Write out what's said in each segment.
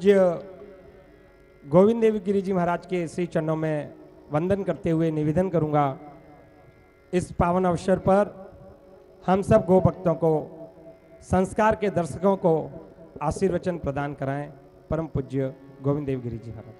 पूज्य गोविंद देव गिरी जी महाराज के श्री चरणों में वंदन करते हुए निवेदन करूँगा। इस पावन अवसर पर हम सब गो भक्तों को, संस्कार के दर्शकों को आशीर्वचन प्रदान कराएँ। परम पूज्य गोविंद देव गिरी जी महाराज।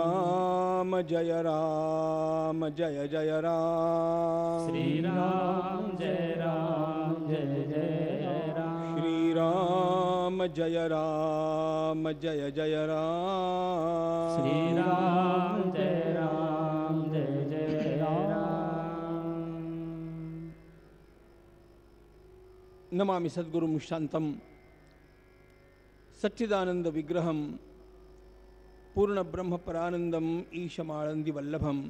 राम जय राम जय जय राम। श्री राम जय राम जय जय राम। श्री राम जय राम जय जय राम। श्री राम जय राम जय जय राम। नमामि सद्गुरुं शान्तं सच्चिदानंद विग्रहं पूर्णब्रह्मपरानन्दम् ईशमाळन्दिवल्लभं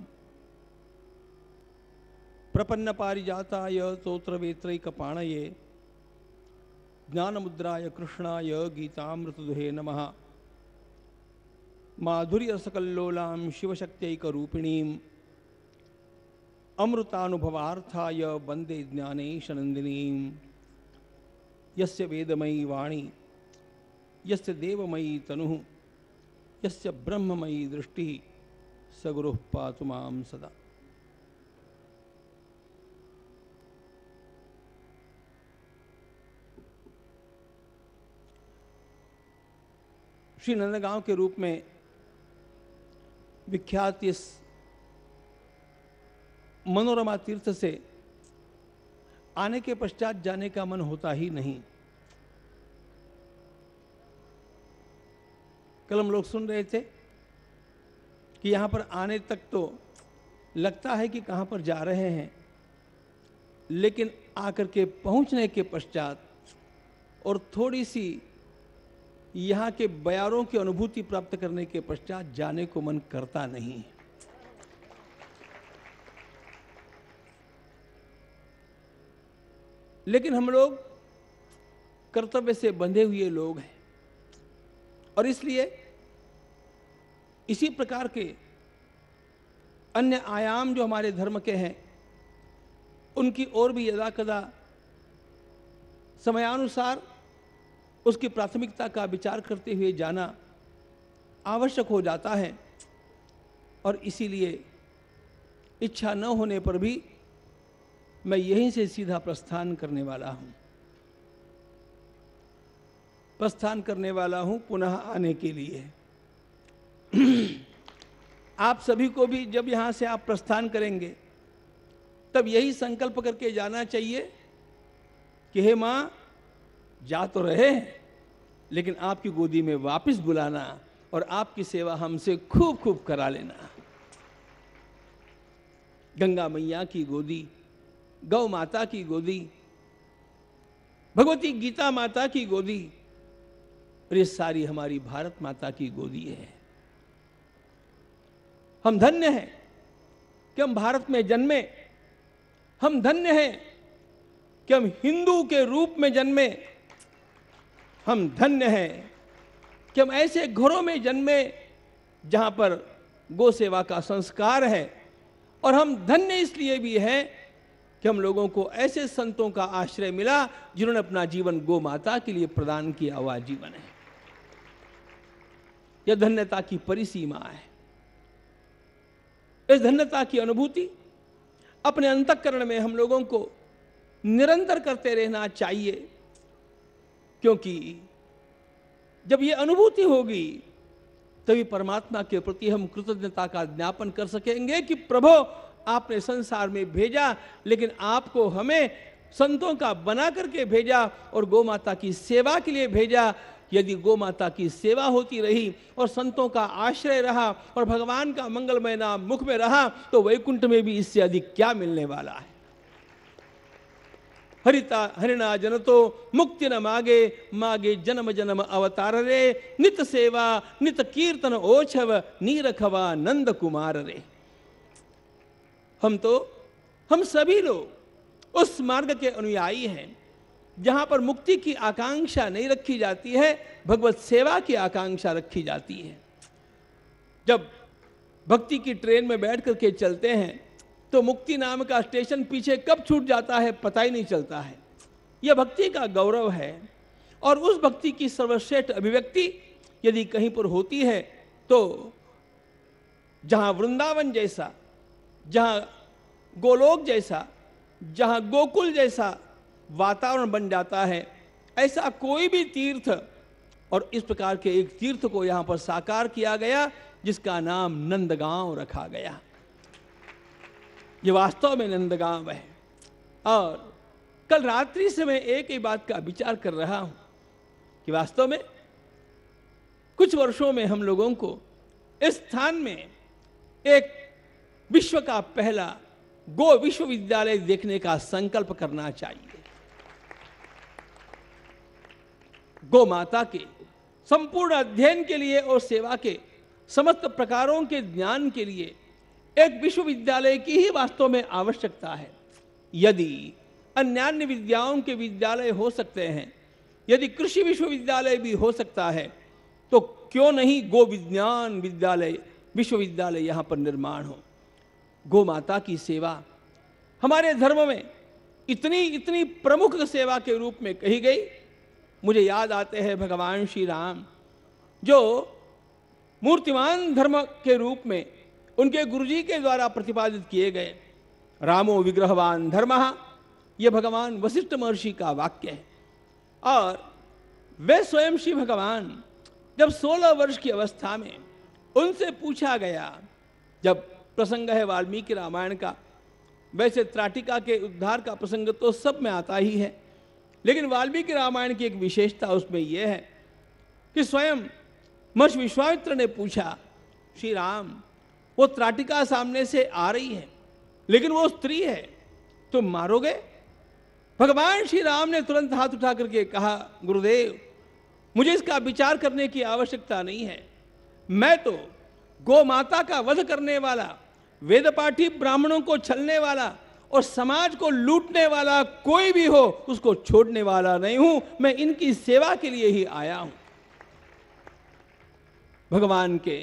प्रपन्नपारिजाताय स्तोत्रवेत्रैकपाणये, ज्ञानमुद्राय कृष्णाय गीतामृतदुहे नमः। माधुर्यरसकल्लोलां शिवशक्त्यैकरूपिणीम् अमृतानुभवार्थाय वंदे ज्ञानेशनन्दिनीम् यस्य वेदमयी वाणी, यस्य देवमयी तनुः यस्य ब्रह्ममयी दृष्टि स गुरुः पातु माँ सदा। श्री नंदगांव के रूप में विख्यात इस मनोरमा तीर्थ से आने के पश्चात जाने का मन होता ही नहीं। कल हम लोग सुन रहे थे कि यहाँ पर आने तक तो लगता है कि कहाँ पर जा रहे हैं, लेकिन आकर के पहुँचने के पश्चात और थोड़ी सी यहाँ के बयारों की अनुभूति प्राप्त करने के पश्चात जाने को मन करता नहीं लेकिन हम लोग कर्तव्य से बंधे हुए लोग हैं और इसलिए इसी प्रकार के अन्य आयाम जो हमारे धर्म के हैं, उनकी ओर भी यदा कदा समयानुसार उसकी प्राथमिकता का विचार करते हुए जाना आवश्यक हो जाता है और इसीलिए इच्छा न होने पर भी मैं यहीं से सीधा प्रस्थान करने वाला हूँ। प्रस्थान करने वाला हूँ पुनः आने के लिए। आप सभी को भी जब यहाँ से आप प्रस्थान करेंगे, तब यही संकल्प करके जाना चाहिए कि हे माँ, जा तो रहे लेकिन आपकी गोदी में वापस बुलाना और आपकी सेवा हमसे खूब खूब करा लेना। गंगा मैया की गोदी, गौ माता की गोदी, भगवती गीता माता की गोदी, और ये सारी हमारी भारत माता की गोदी है। हम धन्य हैं कि हम भारत में जन्मे, हम धन्य हैं कि हम हिंदू के रूप में जन्मे, हम धन्य हैं कि हम ऐसे घरों में जन्मे जहाँ पर गो सेवा का संस्कार है। और हम धन्य इसलिए भी हैं कि हम लोगों को ऐसे संतों का आश्रय मिला जिन्होंने अपना जीवन गो माता के लिए प्रदान किया हुआ जीवन है। यह धन्यता की परिसीमा है। इस धन्यता की अनुभूति, अपने अंतकरण में हम लोगों को निरंतर करते रहना चाहिए, क्योंकि जब यह अनुभूति होगी, तभी परमात्मा के प्रति हम कृतज्ञता का ज्ञापन कर सकेंगे कि प्रभो, आपने संसार में भेजा, लेकिन आपको हमें संतों का बना करके भेजा और गौ माता की सेवा के लिए भेजा। यदि गौ माता की सेवा होती रही और संतों का आश्रय रहा और भगवान का मंगलमय नाम मुख में रहा तो वैकुंठ में भी इससे अधिक क्या मिलने वाला है? हरिता, हरिणा जन तो मुक्ति न मागे मागे जन्म जन्म अवतार रे। नित सेवा, नित कीर्तन ओछव, नीरखवा नंद कुमार रे। हम तो हम सभी लोग उस मार्ग के अनुयायी हैं। जहाँ पर मुक्ति की आकांक्षा नहीं रखी जाती है, भगवत सेवा की आकांक्षा रखी जाती है। जब भक्ति की ट्रेन में बैठ करके चलते हैं तो मुक्ति नाम का स्टेशन पीछे कब छूट जाता है पता ही नहीं चलता है। यह भक्ति का गौरव है, और उस भक्ति की सर्वश्रेष्ठ अभिव्यक्ति यदि कहीं पर होती है तो जहाँ वृंदावन जैसा, जहाँ गोलोक जैसा, जहाँ गोकुल जैसा वातावरण बन जाता है। ऐसा कोई भी तीर्थ और इस प्रकार के एक तीर्थ को यहाँ पर साकार किया गया, जिसका नाम नंदगांव रखा गया। ये वास्तव में नंदगांव है। और कल रात्रि से मैं एक ही बात का विचार कर रहा हूँ कि वास्तव में कुछ वर्षों में हम लोगों को इस स्थान में एक विश्व का पहला गो विश्वविद्यालय देखने का संकल्प करना चाहिए। गो माता के, संपूर्ण अध्ययन के लिए और सेवा के, समस्त प्रकारों के ज्ञान के लिए एक विश्वविद्यालय की ही वास्तव में आवश्यकता है। यदि अन्यान्य विद्याओं के विद्यालय हो सकते हैं, यदि कृषि विश्वविद्यालय भी हो सकता है तो क्यों नहीं गो विज्ञान विद्यालय, विश्वविद्यालय यहाँ पर निर्माण हो? गो माता की सेवा हमारे धर्म में इतनी इतनी प्रमुख सेवा के रूप में कही गई मुझे याद आते हैं भगवान श्री राम, जो मूर्तिमान धर्म के रूप में उनके गुरुजी के द्वारा प्रतिपादित किए गए रामो विग्रहवान धर्म यह भगवान वशिष्ठ महर्षि का वाक्य है। और वे स्वयं श्री भगवान जब 16 वर्ष की अवस्था में उनसे पूछा गया, जब प्रसंग है वाल्मीकि रामायण का, वैसे त्राटिका के उद्धार का प्रसंग तो सब में आता ही है लेकिन वाल्मीकि रामायण की एक विशेषता उसमें यह है कि स्वयं महर्षि विश्वामित्र ने पूछा, श्री राम, वो त्राटिका सामने से आ रही है, लेकिन वो स्त्री है, तुम मारोगे? भगवान श्री राम ने तुरंत हाथ उठा करके कहा, गुरुदेव, मुझे इसका विचार करने की आवश्यकता नहीं है। मैं तो गो माता का वध करने वाला, वेदपाठी ब्राह्मणों को छलने वाला और समाज को लूटने वाला कोई भी हो, उसको छोड़ने वाला नहीं हूँ। मैं इनकी सेवा के लिए ही आया हूँ। भगवान के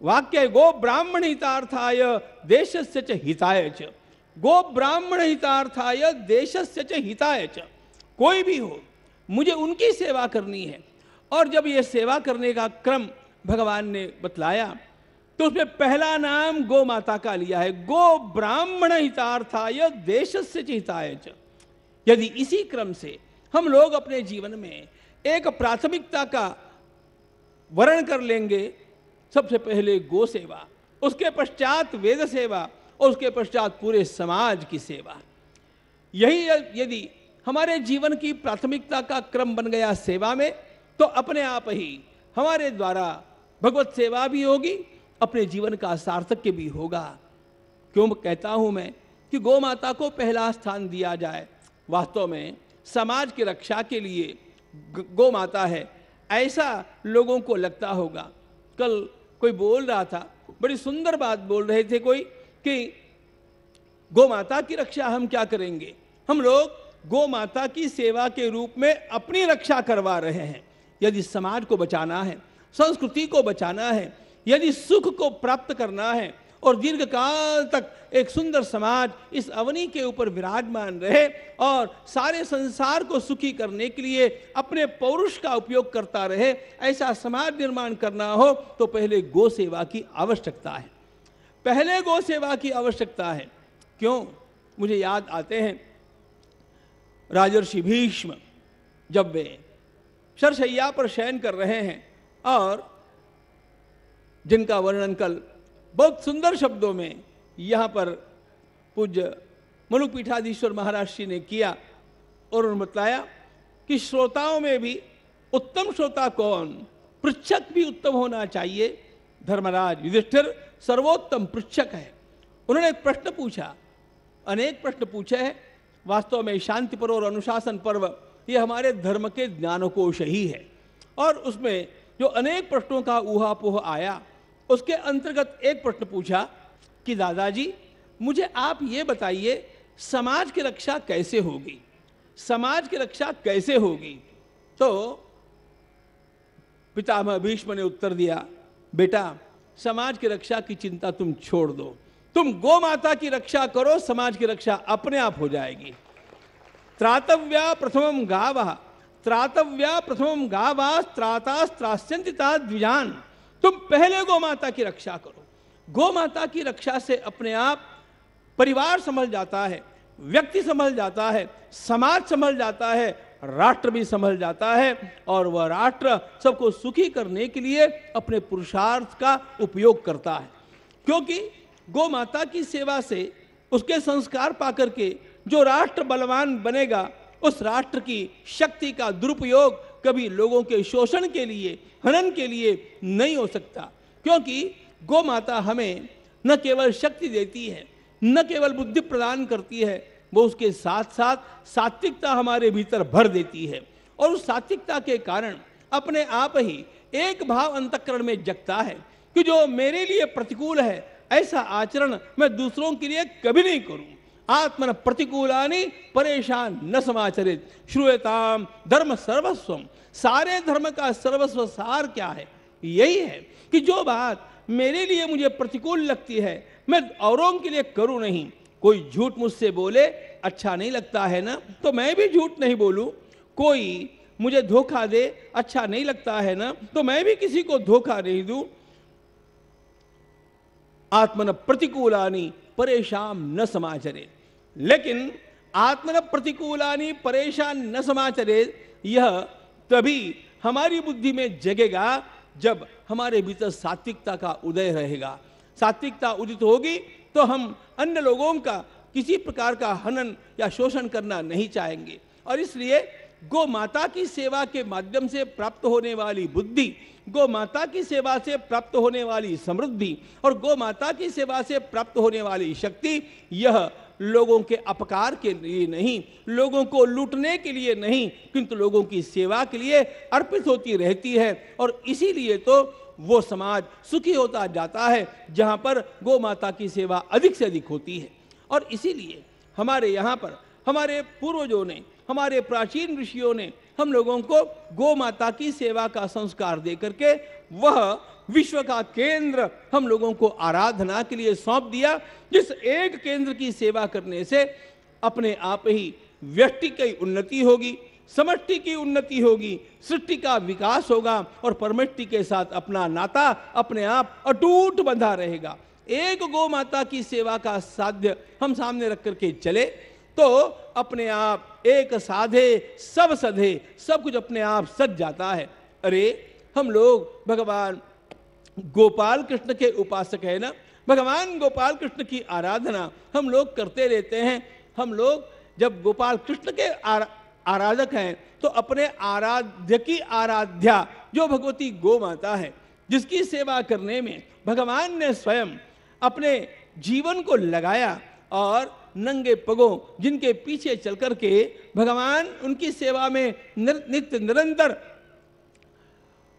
वाक्य गो ब्राह्मण हितार्थाय देश से च हिताय च। गो ब्राह्मण हितार्थाय देश से च हिताय च। कोई भी हो, मुझे उनकी सेवा करनी है। और जब ये सेवा करने का क्रम भगवान ने बतलाया तो उसमें पहला नाम गो माता का लिया है। गो ब्राह्मण हितार्थाय देश से हिताय च। यदि इसी क्रम से हम लोग अपने जीवन में एक प्राथमिकता का वर्ण कर लेंगे, सबसे पहले गो सेवा, उसके पश्चात वेद सेवा और उसके पश्चात पूरे समाज की सेवा। यही यदि हमारे जीवन की प्राथमिकता का क्रम बन गया सेवा में तो अपने आप ही हमारे द्वारा भगवत सेवा भी होगी अपने जीवन का सार्थक्य भी होगा। क्यों कहता हूँ मैं कि गौ माता को पहला स्थान दिया जाए। वास्तव में समाज की रक्षा के लिए गौ माता है। ऐसा लोगों को लगता होगा। कल कोई बोल रहा था, बड़ी सुंदर बात बोल रहे थे कोई कि गौ माता की रक्षा हम क्या करेंगे? हम लोग गौ माता की सेवा के रूप में अपनी रक्षा करवा रहे हैं। यदि समाज को बचाना है, संस्कृति को बचाना है यदि सुख को प्राप्त करना है। और दीर्घ काल तक एक सुंदर समाज इस अवनी के ऊपर विराजमान रहे और सारे संसार को सुखी करने के लिए अपने पौरुष का उपयोग करता रहे, ऐसा समाज निर्माण करना हो तो पहले गो सेवा की आवश्यकता है। पहले गो सेवा की आवश्यकता है। क्यों? मुझे याद आते हैं। राजर्षि भीष्म जब वे शरशैया पर शयन कर रहे हैं और जिनका वर्णन कल बहुत सुंदर शब्दों में यहाँ पर पूज्य मनुपीठाधीश्वर महाराज जी ने किया और उन्होंने बताया कि श्रोताओं में भी उत्तम श्रोता कौन? पृच्छक भी उत्तम होना चाहिए। धर्मराज युधिष्ठिर सर्वोत्तम पृच्छक है। उन्होंने एक प्रश्न पूछा। अनेक प्रश्न पूछे हैं। वास्तव में शांति पर्व और अनुशासन पर्व ये हमारे धर्म के ज्ञानकोश ही है। और उसमें जो अनेक प्रश्नों का ऊहापोह आया उसके अंतर्गत एक प्रश्न पूछा कि दादाजी, मुझे आप ये बताइए, समाज की रक्षा कैसे होगी? समाज की रक्षा कैसे होगी? तो पितामह भीष्म ने उत्तर दिया, बेटा, समाज की रक्षा की चिंता तुम छोड़ दो। तुम गो माता की रक्षा करो, समाज की रक्षा अपने आप हो जाएगी। त्रातव्या प्रथम गावा, त्रातव्या प्रथम गावा, त्राता त्रास्यंतिता द्विजान। तुम पहले गो माता की रक्षा करो। गो माता की रक्षा से अपने आप परिवार संभल जाता है, व्यक्ति संभल जाता है, समाज संभल जाता है, राष्ट्र भी संभल जाता है और वह राष्ट्र सबको सुखी करने के लिए अपने पुरुषार्थ का उपयोग करता है। क्योंकि गो माता की सेवा से उसके संस्कार पाकर के जो राष्ट्र बलवान बनेगा, उस राष्ट्र की शक्ति का दुरुपयोग कभी लोगों के शोषण के लिए, हनन के लिए नहीं हो सकता। क्योंकि गो माता हमें न केवल शक्ति देती है, न केवल बुद्धि प्रदान करती है, वो उसके साथ साथ सात्विकता हमारे भीतर भर देती है। और उस सात्विकता के कारण अपने आप ही एक भाव अंतकरण में जगता है कि जो मेरे लिए प्रतिकूल है, ऐसा आचरण मैं दूसरों के लिए कभी नहीं करूँ। आत्मन प्रतिकूलानी परेशान न समाचरित। श्रूयताम धर्म सर्वस्व सारे धर्म का सर्वस्व सार क्या है? यही है कि जो बात मेरे लिए मुझे प्रतिकूल लगती है, मैं औरों के लिए करूँ नहीं। कोई झूठ मुझसे बोले अच्छा नहीं लगता है ना? तो मैं भी झूठ नहीं बोलूँ। कोई मुझे धोखा दे अच्छा नहीं लगता है ना? तो मैं भी किसी को धोखा नहीं दूँ। आत्मन प्रतिकूलानी परेशान न समाचरे। लेकिन आत्मन प्रतिकूलानी परेशान न समाचरे, यह तभी हमारी बुद्धि में जगेगा जब हमारे भीतर सात्विकता का उदय रहेगा। सात्विकता उदित होगी तो हम अन्य लोगों का किसी प्रकार का हनन या शोषण करना नहीं चाहेंगे। और इसलिए गो माता की सेवा के माध्यम से प्राप्त होने वाली बुद्धि, गो माता की सेवा से प्राप्त होने वाली समृद्धि और गो माता की सेवा से प्राप्त होने वाली शक्ति, यह लोगों के अपकार के लिए नहीं, लोगों को लूटने के लिए नहीं, किंतु लोगों की सेवा के लिए अर्पित होती रहती है और इसीलिए तो वो समाज सुखी होता जाता है, जहाँ पर गो माता की सेवा अधिक से अधिक होती है। और इसीलिए हमारे यहाँ पर, हमारे पूर्वजों ने हमारे प्राचीन ऋषियों ने हम लोगों को गो माता की सेवा का संस्कार दे करके वह विश्व का केंद्र हम लोगों को आराधना के लिए सौंप दिया, जिस एक केंद्र की सेवा करने से अपने आप ही व्यक्ति की उन्नति होगी, समष्टि की उन्नति होगी, सृष्टि का विकास होगा और परमष्टि के साथ अपना नाता अपने आप अटूट बंधा रहेगा। एक गो माता की सेवा का साध्य हम सामने रख करके चले। तो अपने आप एक साधे सब सधे सब कुछ अपने आप सज जाता है। अरे हम लोग भगवान गोपाल कृष्ण के उपासक है ना? भगवान गोपाल कृष्ण की आराधना हम लोग करते रहते हैं। हम लोग जब गोपाल कृष्ण के आरा, आराधक हैं तो अपने आराध्य की आराध्या जो भगवती गो माता है जिसकी सेवा करने में भगवान ने स्वयं अपने जीवन को लगाया और नंगे पगों जिनके पीछे चल करके भगवान उनकी सेवा में नित्य निरंतर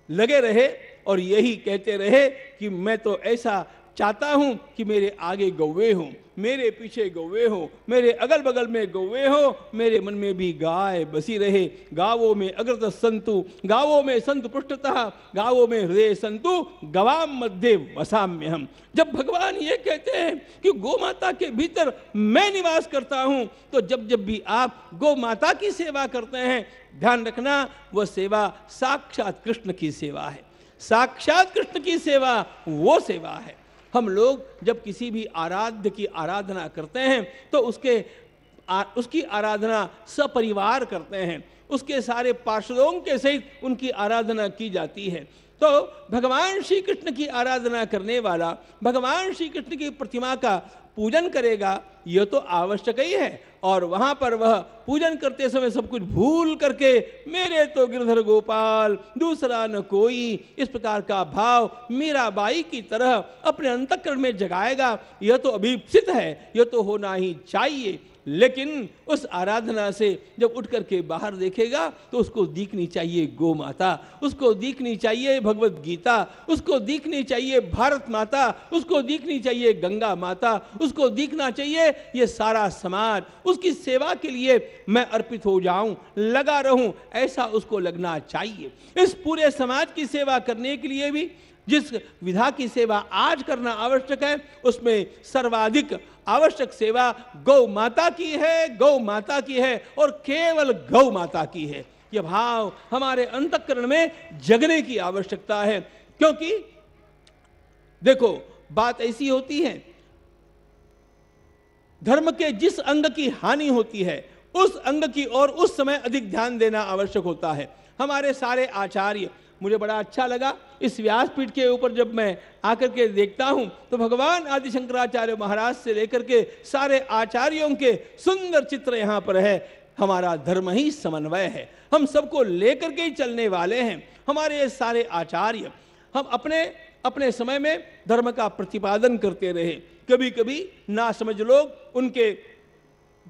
लगे रहे और यही कहते रहे कि मैं तो ऐसा चाहता हूँ कि मेरे आगे गौवे हों, मेरे पीछे गौवे हो, मेरे अगल बगल में गौवे हो, मेरे मन में भी गाय बसी रहे। गावों में अग्रत संतु, गावों में संत पृष्ठतः गावों में हृदय संतु गवाम मध्य वसाम्य हम जब भगवान ये कहते हैं कि गौ माता के भीतर मैं निवास करता हूँ तो जब जब भी आप गौ माता की सेवा करते हैं, ध्यान रखना, वह सेवा साक्षात कृष्ण की सेवा है। साक्षात कृष्ण की सेवा, वो सेवा है। हम लोग जब किसी भी आराध्य की आराधना करते हैं तो उसके आ, उसकी आराधना सपरिवार करते हैं। उसके सारे पार्षदों के सहित उनकी आराधना की जाती है। तो भगवान श्री कृष्ण की आराधना करने वाला भगवान श्री कृष्ण की प्रतिमा का पूजन करेगा यह तो आवश्यक ही है। और वहाँ पर वह पूजन करते समय सब कुछ भूल करके, मेरे तो गिरधर गोपाल, दूसरा न कोई। इस प्रकार का भाव मेरा बाई की तरह अपने अंतकरण में जगाएगा। यह तो अभिप्सित है, यह तो होना ही चाहिए। लेकिन उस आराधना से जब उठ करके बाहर देखेगा तो उसको दिखनी चाहिए गो माता उसको दिखनी चाहिए भगवत गीता, उसको दिखनी चाहिए भारत माता, उसको दिखनी चाहिए गंगा माता, उसको दिखना चाहिए ये सारा समाज, उसकी सेवा के लिए मैं अर्पित हो जाऊँ, लगा रहूँ, ऐसा उसको लगना चाहिए। इस पूरे समाज की सेवा करने के लिए भी, जिस विधा की सेवा आज करना आवश्यक है, उसमें सर्वाधिक आवश्यक सेवा गौ माता की है, गौ माता की है और केवल गौ माता की है। यह भाव हमारे अंतकरण में जगने की आवश्यकता है। क्योंकि देखो, बात ऐसी होती है, धर्म के जिस अंग की हानि होती है, उस अंग की ओर उस समय अधिक ध्यान देना आवश्यक होता है। हमारे सारे आचार्य मुझे बड़ा अच्छा लगा। इस व्यासपीठ के ऊपर जब मैं आकर के देखता हूँ तो भगवान आदि शंकराचार्य महाराज से लेकर के सारे आचार्यों के सुंदर चित्र यहाँ पर है। हमारा धर्म ही समन्वय है। हम सबको लेकर के ही चलने वाले हैं। हमारे ये सारे आचार्य, हम अपने अपने समय में धर्म का प्रतिपादन करते रहे। कभी कभी ना समझ लोग उनके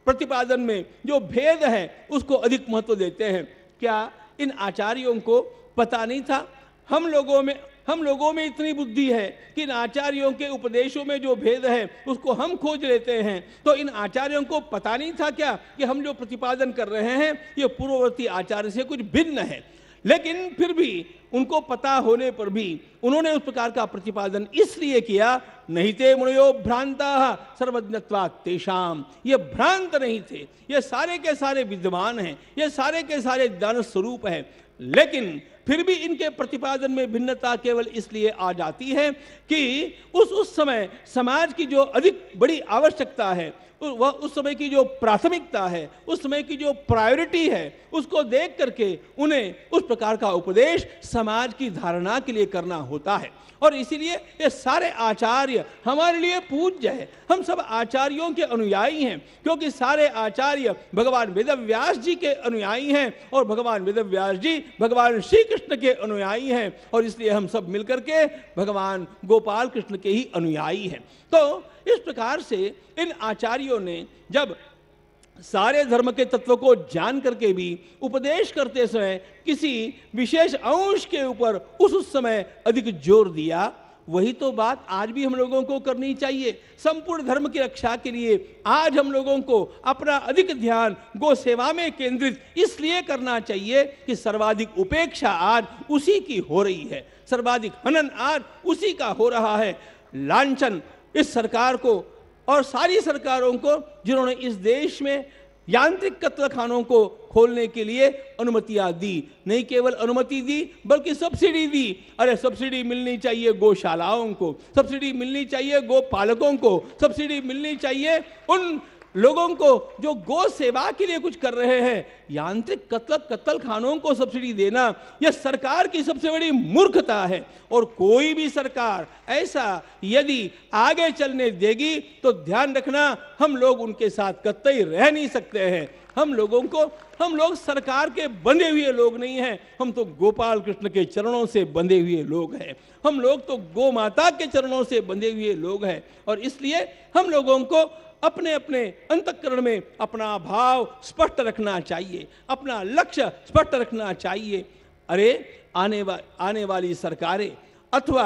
प्रतिपादन में जो भेद है, उसको अधिक महत्व देते हैं। क्या इन आचार्यों को पता नहीं था। हम लोगों में, हम लोगों में इतनी बुद्धि है कि इन आचार्यों के उपदेशों में जो भेद है, उसको हम खोज लेते हैं। तो इन आचार्यों को पता नहीं था क्या कि हम जो प्रतिपादन कर रहे हैं, ये पूर्ववर्ती आचार्य से कुछ भिन्न है। लेकिन फिर भी उनको पता होने पर भी उन्होंने उस प्रकार का प्रतिपादन इसलिए किया, नहीं थे मुनियो भ्रांता सर्वज्ञत्वा तेषाम। ये भ्रांत नहीं थे। ये सारे के सारे विद्वान हैं। ये सारे के सारे दान स्वरूप हैं। लेकिन फिर भी इनके प्रतिपादन में भिन्नता केवल इसलिए आ जाती है कि उस उस समय समाज की जो अधिक बड़ी आवश्यकता है वह उस समय की जो प्राथमिकता है, उस समय की जो प्रायोरिटी है, उसको देख करके उन्हें उस प्रकार का उपदेश समाज की धारणा के लिए करना होता है। और इसीलिए ये सारे आचार्य हमारे लिए पूज्य है। हम सब आचार्यों के अनुयायी हैं, क्योंकि सारे आचार्य भगवान वेद व्यास जी के अनुयायी हैं और भगवान वेद व्यास जी भगवान श्री कृष्ण के अनुयायी हैं और इसलिए हम सब मिलकर के भगवान गोपाल कृष्ण के ही अनुयायी हैं। तो इस प्रकार से इन आचार्यों ने जब सारे धर्म के तत्व को जान करके भी उपदेश करते समय किसी विशेष अंश के ऊपर उस उस समय अधिक ज़ोर दिया। वही तो बात आज भी हम लोगों को करनी चाहिए। संपूर्ण धर्म की रक्षा के लिए आज हम लोगों को अपना अधिक ध्यान गो सेवा में केंद्रित इसलिए करना चाहिए कि सर्वाधिक उपेक्षा आज उसी की हो रही है। सर्वाधिक हनन आज उसी का हो रहा है। लांछन इस सरकार को और सारी सरकारों को, जिन्होंने इस देश में यांत्रिक कत्ल खानों को खोलने के लिए अनुमतियाँ दी। नहीं केवल अनुमति दी, बल्कि सब्सिडी दी। अरे, सब्सिडी मिलनी चाहिए गौशालाओं को, सब्सिडी मिलनी चाहिए गो पालकों को, सब्सिडी मिलनी चाहिए उन लोगों को जो गो सेवा के लिए कुछ कर रहे हैं, यांत्रिक कत्ल कत्ल खानों को सब्सिडी देना यह सरकार की सबसे बड़ी मूर्खता है। और कोई भी सरकार ऐसा यदि आगे चलने देगी तो ध्यान रखना, हम लोग उनके साथ कतई रह नहीं सकते हैं। हम लोगों को, हम लोग सरकार के बंधे हुए लोग नहीं हैं। हम तो गोपाल कृष्ण के चरणों से बंधे हुए लोग हैं। हम लोग तो गो माता के चरणों से बंधे हुए लोग हैं। और इसलिए हम लोगों को अपने अपने अंतकरण में अपना भाव स्पष्ट रखना चाहिए अपना लक्ष्य स्पष्ट रखना चाहिए। अरे आने वा, आने वाली सरकारें अथवा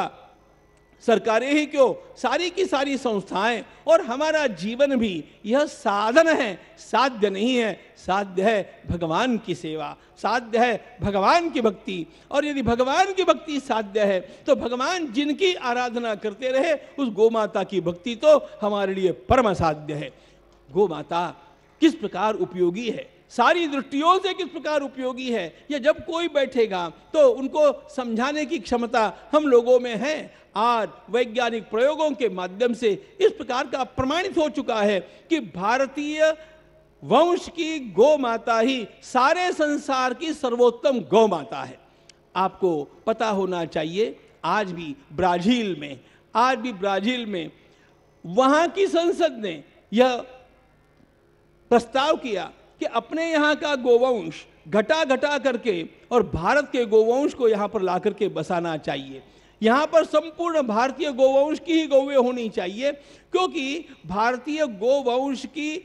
सरकारें ही क्यों? सारी की सारी संस्थाएँ और हमारा जीवन भी, यह साधन है, साध्य नहीं है, साध्य है भगवान की सेवा, साध्य है भगवान की भक्ति। और यदि भगवान की भक्ति साध्य है तो भगवान जिनकी आराधना करते रहे, उस गो माता की भक्ति तो हमारे लिए परम साध्य है। गो माता किस प्रकार उपयोगी है? सारी दृष्टियों से किस प्रकार उपयोगी है? या जब कोई बैठेगा तो उनको समझाने की क्षमता हम लोगों में है। आज वैज्ञानिक प्रयोगों के माध्यम से इस प्रकार का प्रमाणित हो चुका है कि भारतीय वंश की गौ माता ही सारे संसार की सर्वोत्तम गौ माता है। आपको पता होना चाहिए, आज भी ब्राज़ील में, आज भी ब्राज़ील में वहाँ की संसद ने यह प्रस्ताव किया कि अपने यहाँ का गोवंश घटा घटा करके और भारत के गोवंश को यहाँ पर ला करके बसाना चाहिए। यहाँ पर संपूर्ण भारतीय गोवंश की ही गौवे होनी चाहिए, क्योंकि भारतीय गोवंश की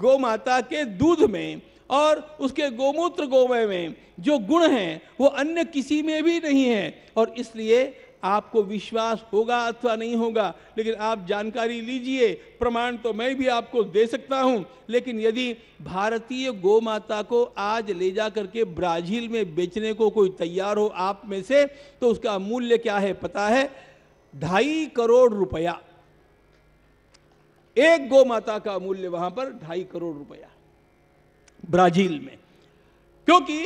गोमाता के दूध में और उसके गोमूत्र गोवे में जो गुण हैं, वो अन्य किसी में भी नहीं है और इसलिए आपको विश्वास होगा अथवा नहीं होगा, लेकिन आप जानकारी लीजिए, प्रमाण तो मैं भी आपको दे सकता हूँ। लेकिन यदि भारतीय गौ माता को आज ले जा करके ब्राज़ील में बेचने को कोई तैयार हो आप में से तो उसका मूल्य क्या है पता है? ढाई करोड़ रुपया। एक गौ माता का मूल्य वहाँ पर ढाई करोड़ रुपया। ब्राज़ील में। क्योंकि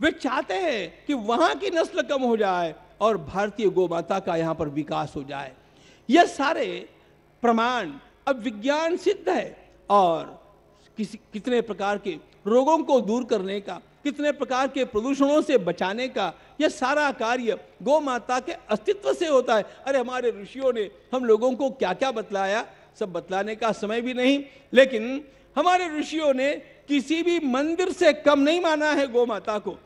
वे चाहते हैं कि वहाँ की नस्ल कम हो जाए और भारतीय गौ माता का यहाँ पर विकास हो जाए। यह सारे प्रमाण अब विज्ञान सिद्ध है और किसी, कितने प्रकार के रोगों को दूर करने का, कितने प्रकार के प्रदूषणों से बचाने का यह सारा कार्य गौ माता के अस्तित्व से होता है। अरे हमारे ऋषियों ने हम लोगों को क्या क्या बतलाया? सब बतलाने का समय भी नहीं, लेकिन हमारे ऋषियों ने किसी भी मंदिर से कम नहीं माना है गौ माता को।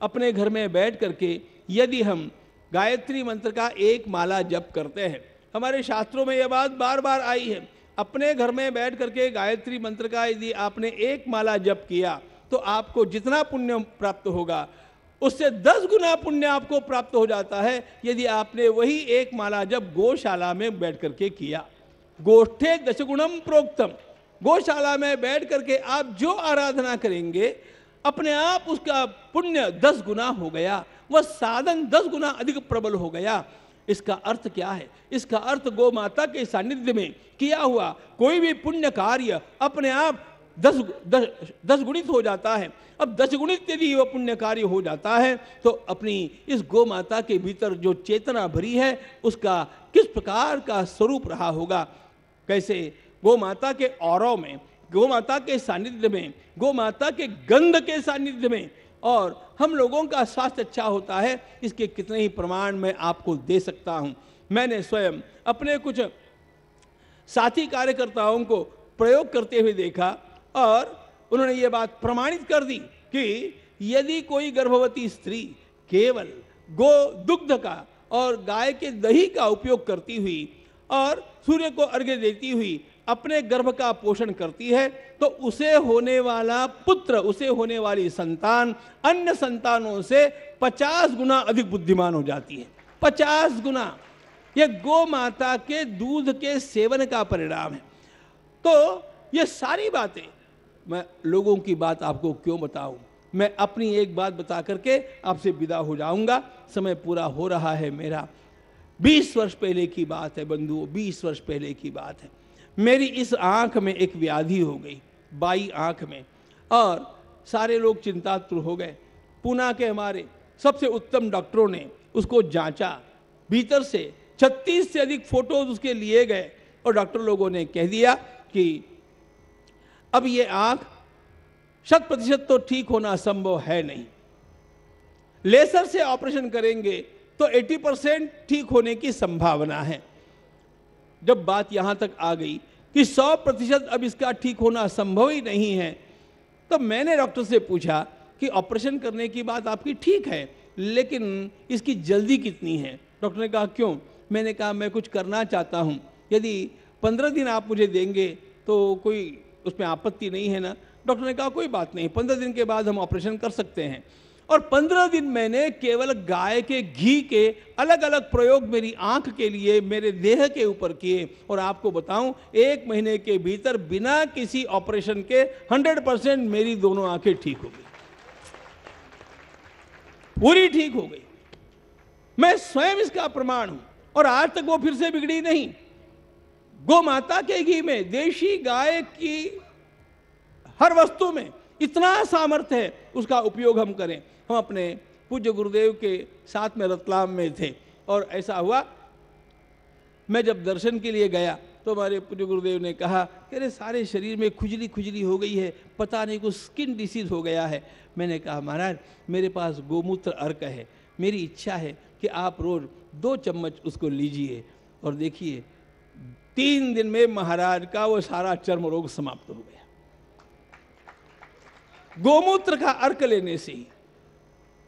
अपने घर में बैठ करके यदि हम गायत्री मंत्र का एक माला जप करते हैं। हमारे शास्त्रों में यह बात बार बार आई है। अपने घर में बैठ करके गायत्री मंत्र का यदि आपने एक माला जप किया तो आपको जितना पुण्य प्राप्त होगा, उससे दस गुना पुण्य आपको प्राप्त हो जाता है, यदि आपने वही एक माला जब गौशाला में बैठ करके किया। गोष्ठे दशगुणम प्रोक्तम। गौशाला में बैठ करके आप जो आराधना करेंगे, अपने आप उसका पुण्य दस गुना हो गया। वह साधन दस गुना अधिक प्रबल हो गया। इसका अर्थ क्या है? इसका अर्थ गौ माता के सानिध्य में किया हुआ कोई भी पुण्य कार्य अपने आप दस दस दस गुणित हो जाता है। अब दस गुणित यदि वह पुण्य कार्य हो जाता है तो अपनी इस गौ माता के भीतर जो चेतना भरी है, उसका किस प्रकार का स्वरूप रहा होगा? कैसे? गौ माता के औरों में गौ माता के सानिध्य में गौ माता के गंध के सानिध्य में और हम लोगों का स्वास्थ्य अच्छा होता है, इसके कितने ही प्रमाण मैं आपको दे सकता हूँ। मैंने स्वयं अपने कुछ साथी कार्यकर्ताओं को प्रयोग करते हुए देखा और उन्होंने ये बात प्रमाणित कर दी कि यदि कोई गर्भवती स्त्री केवल गो दुग्ध का और गाय के दही का उपयोग करती हुई और सूर्य को अर्घ्य देती हुई अपने गर्भ का पोषण करती है तो उसे होने वाला पुत्र, उसे होने वाली संतान अन्य संतानों से पचास गुना अधिक बुद्धिमान हो जाती है। पचास गुना। यह गो माता के दूध के सेवन का परिणाम है। तो ये सारी बातें, मैं लोगों की बात आपको क्यों बताऊँ? मैं अपनी एक बात बता करके आपसे विदा हो जाऊँगा। समय पूरा हो रहा है मेरा। बीस वर्ष पहले की बात है बंधुओं, बीस वर्ष पहले की बात है। मेरी इस आँख में एक व्याधि हो गई, बाई आँख में। और सारे लोग चिंतातुर हो गए। पूना के हमारे सबसे उत्तम डॉक्टरों ने उसको जांचा। भीतर से 36 से अधिक फ़ोटोज़ उसके लिए गए और डॉक्टर लोगों ने कह दिया कि अब ये आँख शत प्रतिशत तो ठीक होना संभव है नहीं। लेसर से ऑपरेशन करेंगे तो 80 परसेंट ठीक होने की संभावना है। जब बात यहाँ तक आ गई कि 100 प्रतिशत अब इसका ठीक होना संभव ही नहीं है तो मैंने डॉक्टर से पूछा कि ऑपरेशन करने की बात आपकी ठीक है, लेकिन इसकी जल्दी कितनी है? डॉक्टर ने कहा, क्यों? मैंने कहा, मैं कुछ करना चाहता हूँ। यदि पंद्रह दिन आप मुझे देंगे तो कोई उसमें आपत्ति नहीं है ना? डॉक्टर ने कहा, कोई बात नहीं, पंद्रह दिन के बाद हम ऑपरेशन कर सकते हैं। और पंद्रह दिन मैंने केवल गाय के, घी के अलग अलग प्रयोग मेरी आँख के लिए, मेरे देह के ऊपर किए। और आपको बताऊँ, एक महीने के भीतर बिना किसी ऑपरेशन के हंड्रेड परसेंट मेरी दोनों आँखें ठीक हो गई। पूरी ठीक हो गई। मैं स्वयं इसका प्रमाण हूँ। और आज तक वो फिर से बिगड़ी नहीं। गो माता के घी में, देशी गाय की हर वस्तु में इतना सामर्थ्य है, उसका उपयोग हम करें। हम अपने पूज्य गुरुदेव के साथ में रतलाम में थे। और ऐसा हुआ, मैं जब दर्शन के लिए गया तो हमारे पूज्य गुरुदेव ने कहा कि अरे, सारे शरीर में खुजली खुजली हो गई है, पता नहीं कुछ स्किन डिसीज हो गया है। मैंने कहा, महाराज, मेरे पास गोमूत्र अर्क है। मेरी इच्छा है कि आप रोज दो चम्मच उसको लीजिए। और देखिए, तीन दिन में महाराज का वो सारा चर्म रोग समाप्त हो गया। गोमूत्र का अर्क लेने से ही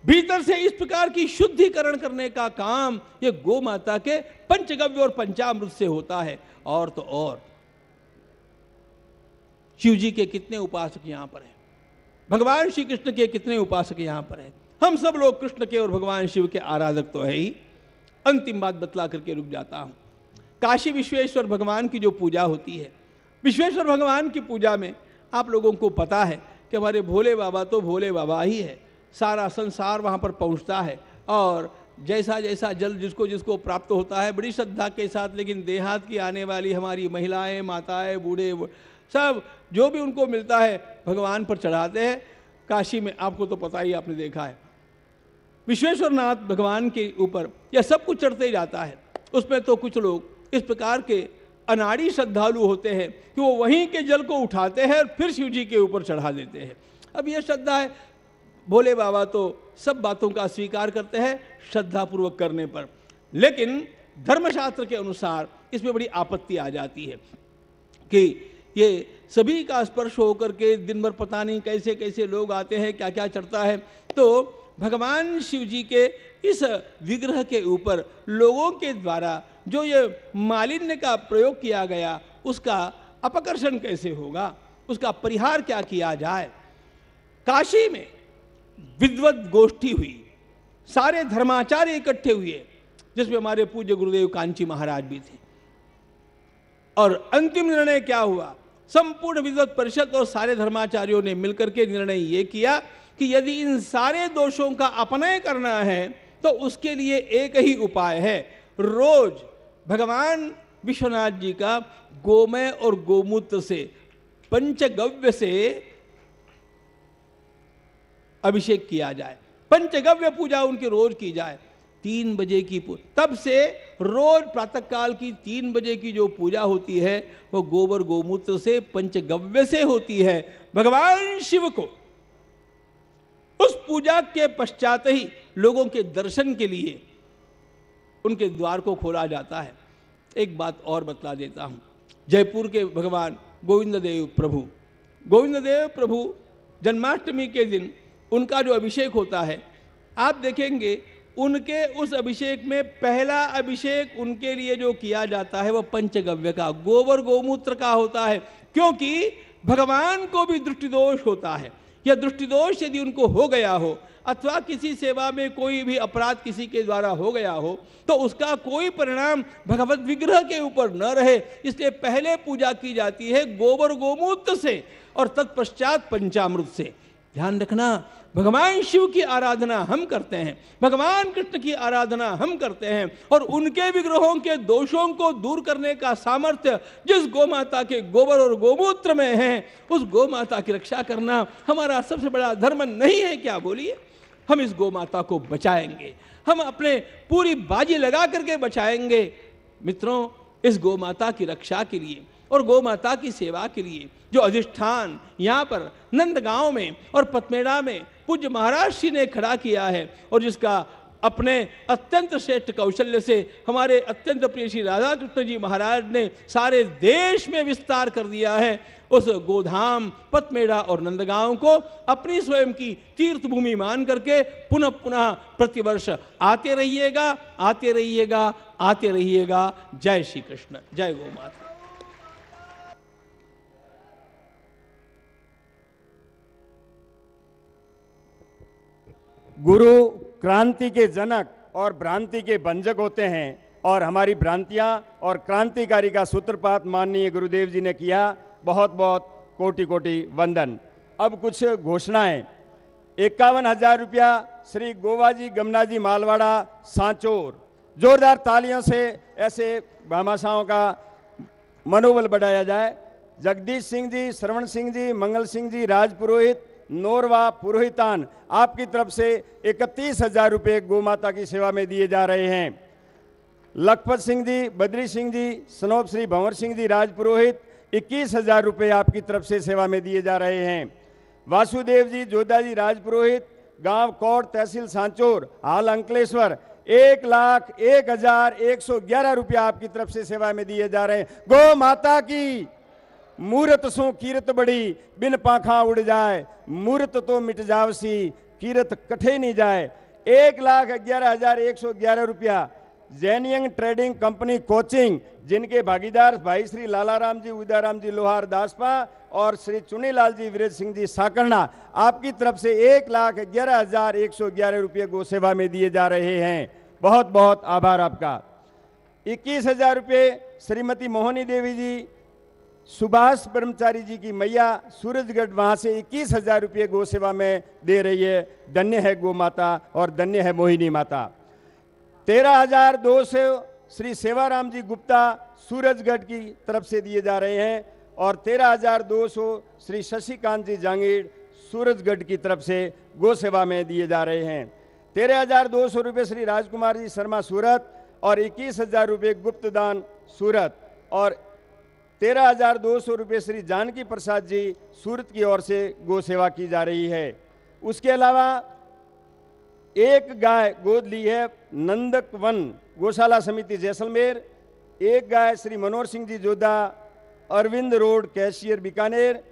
भीतर से इस प्रकार की शुद्धिकरण करने का काम ये गो माता के पंचगव्य और पंचामृत से होता है। और तो और। शिव जी के कितने उपासक यहाँ पर हैं? भगवान श्री कृष्ण के कितने उपासक यहाँ पर हैं? हम सब लोग कृष्ण के और भगवान शिव के आराधक तो है ही। अंतिम बात बतला करके रुक जाता हूँ। काशी विश्वेश्वर भगवान की जो पूजा होती है, विश्वेश्वर भगवान की पूजा में आप लोगों को पता है कि हमारे भोले बाबा तो भोले बाबा ही है। सारा संसार वहाँ पर पहुँचता है और जैसा जैसा जल जिसको जिसको प्राप्त होता है, बड़ी श्रद्धा के साथ, लेकिन देहात की आने वाली हमारी महिलाएँ, माताएँ, बूढ़े सब जो भी उनको मिलता है, भगवान पर चढ़ाते हैं। काशी में आपको तो पता ही आपने देखा है। विश्वेश्वर नाथ भगवान के ऊपर यह सब कुछ चढ़ते जाता है। उसमें तो कुछ लोग इस प्रकार के अनाड़ी श्रद्धालु होते हैं कि वो वहीं के जल को उठाते हैं और फिर शिव जी के ऊपर चढ़ा देते हैं। अब यह श्रद्धा है भोले बाबा तो सब बातों का स्वीकार करते हैं श्रद्धापूर्वक करने पर। लेकिन धर्मशास्त्र के अनुसार इसमें बड़ी आपत्ति आ जाती है कि ये सभी का स्पर्श होकर के दिन भर पता नहीं कैसे कैसे लोग आते हैं क्या क्या चढ़ता है। तो भगवान शिव जी के इस विग्रह के ऊपर लोगों के द्वारा जो ये मालिन्य का प्रयोग किया गया, उसका अपकर्षण कैसे होगा, उसका परिहार क्या किया जाए? काशी में विद्वत गोष्ठी हुई। सारे धर्माचार्य इकट्ठे हुए, जिसमें हमारे पूज्य गुरुदेव कांची महाराज भी थे। और अंतिम निर्णय क्या हुआ? संपूर्ण विद्वत परिषद और सारे धर्माचार्यों ने मिलकर के निर्णय ये किया कि यदि इन सारे दोषों का अपनय करना है तो उसके लिए एक ही उपाय है। रोज भगवान विश्वनाथ जी का गोमय और गोमूत्र से, पंचगव्य से अभिषेक किया जाए, पंचगव्य पूजा उनकी रोज की जाए, तीन बजे की तब से रोज प्रातःकाल की तीन बजे की जो पूजा होती है, वो गोबर गोमूत्र से पंचगव्य से होती है। भगवान शिव को उस पूजा के पश्चात ही लोगों के दर्शन के लिए उनके द्वार को खोला जाता है। एक बात और बतला देता हूँ। जयपुर के भगवान गोविंद देव प्रभु गोविंद देव प्रभु जन्माष्टमी के दिन उनका जो अभिषेक होता है। आप देखेंगे, उनके उस अभिषेक में पहला अभिषेक उनके लिए जो किया जाता है वह पंचगव्य का, गोबर गोमूत्र का होता है। क्योंकि भगवान को भी दृष्टिदोष होता है। यह दृष्टिदोष यदि उनको हो गया हो, अथवा किसी सेवा में कोई भी अपराध किसी के द्वारा हो गया हो तो उसका कोई परिणाम भगवत विग्रह के ऊपर न रहे। इसलिए पहले पूजा की जाती है गोबर गोमूत्र से और तत्पश्चात पंचामृत से। ध्यान रखना, भगवान शिव की आराधना हम करते हैं, भगवान कृष्ण की आराधना हम करते हैं, और उनके विग्रहों के दोषों को दूर करने का सामर्थ्य जिस गौ माता के गोबर और गोमूत्र में है, उस गौ माता की रक्षा करना हमारा सबसे बड़ा धर्म नहीं है, क्या बोलिए? हम इस गौ माता को बचाएँगे, हम अपने पूरी बाजी लगा करके बचाएँगे। मित्रों, इस गौ माता की रक्षा के लिए और गौ माता की सेवा के लिए जो अधिष्ठान यहाँ पर नंदगांव में और पतमेड़ा में पूज्य महाराज श्री ने खड़ा किया है और जिसका अपने अत्यंत श्रेष्ठ कौशल्य से हमारे अत्यंत प्रिय श्री राधा कृष्ण जी महाराज ने सारे देश में विस्तार कर दिया है, उस गोधाम, पतमेड़ा और नंदगांव को अपनी स्वयं की तीर्थ भूमि मान करके पुनः पुनः प्रतिवर्ष आते रहिएगा आते रहिएगा आते रहिएगा। जय श्री कृष्ण। जय गौ माता। गुरु क्रांति के जनक और भ्रांति के भंजक होते हैं और हमारी भ्रांतियाँ और क्रांतिकारी का सूत्रपात माननीय गुरुदेव जी ने किया। बहुत बहुत कोटि कोटि वंदन। अब कुछ घोषणाएँ। इक्यावन हज़ार रुपया श्री गोवाजी गमनाजी मालवाड़ा सांचोर। जोरदार तालियों से ऐसे भामाशाहों का मनोबल बढ़ाया जाए। जगदीश सिंह जी, श्रवण सिंह जी, मंगल सिंह जी, राज पुरोहित नोरवा पुरोहितान आपकी तरफ़ से इकतीस हज़ार रुपये गौ माता की सेवा में दिए जा रहे हैं। लखपत सिंह जी, बद्री सिंह जी, सनोप श्री भंवर सिंह जी राज पुरोहित इक्कीस हज़ार रुपये आपकी तरफ़ से सेवा में दिए जा रहे हैं। वासुदेव जी, जोधा जी राज पुरोहित गाँव कोट तहसील सांचोर, हाल अंकलेश्वर, एक लाख एक हज़ार एक सौ ग्यारह रुपया आपकी तरफ़ से सेवा में दिए जा रहे हैं। गो माता की मूरत सो कीरत बड़ी, बिन पाखा उड़ जाए। मूरत तो मिट जावसी, कीरत कठे नहीं जाए। एक लाख ग्यारह हज़ार एक सौ ग्यारह रुपया। जैनियंग ट्रेडिंग कंपनी कोचिंग, जिनके भागीदार भाई श्री लालाराम जी उदाराम जी, लोहार दासपा और श्री चुनीलाल जी वीरेज सिंह जी साकरणा आपकी तरफ़ से एक लाख ग्यारह हज़ार एक सौ ग्यारह रुपये गो सेवा में दिए जा रहे हैं। बहुत बहुत आभार आपका। इक्कीस हज़ार रुपये श्रीमती मोहनी देवी जी सुभाष ब्रह्मचारी जी की मैया सूरजगढ़ वहाँ से इक्कीस हज़ार रुपये गो सेवा में दे रही है। धन्य है गो माता और धन्य है मोहिनी माता। तेरह हज़ार दो सौ श्री सेवाराम जी गुप्ता सूरजगढ़ की तरफ़ से दिए जा रहे हैं और तेरह हज़ार दो सौ श्री शशिकांत जी जांगीर सूरजगढ़ की तरफ़ से गो सेवा में दिए जा रहे हैं। तेरह हज़ार दो सौ रुपये श्री राजकुमार जी शर्मा सूरत और इक्कीस हज़ार रुपये गुप्त दान सूरत और तेरह हज़ार दो सौ रुपये श्री जानकी प्रसाद जी सूरत की ओर से गो सेवा की जा रही है। उसके अलावा एक गाय गोद ली है नंदक वन गौशाला समिति जैसलमेर, एक गाय श्री मनोहर सिंह जी जोधा, अरविंद रोड कैशियर बीकानेर,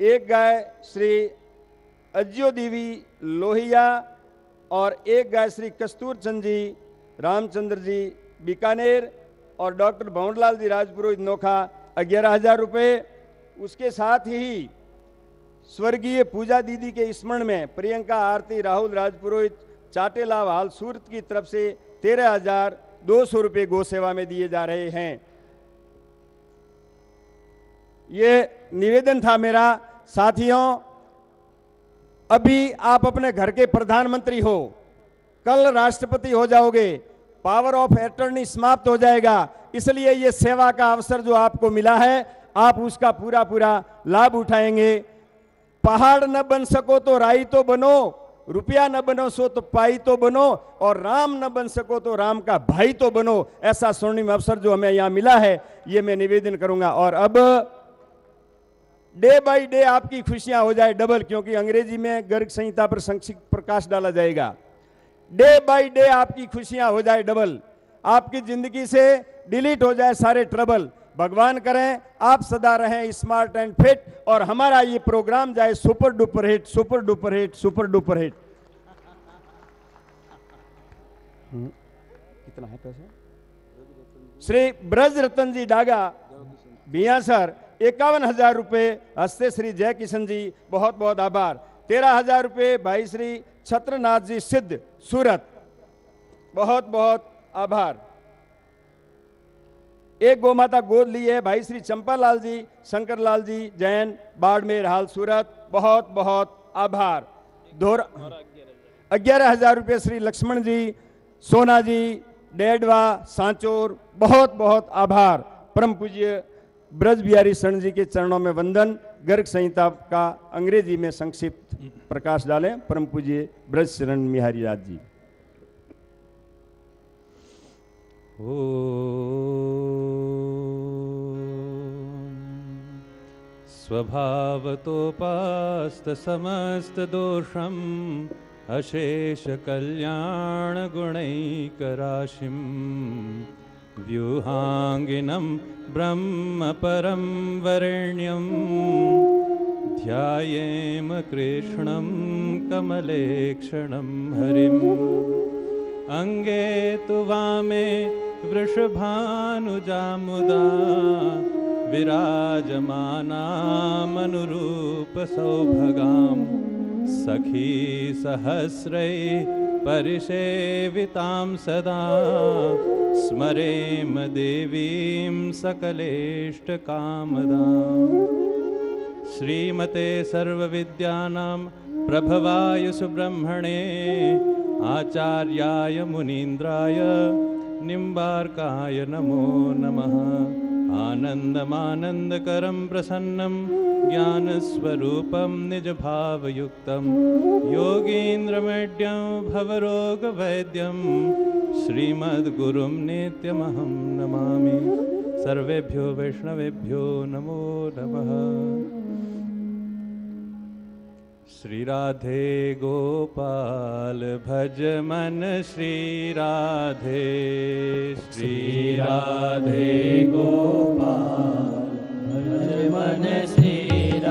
एक गाय श्री अज्यो देवी लोहिया और एक गाय श्री कस्तूर चंद जी, रामचंद्र जी बीकानेर और डॉक्टर भवनलाल जी राजपुरोहित नोखा ग्यारह हज़ार रुपये उसके साथ ही स्वर्गीय पूजा दीदी के स्मरण में प्रियंका आरती, राहुल राजपुरोहित चाटेलाल हाल सूरत की तरफ़ से तेरह हज़ार दो सौ रुपये गो सेवा में दिए जा रहे हैं। ये निवेदन था मेरा, साथियों, अभी आप अपने घर के प्रधानमंत्री हो, कल राष्ट्रपति हो जाओगे पावर ऑफ़ अटर्नी समाप्त हो जाएगा। इसलिए ये सेवा का अवसर जो आपको मिला है, आप उसका पूरा पूरा लाभ उठाएँगे। पहाड़ न बन सको तो राई तो बनो, रुपया न बनो सो तो पाई तो बनो, और राम न बन सको तो राम का भाई तो बनो। ऐसा स्वर्णिम अवसर जो हमें यहाँ मिला है, ये मैं निवेदन करूँगा। और अब डे बाय डे आपकी खुशियाँ हो जाए डबल, क्योंकि अंग्रेज़ी में गर्ग संहिता पर संक्षिप्त प्रकाश डाला जाएगा। डे बाय डे आपकी खुशियाँ हो जाए डबल आपकी ज़िंदगी से डिलीट हो जाए सारे ट्रबल। भगवान करें आप सदा रहें स्मार्ट एंड फिट और हमारा ये प्रोग्राम जाए super duper hit super duper hit super duper hit. हम्म, कितना है पैसा? श्री ब्रज रतन जी डागा बिया सर इक्यावन हज़ार रुपये। हस्ते श्री जय किशन जी बहुत बहुत आभार। तेरह हज़ार रुपये भाई श्री छत्रनाथ जी सिद्ध सूरत। बहुत बहुत आभार। एक गौ माता गोद ली है भाई श्री चंपालाल जी शंकर लाल जी, जैन, बाड़मेर, हाल सूरत। बहुत बहुत आभार। दोर ग्यारह हज़ार रुपये श्री लक्ष्मण जी, सोना जी डेडवा सांचोर। बहुत बहुत आभार। परम पूज्य ब्रज बिहारी शरण जी के चरणों में वंदन, गर्ग संहिता का अंग्रेज़ी में संक्षिप्त प्रकाश डालें। परम पूज्य ब्रज शरण बिहारी राज जी। ओ स्वभाव तो पास्त समस्त दोषम अशेष स्वभावतोपास्तसमस्तदोषम् अशेषकल्याणगुणैकराशिं व्यूहाङ्गिनं ब्रह्मपरं वरेण्यं ध्यायेम कृष्णं कमलेक्षणं हरिम् अङ्गे तु वामे वृषभानुजामुदा विराजमानामनुरूपसौभगां सखी सहस्रैः परिसेवितां सदा। स्मरेम देवीं सकलेष्टकामदाम् श्रीमते सर्वविद्यानां प्रभवाय सुब्रह्मणे आचार्याय मुनीन्द्राय निम्बार्काय नमो नमः। आनन्दमानन्दकरं प्रसन्नं ज्ञानस्वरूपं निजभावयुक्तं योगीन्द्रमड्यं भवरोगवैद्यं श्रीमद्गुरुं नित्यमहं नमामि। सर्वेभ्यो वैष्णवेभ्यो नमो नमः। श्री राधे गोपाल, भज मन श्री राधे श्री राधे गोपाल, भज मन श्री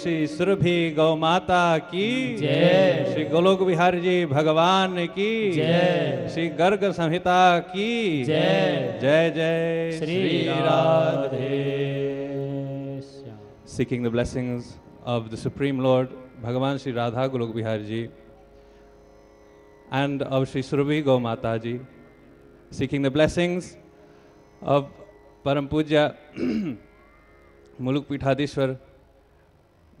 श्री सुरभि गौ माता की। जय। श्री गोलोक बिहार जी भगवान की। जय। श्री गर्ग संहिता की। जय। जय जय। Shri Radhe. Seeking the blessings of the supreme lord Bhagwan Shri Radha Golok Bihari ji and of Shri Surabhi Gau Mata ji. Seeking the blessings of Param Pujya Maluk पीठाधीश्वर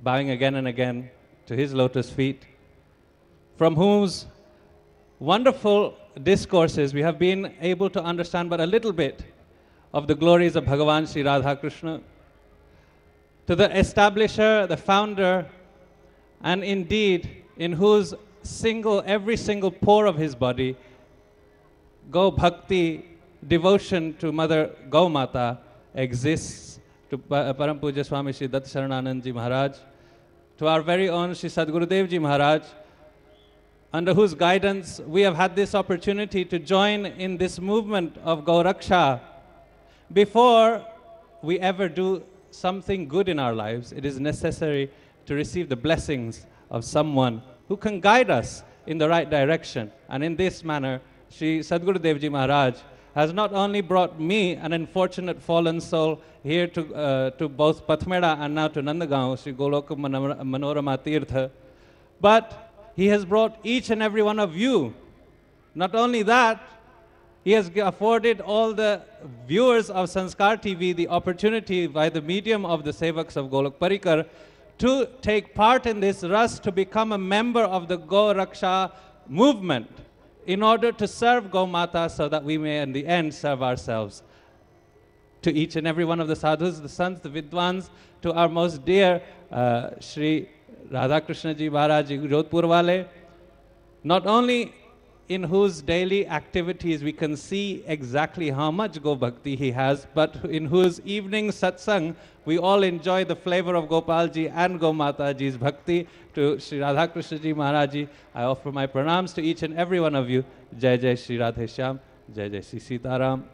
bowing again and again to his lotus feet, from whose wonderful discourses we have been able to understand but a little bit of the glories of Bhagavan Sri Radha Krishna to the establisher, the founder, and indeed in whose single, every single pore of his body, Go Bhakti, devotion to Mother Go Mata, exists. To Pa- Param Swami Sri Datta Sharananand Maharaj, to our very own Sri Sadguru Dev Ji Maharaj, under whose guidance we have had this opportunity to join in this movement of Gauraksha. Before we ever do something good in our lives, it is necessary to receive the blessings of someone who can guide us in the right direction. And in this manner, Sri Sadguru Devji Maharaj has not only brought me, an unfortunate fallen soul, here to, uh, to both Pathmeda and now to Nandagaon, Sri Goloka Manorama Tirtha, but he has brought each and every one of you. Not only that, he has afforded all the viewers of Sanskar TV the opportunity by the medium of the Sevaks of Golok Parikar to take part in this rush to become a member of the Go Raksha movement in order to serve Go Mata so that we may in the end serve ourselves. To each and every one of the sadhus, the sons, the vidwans, to our most dear uh, Sri Radha Krishna Ji Maharaj Jodhpur Wale, not only in whose daily activities we can see exactly how much Go Bhakti he has, but in whose evening satsang we all enjoy the flavor of Gopalji and Go Mataji's Bhakti. To Sri Radha Krishna Ji Maharaj I offer my pranams to each and every one of you. Jai Jai Sri Radhe Shyam, Jai Jai Sri Sitaram.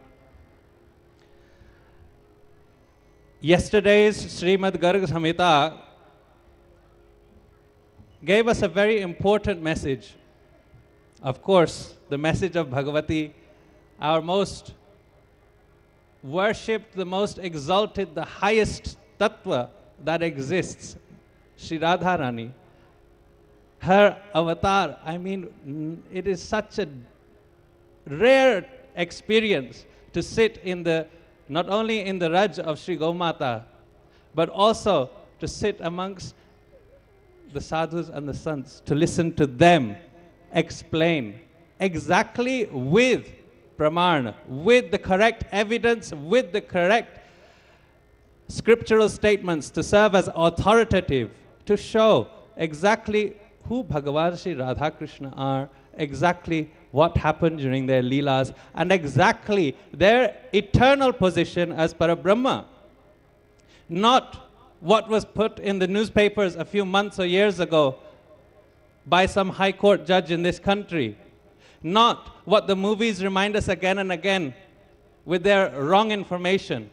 Yesterday's Srimad Garg Samhita gave us a very important message Of course, the message of Bhagavati, our most worshipped, the most exalted, the highest tattva that exists, Sri Radharani, her avatar, I mean, it is such a rare experience to sit in the, not only in the Raj of Sri Gomata, but also to sit amongst the sadhus and the sants, to listen to them explain exactly with praman, with the correct evidence, with the correct scriptural statements to serve as authoritative, to show exactly who Bhagavan Sri Radha Krishna are, exactly what happened during their Leelas, and exactly their eternal position as Parabrahma. Not what was put in the newspapers a few months or years ago by some high court judge in this country. Not what the movies remind us again and again with their wrong information.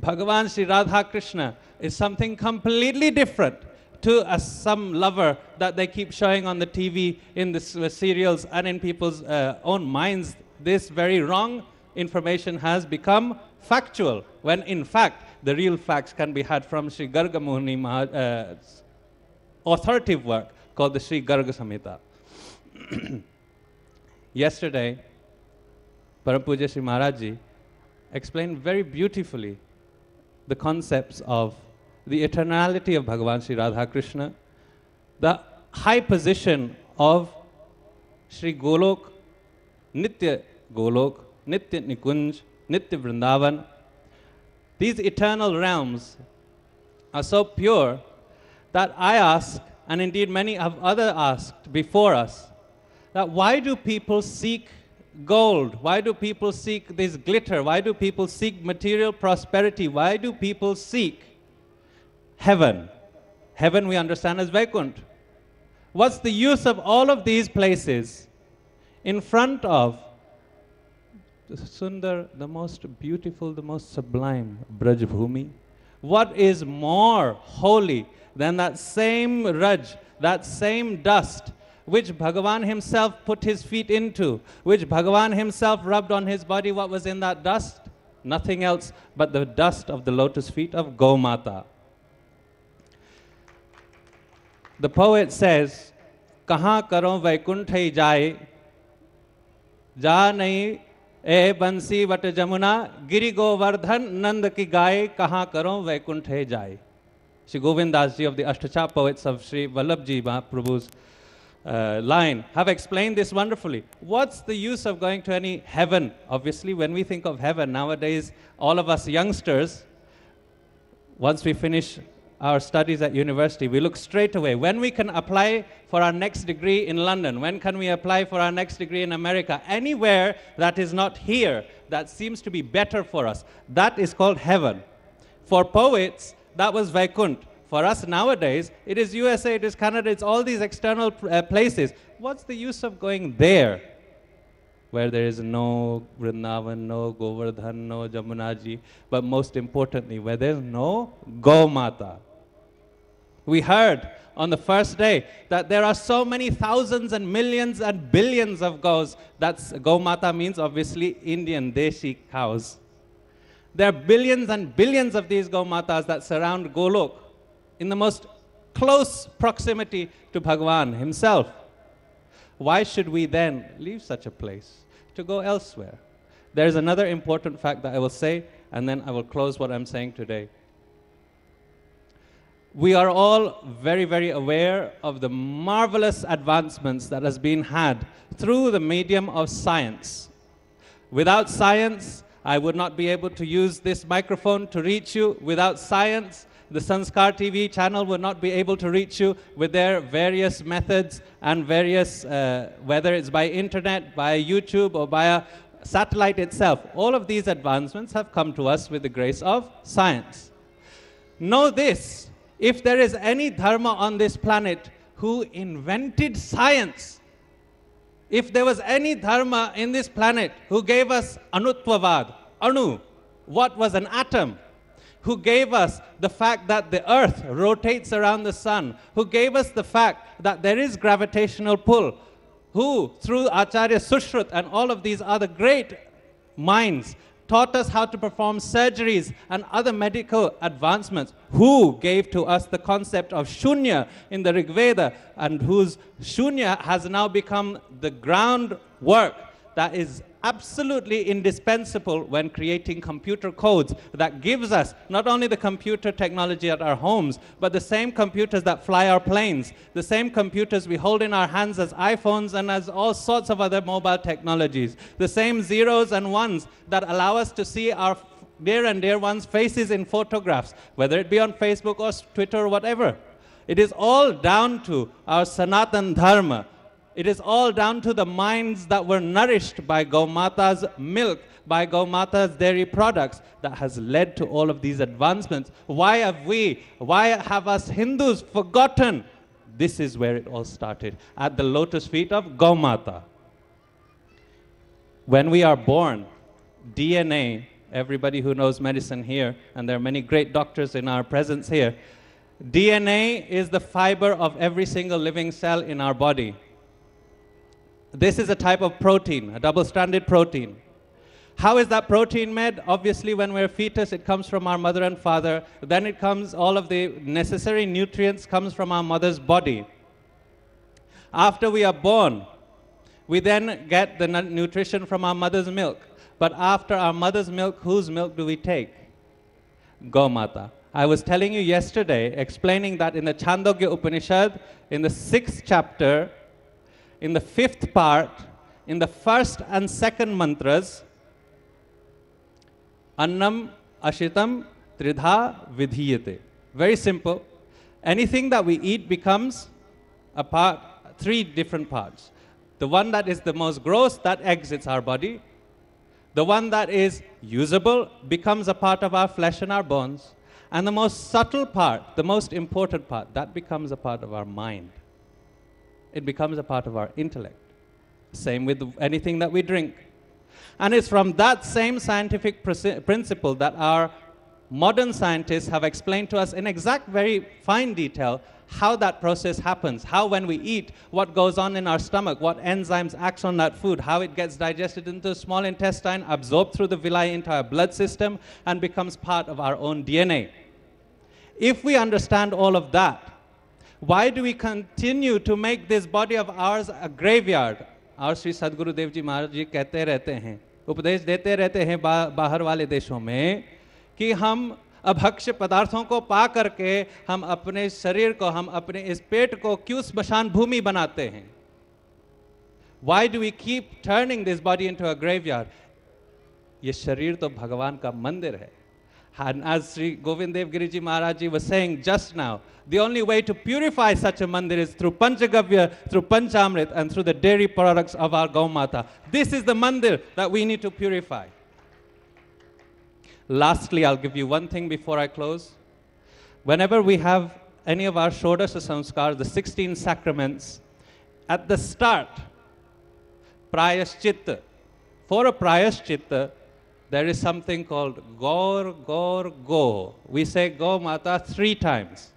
Bhagavan Sri Radha Krishna is something completely different to a, some lover that they keep showing on the TV, in the serials, and in people's uh, own minds. This very wrong information has become factual, when in fact the real facts can be had from Sri Garga Mohini Maha, uh, authoritative work called the Sri Garga Samhita. Yesterday, Param Puja Sri Maharaj Ji explained very beautifully the concepts of the eternality of Bhagavan Sri Radha Krishna, the high position of Sri Golok, Nitya Golok, Nitya Nikunj, Nitya Vrindavan. These eternal realms are so pure that I ask, and indeed many have other asked before us, that why do people seek gold? Why do people seek this glitter? Why do people seek material prosperity? Why do people seek heaven? Heaven we understand as Vaikunt. What's the use of all of these places in front of the Sundar, the most beautiful, the most sublime Braj Bhumi? What is more holy than that same Raj, that same dust, which Bhagavan himself put his feet into, which Bhagavan himself rubbed on his body? What was in that dust? Nothing else but the dust of the lotus feet of Gomata. The poet says, कहाँ करो वैकुंठ ही जाए जा नहीं ए बंसी what Jamuna Giri Govardhan नंद की गाय कहाँ करो वैकुंठ है जाए Shri Govind ji of the Ashtachap poets of Shri Vallabhji Mahaprabhu's uh, line have explained this wonderfully. What's the use of going to any heaven? Obviously, when we think of heaven nowadays, all of us youngsters, once we finish our studies at university, we look straight away. When we can apply for our next degree in London, when can we apply for our next degree in America? Anywhere that is not here, that seems to be better for us. That is called heaven. For poets, that was Vaikunt. For us nowadays, it is USA, it is Canada, it's all these external uh, places. What's the use of going there? where there is no Vrindavan, no Govardhan, no Jamunaji, but most importantly, where there's no Gomata. We heard on the first day that there are so many thousands and millions and billions of goats. That's Gomata means obviously Indian Deshi cows. There are billions and billions of these Gomatas that surround Golok in the most close proximity to Bhagavan himself. Why should we then leave such a place to go elsewhere? There is another important fact that I will say, and then I will close what I'm saying today. We are all very, very aware of the marvelous advancements that has been had through the medium of science. Without science, I would not be able to use this microphone to reach you. Without science, the Sanskar TV channel would not be able to reach you with their various methods and various, uh, whether it's by internet, by YouTube, or by a satellite itself. All of these advancements have come to us with the grace of science. Know this if there is any dharma on this planet who invented science, if there was any dharma in this planet who gave us anutvavad, anu, what was an atom, who gave us the fact that the earth rotates around the sun, who gave us the fact that there is gravitational pull, who, through Acharya Sushrut and all of these other great minds, taught us how to perform surgeries and other medical advancements, who gave to us the concept of shunya in the Rig Veda, and whose shunya has now become the groundwork that is absolutely indispensable when creating computer codes that gives us not only the computer technology at our homes but the same computers that fly our planes the same computers we hold in our hands as iPhones and as all sorts of other mobile technologies the same zeros and ones that allow us to see our dear and dear ones faces in photographs whether it be on Facebook or Twitter or whatever it is all down to our Sanatan Dharma. It is all down to the minds that were nourished by Gaumata's milk, by Gaumata's dairy products that has led to all of these advancements. Why have we, why have us Hindus forgotten? This is where it all started at the lotus feet of Gaumata. When we are born, DNA, everybody who knows medicine here, and there are many great doctors in our presence here, DNA is the fiber of every single living cell in our body. This is a type of protein, a double stranded protein. How is that protein made? Obviously, when we're a fetus, it comes from our mother and father. Then it comes, all of the necessary nutrients comes from our mother's body. After we are born, we then get the nutrition from our mother's milk. But after our mother's milk, whose milk do we take? Gomata. I was telling you yesterday, explaining that in the Chandogya Upanishad, in the sixth chapter, in the fifth part, in the first and second mantras, Annam Ashitam Tridha Vidhiyate. Very simple. Anything that we eat becomes a part, three different parts. The one that is the most gross, that exits our body. The one that is usable becomes a part of our flesh and our bones. And the most subtle part, the most important part, that becomes a part of our mind. It becomes a part of our intellect. Same with anything that we drink. And it's from that same scientific principle that our modern scientists have explained to us in exact, very fine detail how that process happens, how when we eat, what goes on in our stomach, what enzymes act on that food, how it gets digested into the small intestine, absorbed through the villi into our blood system, and becomes part of our own DNA. If we understand all of that, why do we continue to make this body of ours a graveyard? और श्री सदगुरु देव जी महाराज जी कहते रहते हैं उपदेश देते रहते हैं बा, बाहर वाले देशों में कि हम अभक्ष पदार्थों को पा करके हम अपने शरीर को हम अपने इस पेट को क्यों स्मशान भूमि बनाते हैं why Why do we keep turning this body into a graveyard? ये शरीर तो भगवान का मंदिर है And as Sri Govind Dev Giriji Maharaj ji was saying just now, the only way to purify such a mandir is through Panchagavya, through Panchamrit, and through the dairy products of our Gaumata. This is the mandir that we need to purify. Lastly, I'll give you one thing before I close. Whenever we have any of our Shodasha Samskar, the 16 sacraments, at the start, Prayaschitta, for a Prayaschitta, there is something called Gaur, Gaur, Go. We say Go Mata three times.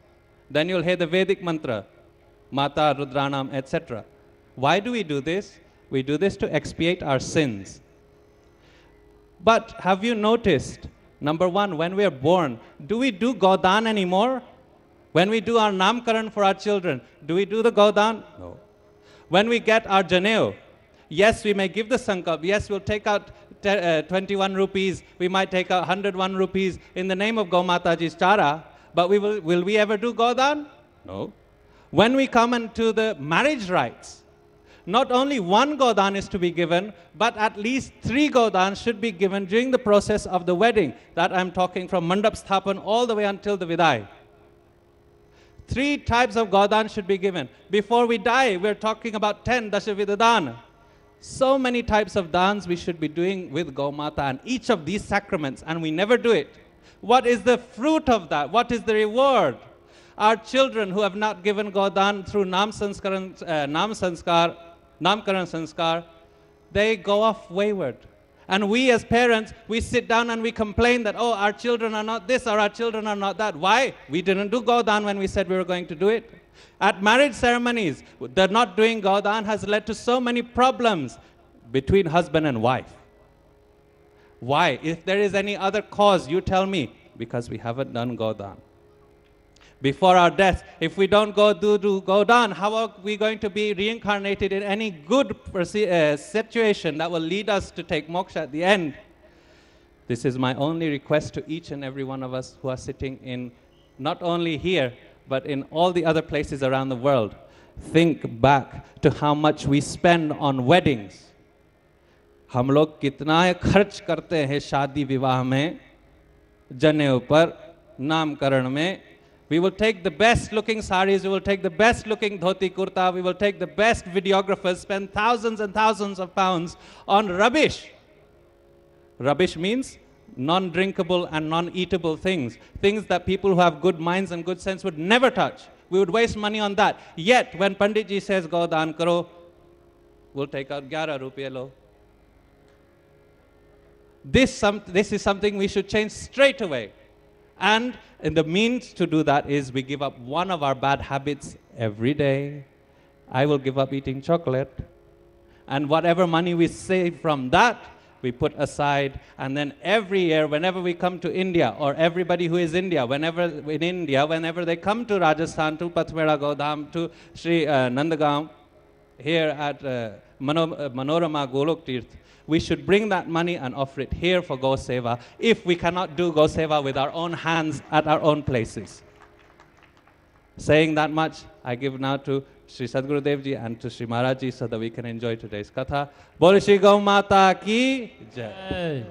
Then you'll hear the Vedic mantra, Mata, Rudranam, etc. Why do we do this? We do this to expiate our sins. But have you noticed, number one, when we are born, do we do Godan anymore? When we do our Namkaran for our children, do we do the Godan? No. When we get our Janeo, yes, we may give the Sankalp. Yes, we'll take out te- uh, 21 rupees. We might take out 101 rupees in the name of Gaumataji's Chara. But we will, will we ever do Godan? No. When we come into the marriage rites, not only one Godan is to be given, but at least three Godans should be given during the process of the wedding. That I'm talking from Mandap Sthapan all the way until the Vidai. Three types of Godan should be given. Before we die, we're talking about 10 Dashavidadana. So many types of dans we should be doing with Gaumata and each of these sacraments, and we never do it. What is the fruit of that? What is the reward? Our children who have not given Godan through Nam Sanskaran, uh, Nam Sanskar, Namkaran Sanskar, they go off wayward. And we as parents, we sit down and we complain that, oh, our children are not this or our children are not that. Why? We didn't do Godan when we said we were going to do it. At marriage ceremonies, the not doing Gaudan has led to so many problems between husband and wife. Why? If there is any other cause, you tell me. Because we haven't done Gaudan. Before our death, if we don't go do, do Gaudan, how are we going to be reincarnated in any good perce- uh, situation that will lead us to take moksha at the end? This is my only request to each and every one of us who are sitting in not only here, but in all the other places around the world. Think back to how much we spend on weddings. हम लोग कितना खर्च करते हैं शादी विवाह में जनेऊ पर नामकरण में we will take the best looking saris we will take the best looking dhoti kurta we will take the best videographers spend thousands and thousands of pounds on rubbish Rubbish means non drinkable and non eatable things, things that people who have good minds and good sense would never touch. We would waste money on that. Yet, when Panditji says, Go karo, we'll take out 11 rupiah lo. This, some, this is something we should change straight away. And in the means to do that is we give up one of our bad habits every day. I will give up eating chocolate. And whatever money we save from that, we put aside. And then every year, whenever we come to India, or everybody who is India, whenever in India, whenever they come to Rajasthan, to Pathmera Godam, to Sri uh, Nandagaon, here at uh, Mano, uh, Manorama Golok Tirth, we should bring that money and offer it here for Go Seva if we cannot do Go Seva with our own hands at our own places. Saying that much, I give now to Shri Sadgurudev ji and to Shri Maharaj ji so we can enjoy to today's katha बोल श्री गौ माता की जय।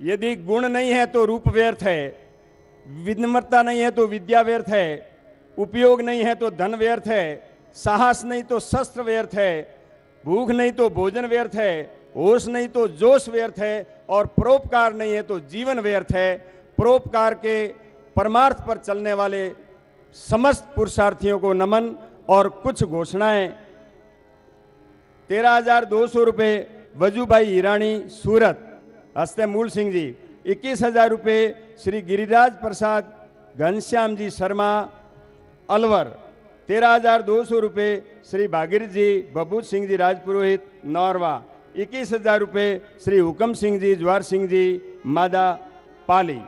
यदि गुण नहीं है तो रूप व्यर्थ है, विनम्रता नहीं है तो विद्या व्यर्थ है, उपयोग नहीं है तो धन व्यर्थ है, साहस नहीं तो शस्त्र व्यर्थ है भूख नहीं तो भोजन व्यर्थ है, होश नहीं तो जोश व्यर्थ है, और परोपकार नहीं है तो जीवन व्यर्थ है। परोपकार के परमार्थ पर चलने वाले समस्त पुरुषार्थियों को नमन और कुछ घोषणाएँ। तेरह हज़ार दो सौ रुपये, वजूभाई हिरानी सूरत। हस्ते मूल सिंह जी। इक्कीस हज़ार रुपये, श्री गिरिराज प्रसाद, घनश्याम जी शर्मा, अलवर। तेरह हज़ार दो सौ रुपये श्री भागीरथ जी बबूत सिंह जी राजपुरोहित नौरवा, इक्कीस हज़ार रुपये श्री हुकम सिंह जी, ज्वार सिंह जी, मादा पाली।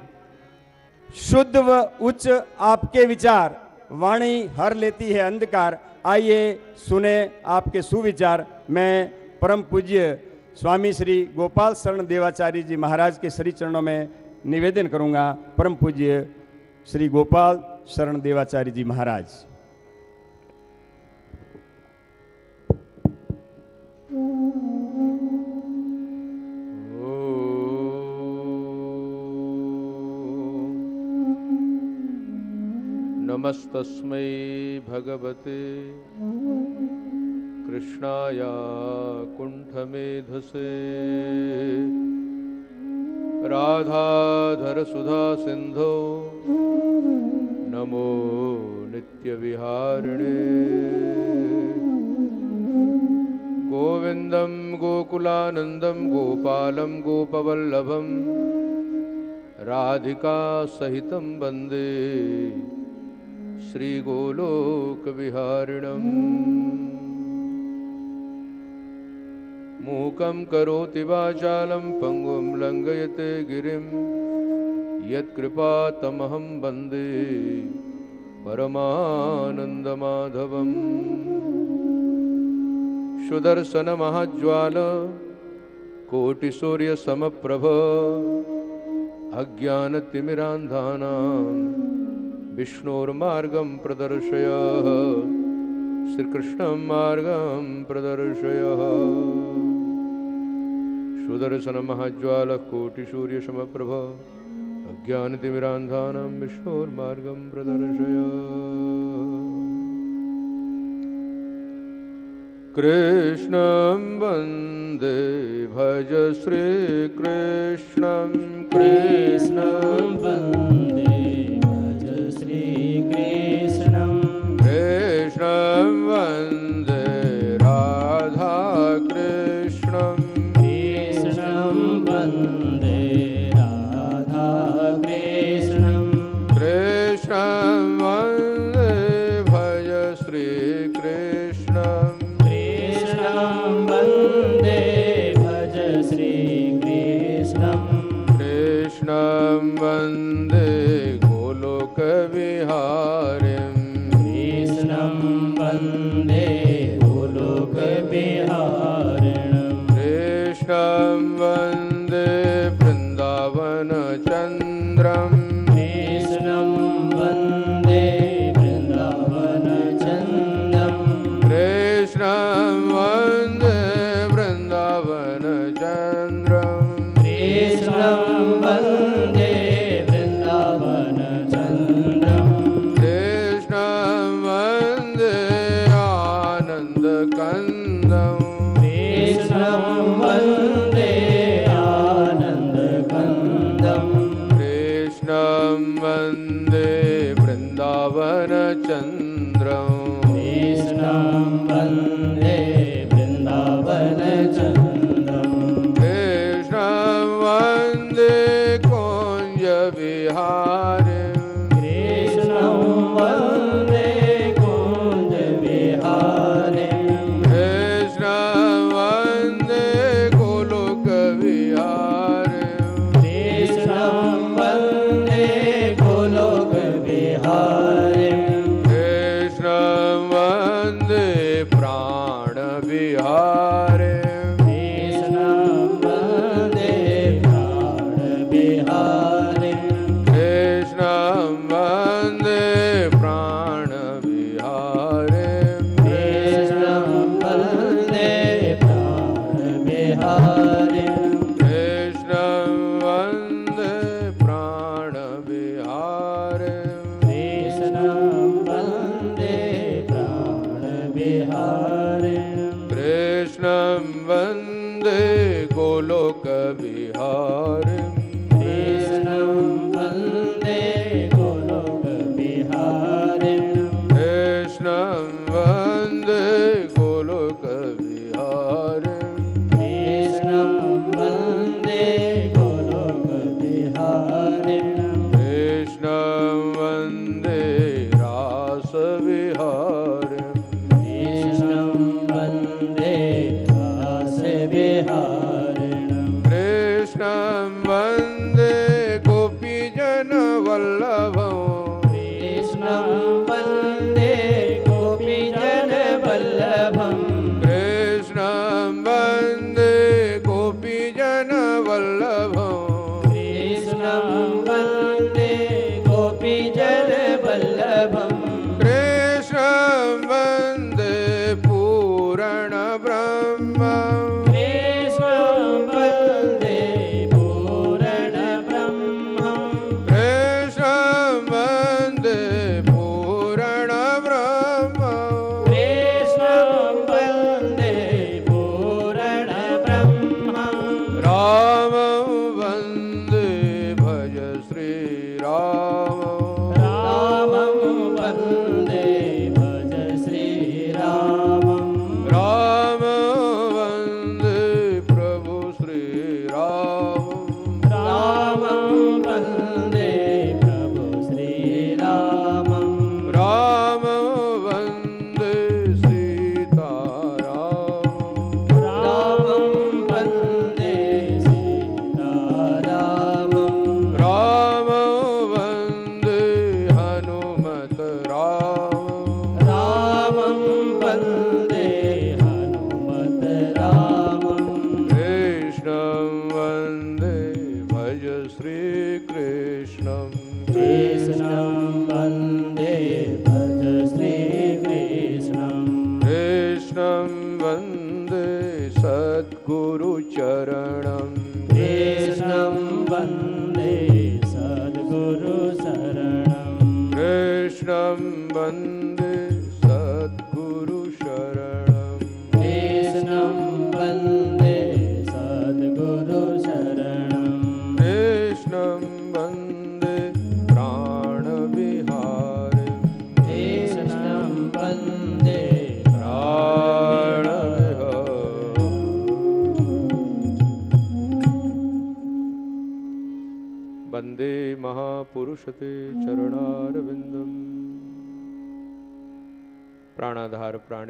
शुद्ध व उच्च आपके विचार, वाणी हर लेती है अंधकार। आइए सुने आपके सुविचार। मैं परम पूज्य स्वामी श्री गोपाल शरण देवाचार्य जी महाराज के श्री चरणों में निवेदन करूँगा। परम पूज्य श्री गोपाल शरण देवाचार्य जी महाराज। नमस्तस्मै भगवते। कृष्णाय कुण्ठमेधसे। राधाधरसुधासिन्धौ। नमो नित्यविहारिणे। गोविन्दं गोकुलानन्दं गोपालं गोपवल्लभम् राधिका सहितं वंदे। श्रीगोलोकविहारिणम्। मूकं करोति वाचालं पङ्गुं लङ्घयते गिरिं। यत्कृपातमहं वन्दे परमानन्दमाधवम्। सुदर्शनमहाज्वाल कोटिसूर्यसमप्रभ अज्ञानतिमिरान्धानां विष्णोर्मार्गं प्रदर्शय। श्रीकृष्णं मार्गं प्रदर्शय। सुदर्शनमहाज्वालः कोटिसूर्यसमप्रभ अज्ञानतिमिरान्धानां विष्णोर्मार्गं प्रदर्शय। कृष्णं वंदे भज श्रीकृष्णं। कृष्णं वंदे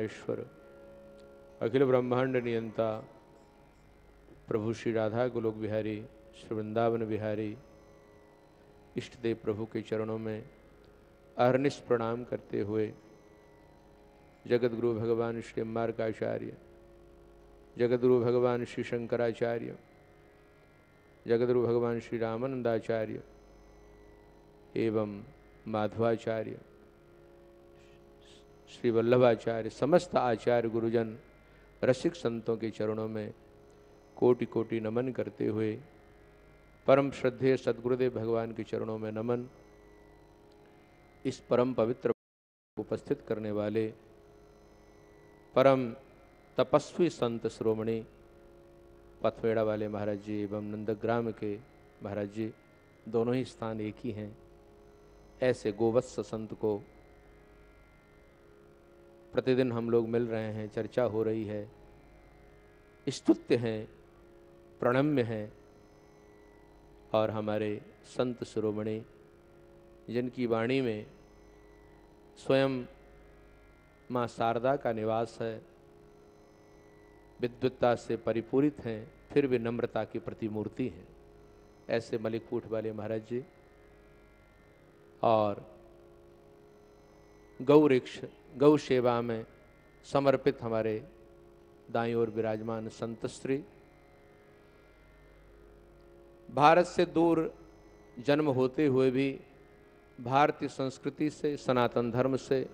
प्राणेश्वर अखिल ब्रह्मांड नियंता प्रभु श्री राधा गोलोक बिहारी, श्री वृंदावन बिहारी, इष्ट देव प्रभु के चरणों में अहरनिश प्रणाम करते हुए जगत गुरु भगवान श्री मार्गाचार्य जगत गुरु भगवान श्री शंकराचार्य जगत गुरु भगवान श्री रामानंदाचार्य एवं माधवाचार्य श्री वल्लभाचार्य, समस्त आचार्य गुरुजन, रसिक संतों के चरणों में कोटि कोटि नमन करते हुए, परम श्रद्धेय सदगुरुदेव भगवान के चरणों में नमन, इस परम पवित्र उपस्थित करने वाले परम तपस्वी संत श्रोमणी पथवेड़ा वाले महाराज जी एवं नंदग्राम के महाराज जी, दोनों ही स्थान एक ही हैं। ऐसे गोवत्स संत को प्रतिदिन हम लोग मिल रहे हैं, चर्चा हो रही है, स्तुत्य हैं, प्रणम्य हैं, और हमारे संत शिरोमणि, जिनकी वाणी में स्वयं माँ शारदा का निवास है, विद्वत्ता से परिपूरित हैं, फिर भी नम्रता की प्रतिमूर्ति हैं। ऐसे मलिकूठ वाले महाराज जी और गौरिक्ष गौ सेवा में समर्पित हमारे दाई ओर विराजमान संत श्री। भारत से दूर जन्म होते हुए भी भारतीय संस्कृति से, सनातन धर्म से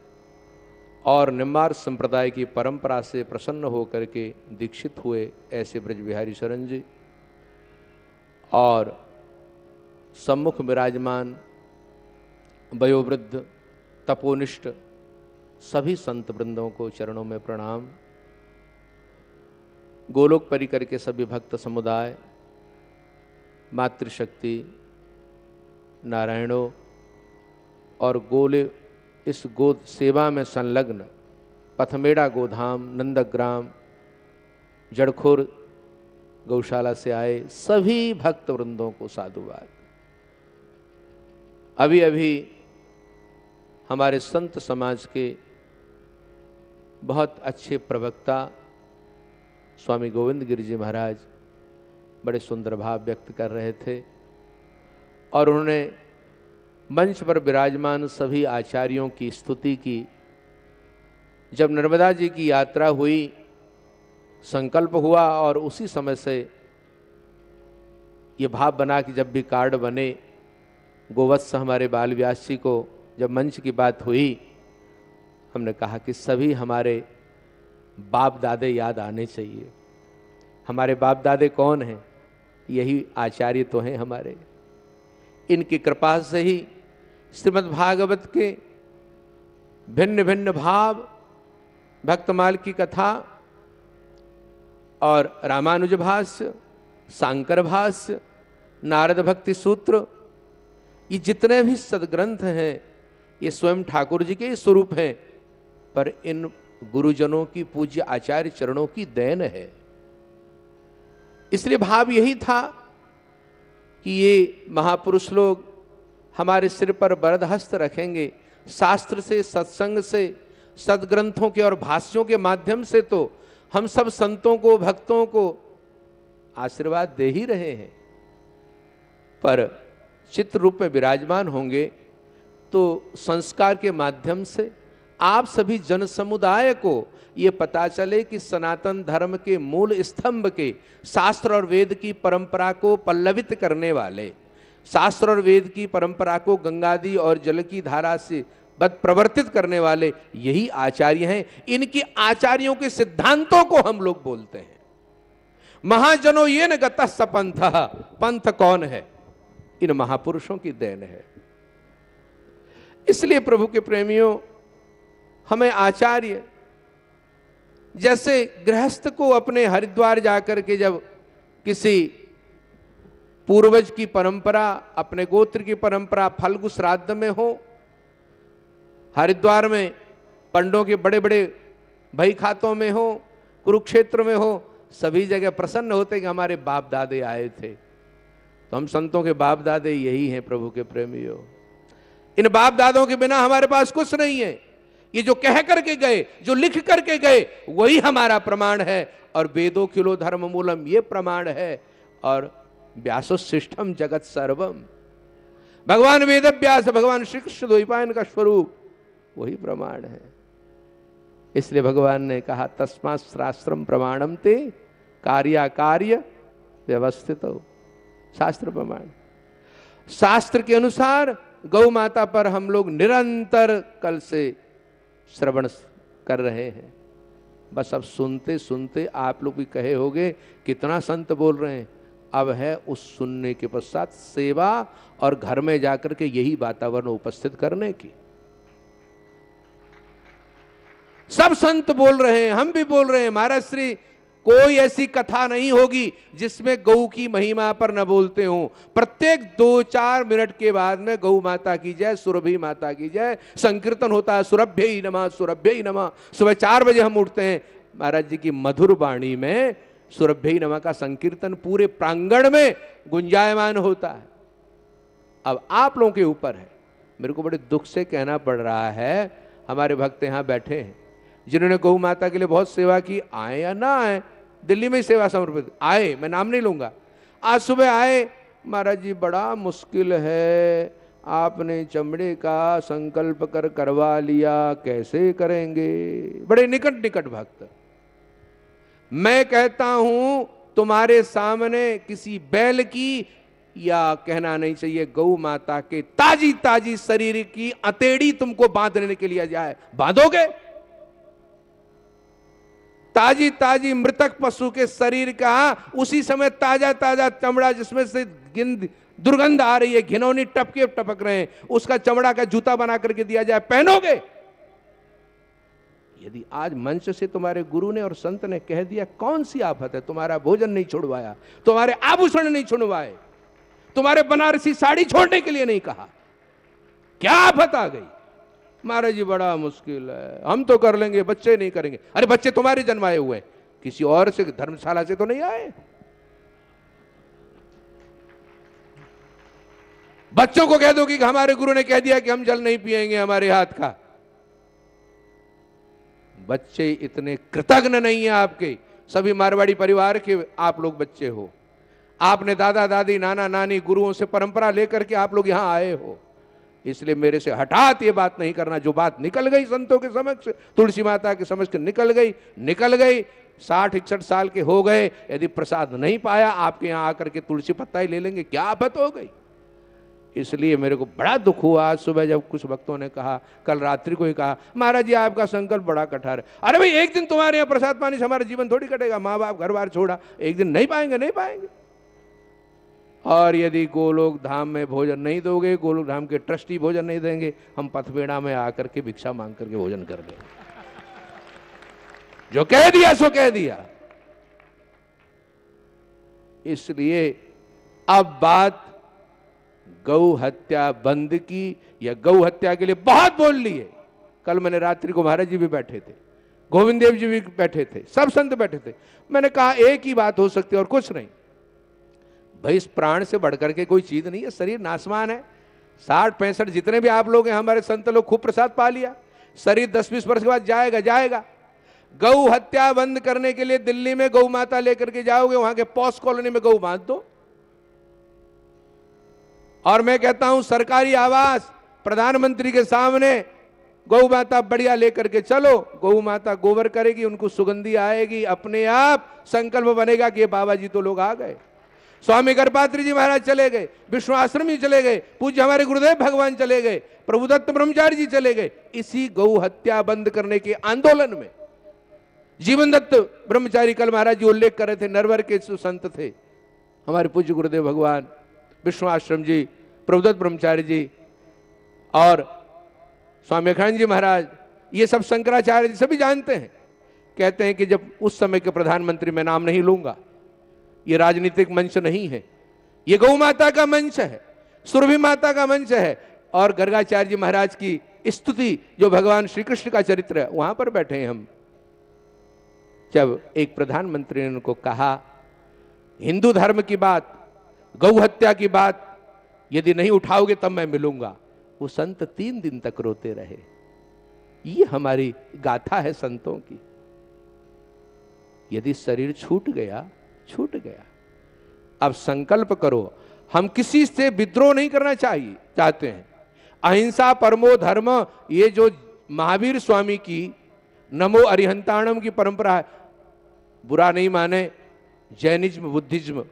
और निम्बार संप्रदाय की परंपरा से प्रसन्न होकर के दीक्षित हुए ऐसे ब्रज बिहारी शरण जी और सम्मुख विराजमान वयोवृद्ध तपोनिष्ठ सभी संत वृंदों को चरणों में प्रणाम। गोलोक परिकर के सभी भक्त समुदाय, मातृशक्ति, नारायणों और गोले इस गो सेवा में संलग्न पथमेड़ा गोधाम, नंदग्राम, जड़खोर गौशाला से आए सभी भक्त वृंदों को साधुवाद। अभी अभी हमारे संत समाज के बहुत अच्छे प्रवक्ता स्वामी गोविंद गिरि जी महाराज बड़े सुंदर भाव व्यक्त कर रहे थे और उन्होंने मंच पर विराजमान सभी आचार्यों की स्तुति की। जब नर्मदा जी की यात्रा हुई, संकल्प हुआ और उसी समय से ये भाव बना कि जब भी कार्ड बने, गोवत्स हमारे बाल व्यास जी को जब मंच की बात हुई हमने कहा कि सभी हमारे बाप दादे याद आने चाहिए। हमारे बाप दादे कौन हैं? यही आचार्य तो हैं हमारे। इनकी कृपा से ही श्रीमद् भागवत के भिन्न भिन्न भाव भक्तमाल की कथा और रामानुज भाष्य, सांकर भाष्य, नारद भक्ति सूत्र, ये जितने भी सदग्रंथ हैं, ये स्वयं ठाकुर जी के स्वरूप हैं। पर इन गुरुजनों की पूज्य आचार्य चरणों की देन है। इसलिए भाव यही था कि ये महापुरुष लोग हमारे सिर पर वरद हस्त रखेंगे। शास्त्र से, सत्संग से, सदग्रंथों के और भाष्यों के माध्यम से तो हम सब संतों को, भक्तों को आशीर्वाद दे ही रहे हैं। पर चित्र रूप में विराजमान होंगे तो संस्कार के माध्यम से आप सभी जन समुदाय को ये पता चले कि सनातन धर्म के मूल स्तंभ के शास्त्र और वेद की परंपरा को पल्लवित करने वाले, शास्त्र और वेद की परंपरा को गंगादी और जल की धारा से बद प्रवर्तित करने वाले यही आचार्य हैं। इनकी आचार्यों के सिद्धांतों को हम लोग बोलते हैं। महाजनो ये न गत सपंथ, पंथ कौन है? इन महापुरुषों की देन है। इसलिए प्रभु के प्रेमियों हमें आचार्य जैसे गृहस्थ को अपने हरिद्वार जाकर के जब किसी पूर्वज की परंपरा, अपने गोत्र की परंपरा फलगु श्राद्ध में हो, हरिद्वार में पंडों के बड़े बड़े भई खातों में हो, कुरुक्षेत्र में हो, सभी जगह प्रसन्न होते कि हमारे बाप दादे आए थे। तो हम संतों के बाप दादे यही हैं प्रभु के प्रेमियों। इन बाप दादों के बिना हमारे पास कुछ नहीं है। ये जो कह करके गए, जो लिख करके गए, वही हमारा प्रमाण है। और वेदो किलो धर्म मूलम ये प्रमाण है। और व्यासो शिष्टम जगत सर्वम। भगवान वेद व्यास भगवान श्री कृष्ण द्वैपायन का स्वरूप, वही प्रमाण है। इसलिए भगवान ने कहा तस्मा शास्त्रम प्रमाणम ते कार्या कार्य व्यवस्थित। हो शास्त्र प्रमाण। शास्त्र के अनुसार गौ माता पर हम लोग निरंतर कल से श्रवण कर रहे हैं। बस अब सुनते सुनते आप लोग भी कहे होगे, कितना संत बोल रहे हैं। अब है उस सुनने के पश्चात सेवा और घर में जाकर के यही वातावरण उपस्थित करने की। सब संत बोल रहे हैं, हम भी बोल रहे हैं, महाराज श्री कोई ऐसी कथा नहीं होगी जिसमें गौ की महिमा पर न बोलते हो। प्रत्येक दो चार मिनट के बाद में गौ माता की जय, सुरभि माता की जय। संकीर्तन होता है, सुरभ्य ही नमा, सुरभ्य ही नमा। सुबह चार बजे हम उठते हैं। महाराज जी की मधुर वाणी में सुरभ्य ही नमा का संकीर्तन पूरे प्रांगण में गुंजायमान होता है। अब आप लोगों के ऊपर है। मेरे को बड़े दुख से कहना पड़ रहा है, हमारे भक्त यहाँ बैठे हैं, जिन्होंने गौ माता के लिए बहुत सेवा की, आए या ना आए दिल्ली में ही सेवा समर्पित। आए, मैं नाम नहीं लूँगा। आज सुबह आए, महाराज जी, बड़ा मुश्किल है। आपने चमड़े का संकल्प कर करवा लिया, कैसे करेंगे? बड़े निकट निकट भक्त। मैं कहता हूँ, तुम्हारे सामने किसी बैल की, या कहना नहीं चाहिए, गौ माता के ताजी ताजी शरीर की अतेड़ी तुमको बांधने के लिए जाए बांधोगे? ताजी ताजी मृतक पशु के शरीर का उसी समय ताज़ा ताज़ा चमड़ा जिसमें से गिंद, दुर्गंध आ रही है, घिनौनी टपके, टपक रहे हैं। उसका चमड़ा का जूता बना करके दिया जाए, पहनोगे? यदि आज मंच से तुम्हारे गुरु ने और संत ने कह दिया, कौन सी आफत है? तुम्हारा भोजन नहीं छुड़वाया, तुम्हारे आभूषण नहीं छुड़वाए, तुम्हारे बनारसी साड़ी छोड़ने के लिए नहीं कहा। क्या आफत आ गई? महाराज जी बड़ा मुश्किल है। हम तो कर लेंगे, बच्चे नहीं करेंगे। अरे बच्चे तुम्हारे जन्माए हुए हैं। किसी और से, धर्मशाला से तो नहीं आए। बच्चों को कह दो कि हमारे गुरु ने कह दिया कि हम जल नहीं पिएँगे हमारे हाथ का। बच्चे इतने कृतज्ञ नहीं है आपके। सभी मारवाड़ी परिवार के आप लोग बच्चे हो। आपने दादा, दादी, नाना, नानी, गुरुओं से परंपरा लेकर के आप लोग यहाँ आए हो। इसलिए मेरे से हठात ये बात नहीं करना। जो बात निकल गई संतों के समक्ष, तुलसी माता के समक्ष निकल गई निकल गई। साठ इकसठ साल के हो गए, यदि प्रसाद नहीं पाया, आपके यहाँ आकर के तुलसी पत्ता ही ले लेंगे, क्या आफत हो गई? इसलिए मेरे को बड़ा दुख हुआ। आज सुबह जब कुछ भक्तों ने कहा, कल रात्रि को ही कहा, महाराज जी, आपका संकल्प बड़ा कठार है। अरे भाई, एक दिन तुम्हारे यहाँ प्रसाद पानी से हमारा जीवन थोड़ी कटेगा। माँ बाप घर बार छोड़ा, एक दिन नहीं पाएँगे नहीं पाएँगे। और यदि गोलोक धाम में भोजन नहीं दोगे, गोलोक धाम के ट्रस्टी भोजन नहीं देंगे, हम पथपेड़ा में आकर के भिक्षा मांग करके भोजन कर लेंगे। जो कह दिया, सो कह दिया। इसलिए अब बात गौ हत्या बंद की, या गौ हत्या के लिए बहुत बोल लिए। कल मैंने रात्रि को महाराज जी भी बैठे थे, गोविंद देव जी भी बैठे थे, सब संत बैठे थे। मैंने कहा, एक ही बात हो सकती है और कुछ नहीं। भाई, इस प्राण से बढ़कर के कोई चीज़ नहीं है, शरीर नासमान है। साठ पैंसठ जितने भी आप लोग हैं, हमारे संत लोग खूब प्रसाद पा लिया। शरीर दस बीस वर्ष के बाद जाएगा जाएगा। गौ हत्या बंद करने के लिए दिल्ली में गौ माता लेकर के जाओगे, वहाँ के पॉस कॉलोनी में गौ बाँध दो। और मैं कहता हूँ, सरकारी आवास प्रधानमंत्री के सामने गौ माता बढ़िया लेकर के चलो। गौ माता गोबर करेगी, उनको सुगंधी आएगी, अपने आप संकल्प बनेगा कि ये बाबा जी तो लोग आ गए। स्वामी गर्पात्री जी महाराज चले गए, विष्णु आश्रम जी चले गए, पूज्य हमारे गुरुदेव भगवान चले गए प्रभुदत्त ब्रह्मचारी जी चले गए। इसी गौ हत्या बंद करने के आंदोलन में जीवन दत्त ब्रह्मचारी कल महाराज जी उल्लेख कर रहे थे, नरवर के संत थे। हमारे पूज्य गुरुदेव भगवान, विष्णु आश्रम जी प्रभुदत्त ब्रह्मचारी जी और स्वामी अखंड जी महाराज, ये सब शंकराचार्य जी सभी जानते हैं। कहते हैं कि जब उस समय के प्रधानमंत्री मैं नाम नहीं लूँगा ये राजनीतिक मंच नहीं है। ये गौ माता का मंच है, सुरभि माता का मंच है और गर्गाचार्य जी महाराज की स्तुति जो भगवान श्री कृष्ण का चरित्र है, वहाँ पर बैठे हैं हम। जब एक प्रधानमंत्री ने उनको कहा, हिंदू धर्म की बात, गौ हत्या की बात, यदि नहीं उठाओगे तब मैं मिलूँगा। वो संत तीन दिन तक रोते रहे। ये हमारी गाथा है संतों की। यदि शरीर छूट गया छूट गया। अब संकल्प करो, हम किसी से विद्रोह नहीं करना चाहिए, चाहते हैं। अहिंसा, परमो, धर्म, ये जो महावीर स्वामी की, नमो अरिहंताणम की परंपरा है, बुरा नहीं माने, जैनिज्म, बुद्धिज्म,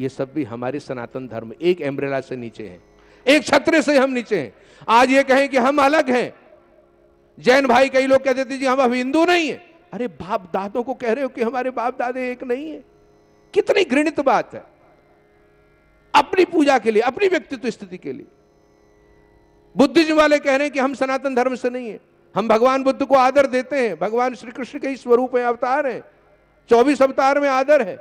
ये सब भी हमारे सनातन धर्म, एक एम्ब्रेला से नीचे हैं। एक छत्र से हम नीचे हैं। आज ये कहें कि हम अलग हैं। जैन भाई कई लोग कहते थे, जी, हम अब हिंदू नहीं है। अरे, बाप दादों को कह रहे हो कि हमारे बाप दादे एक नहीं है। कितनी घृणित बात है। अपनी पूजा के लिए, अपनी व्यक्तित्व स्थिति के लिए। बुद्धिज्म वाले कह रहे हैं कि हम सनातन धर्म से नहीं है। हम भगवान बुद्ध को आदर देते हैं। भगवान श्री कृष्ण के ही स्वरूप है अवतार है। चौबीस अवतार में आदर है।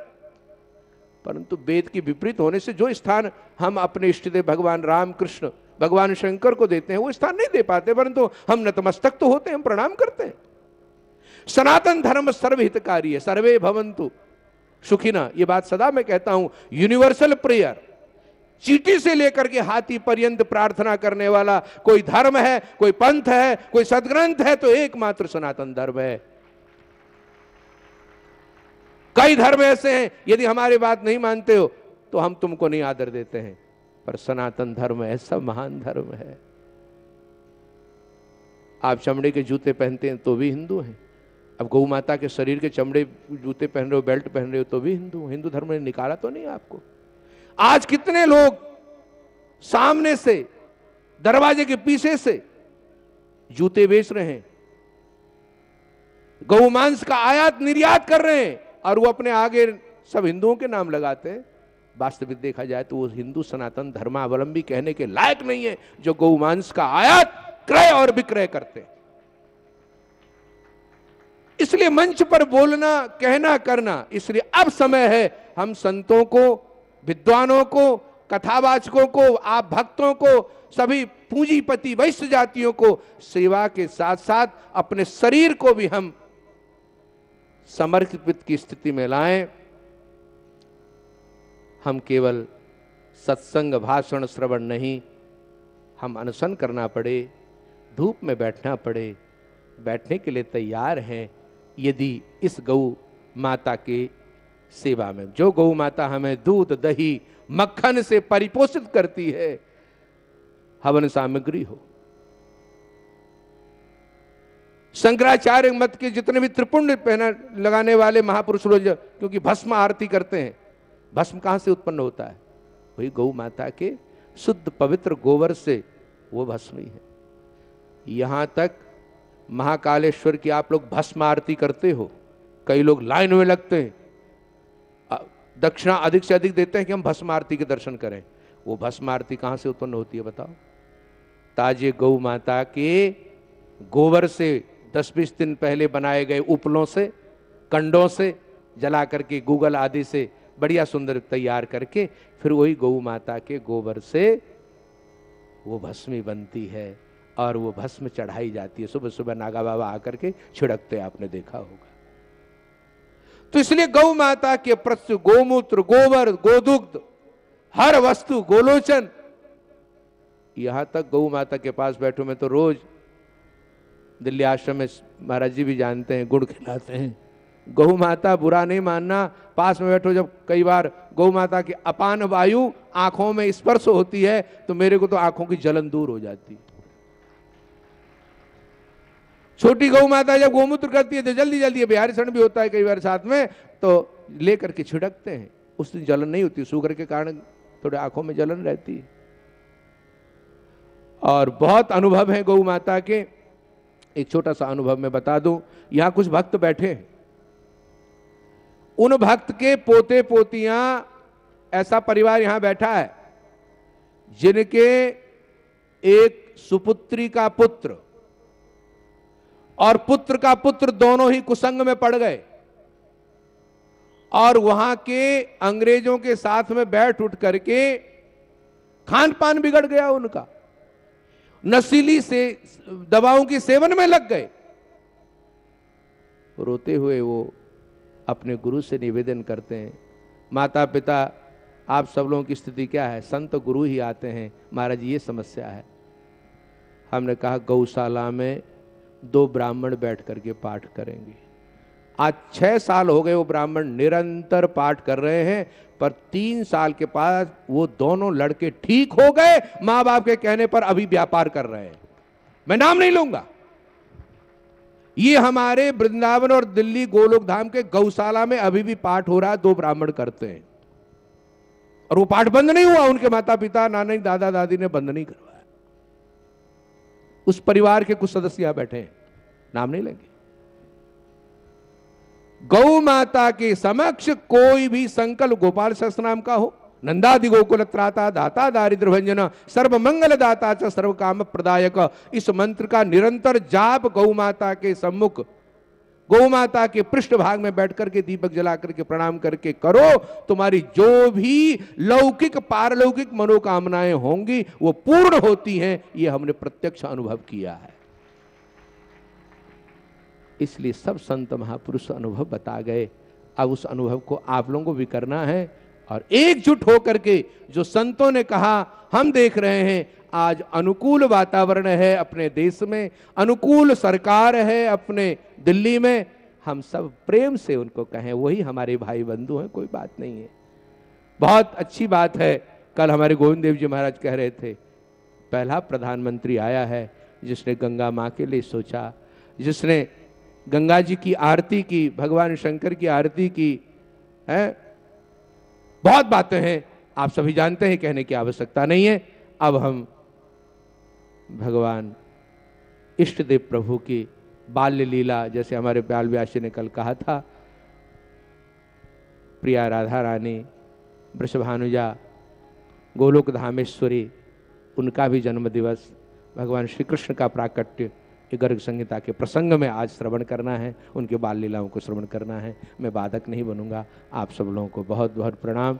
परंतु वेद की विपरीत होने से जो स्थान हम अपने इष्टदेव भगवान राम कृष्ण भगवान शंकर को देते हैं, वो स्थान नहीं दे पाते, परंतु हम नतमस्तक तो होते हैं, हम प्रणाम करते हैं। सनातन धर्म सर्वहितकारी है, सर्वे भवंतु। सुखिना, ये बात सदा मैं कहता हूँ यूनिवर्सल प्रेयर चीटी से लेकर के हाथी पर्यंत प्रार्थना करने वाला कोई धर्म है, कोई पंथ है, कोई सदग्रंथ है तो एकमात्र सनातन धर्म है। कई धर्म ऐसे हैं, यदि हमारी बात नहीं मानते हो तो हम तुमको नहीं आदर देते हैं। पर सनातन धर्म ऐसा महान धर्म है। आप चमड़े के जूते पहनते हैं तो भी हिंदू हैं। अब गौ माता के शरीर के चमड़े, जूते पहन रहे हो, बेल्ट पहन रहे हो तो भी हिंदू हिंदू धर्म ने निकाला तो नहीं आपको? आज कितने लोग सामने से, दरवाजे के पीछे से जूते बेच रहे हैं? गौ मांस का आयात निर्यात कर रहे हैं और वो अपने आगे सब हिंदुओं के नाम लगाते हैं। वास्तविक देखा जाए तो वो हिंदू सनातन धर्मावलंबी कहने के लायक नहीं है। जो गौ मांस का आयात क्रय और विक्रय करते हैं। इसलिए मंच पर बोलना, कहना, करना, इसलिए अब समय है। हम संतों को, विद्वानों को, कथावाचकों को, आप भक्तों को, सभी पूंजीपति, वैश्य जातियों को सेवा के साथ साथ अपने शरीर को भी हम समर्पित की स्थिति में लाएँ। हम केवल सत्संग, भाषण, श्रवण नहीं, हम अनशन करना पड़े, धूप में बैठना पड़े, बैठने के लिए तैयार हैं। यदि इस गौ माता के सेवा में। जो गौ माता हमें दूध, दही, मक्खन से परिपोषित करती है, हवन सामग्री हो। शंकराचार्य मत के जितने भी त्रिपुंड पहना, लगाने वाले महापुरुष लोग, क्योंकि भस्म आरती करते हैं, भस्म कहाँ से उत्पन्न होता है? वही गौ माता के शुद्ध पवित्र गोबर से वो भस्म ही है। यहाँ तक महाकालेश्वर की आप लोग भस्म आरती करते हो। कई लोग लाइन में लगते हैं। दक्षिणा अधिक से अधिक देते हैं कि हम भस्म आरती के दर्शन करें। वो भस्म आरती कहाँ से उत्पन्न होती है बताओ। ताजे गौ माता के गोबर से दस बीस दिन पहले बनाए गए उपलों से, कंडों से, जला करके गूगल आदि से बढ़िया सुंदर तैयार करके फिर वही गौ माता के गोबर से वो भस्मी बनती है। और वो भस्म चढ़ाई जाती है। सुबह सुबह नागा बाबा आकर के छिड़कते आपने देखा होगा। तो इसलिए गौ माता के प्रत्य गोमूत्र, गोबर, गोदुग्ध, हर वस्तु, गोलोचन, यहाँ तक गौ माता के पास बैठो। मैं तो रोज दिल्ली आश्रम में महाराज जी भी जानते हैं, गुड़ खिलाते हैं। गौ माता बुरा नहीं मानना। पास में बैठो जब कई बार गौ माता की अपान वायु आँखों में स्पर्श होती है तो मेरे को तो आँखों की जलन दूर हो जाती है। छोटी गौ माता जब गोमूत्र करती है तो जल्दी जल्दी बिहारी क्षण भी होता है कई बार साथ में तो लेकर के छिड़कते हैं। उस दिन जलन नहीं होती, शुगर के कारण थोड़े आँखों में जलन रहती है। और बहुत अनुभव है गौ माता के। एक छोटा सा अनुभव मैं बता दूँ, यहाँ कुछ भक्त बैठे हैं। उन भक्त के पोते पोतियाँ, ऐसा परिवार यहाँ बैठा है, जिनके एक सुपुत्री का पुत्र और पुत्र का पुत्र दोनों ही कुसंग में पड़ गए। और वहाँ के अंग्रेज़ों के साथ में बैठ उठ करके खान पान बिगड़ गया उनका। नशीली से, दवाओं के सेवन में लग गए। रोते हुए वो अपने गुरु से निवेदन करते हैं माता पिता आप सब लोगों की स्थिति क्या है? संत गुरु ही आते हैं। महाराज, ये समस्या है। हमने कहा, गौशाला में दो ब्राह्मण बैठ करके पाठ करेंगे। आज छह साल हो गए वो ब्राह्मण निरंतर पाठ कर रहे हैं, पर तीन साल के बाद वो दोनों लड़के ठीक हो गए माँ बाप के कहने पर अभी व्यापार कर रहे हैं। मैं नाम नहीं लूँगा। ये हमारे वृंदावन और दिल्ली गोलोक धाम के गौशाला में अभी भी पाठ हो रहा है, दो ब्राह्मण करते हैं। और वो पाठ बंद नहीं हुआ, उनके माता पिता नाना दादा दादी ने बंद नहीं करवाया। उस परिवार के कुछ सदस्य बैठे हैं। नाम नहीं लेंगे। गौ माता के समक्ष कोई भी संकल्प गोपाल सहस्त्र नाम का हो, नंदादि गोकुल त्राता, दाता दारिद्र भंजन, सर्व मंगल दाता च सर्व काम प्रदायक, इस मंत्र का निरंतर जाप गौ माता के सम्मुख, गौ माता के पृष्ठ भाग में बैठ करके दीपक जला करके प्रणाम करके करो, तुम्हारी जो भी लौकिक, पारलौकिक मनोकामनाएँ होंगी, वो पूर्ण होती हैं, ये हमने प्रत्यक्ष अनुभव किया है। इसलिए सब संत महापुरुष अनुभव बता गए। अब उस अनुभव को आप लोगों को भी करना है और एकजुट होकर के जो संतों ने कहा, हम देख रहे हैं, आज अनुकूल वातावरण है अपने देश में, अनुकूल सरकार है अपने दिल्ली में। हम सब प्रेम से उनको कहें, वही हमारे भाई बंधु हैं, कोई बात नहीं है। बहुत अच्छी बात है, कल हमारे गोविंद देव जी महाराज कह रहे थे, पहला प्रधानमंत्री आया है, जिसने गंगा माँ के लिए सोचा, जिसने गंगा जी की आरती की, भगवान शंकर की आरती की, है? बहुत बातें हैं। आप सभी जानते हैं, कहने की आवश्यकता नहीं है। अब हम भगवान इष्ट देव प्रभु की बाल्य लीला, जैसे हमारे बाल व्यासी ने कल कहा था, प्रिया राधा रानी, वृषभानुजा, गोलोक धामेश्वरी, उनका भी जन्म दिवस भगवान श्री कृष्ण का प्राकट्य गर्ग संहिता के प्रसंग में आज श्रवण करना है, उनके बाल लीलाओं को श्रवण करना है। मैं बाधक नहीं बनूँगा। आप सब लोगों को बहुत बहुत प्रणाम।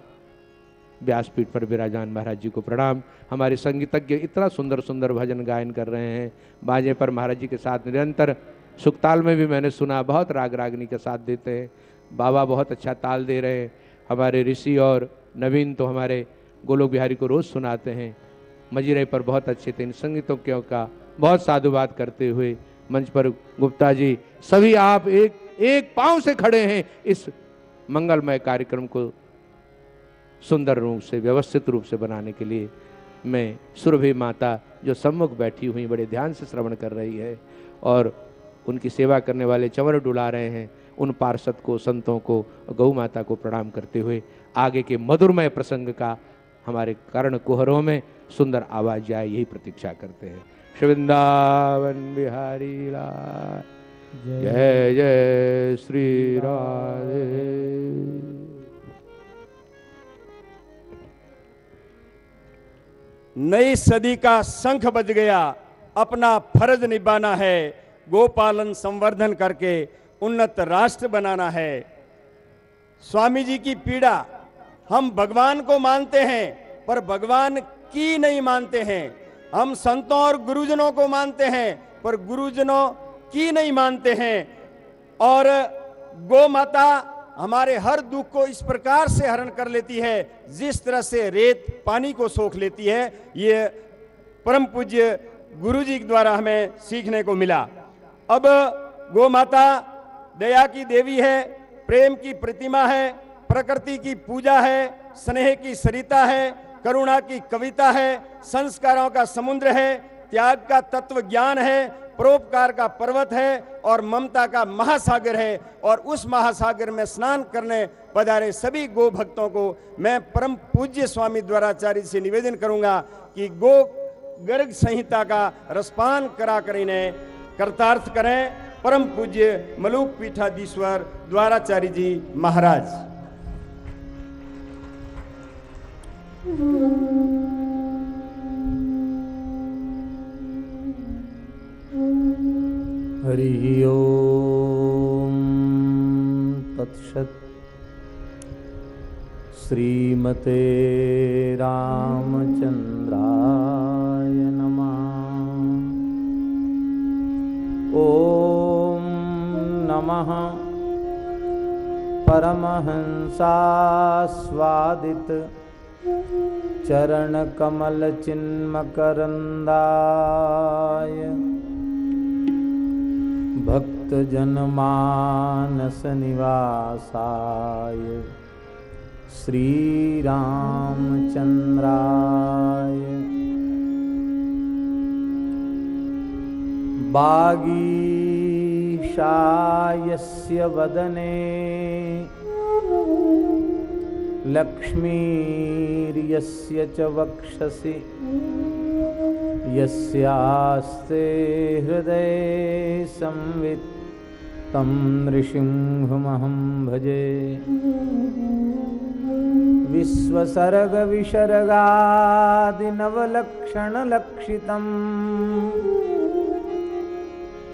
व्यासपीठ पर विराजान महाराज जी को प्रणाम। हमारे संगीतज्ञ इतना सुंदर सुंदर भजन गायन कर रहे हैं। बाजे पर महाराज जी के साथ निरंतर सुखताल में भी मैंने सुना, बहुत राग रागनी के साथ देते हैं। बाबा बहुत अच्छा ताल दे रहे हैं। हमारे ऋषि और नवीन तो हमारे गोलोक बिहारी को रोज़ सुनाते हैं। मजीरे पर बहुत अच्छे थे इन संगीतों का बहुत साधुवाद करते हुए मंच पर गुप्ता जी, सभी आप एक एक पाँव से खड़े हैं। इस मंगलमय कार्यक्रम को सुंदर रूप से, व्यवस्थित रूप से बनाने के लिए मैं सुरभि माता जो सम्मुख बैठी हुई, बड़े ध्यान से श्रवण कर रही है और उनकी सेवा करने वाले चंवर डुला रहे हैं, उन पार्षद को, संतों को, गौ माता को प्रणाम करते हुए आगे के मधुरमय प्रसंग का हमारे कर्ण कुहरों में सुंदर आवाज़ जाए यही प्रतीक्षा करते हैं। वृंदावन बिहारी लाल। जय। जय श्री राधे। नई सदी का शंख बज गया। अपना फ़र्ज़ निभाना है। गोपालन संवर्धन करके उन्नत राष्ट्र बनाना है। स्वामी जी की पीड़ा हम भगवान को मानते हैं पर भगवान की नहीं मानते हैं। हम संतों और गुरुजनों को मानते हैं, पर गुरुजनों की नहीं मानते हैं। और गो माता हमारे हर दुख को इस प्रकार से हरण कर लेती है, जिस तरह से रेत पानी को सोख लेती है, ये परम पूज्य गुरु जी द्वारा हमें सीखने को मिला। अब गो माता दया की देवी है, प्रेम की प्रतिमा है, प्रकृति की पूजा है, स्नेह की सरिता है करुणा की कविता है, संस्कारों का समुद्र है, त्याग का तत्व ज्ञान है, परोपकार का पर्वत है और ममता का महासागर है। और उस महासागर में स्नान करने पधारे सभी गो भक्तों को मैं परम पूज्य स्वामी द्वाराचार्य से निवेदन करूँगा कि गो गर्ग संहिता का रसपान करा कर इन्हें कर्तार्थ करें। परम पूज्य मलूक पीठाधीश्वर द्वाराचार्य जी महाराज। हरि ओम तत्सत श्रीमते रामचंद्राय नमः। ॐ नमः। परमहंसास्वादित चरणकमलचिन्मकरन्दाय भक्तजनमानसनिवासाय श्रीरामचन्द्राय। बागीशायस्य वदने। लक्ष्मीर्यस्य च वक्षसि। यस्यास्ते हृदये संवित् तं नृसिंहमहं भजे। विश्वसर्गविसर्गादिनवलक्षणलक्षितम्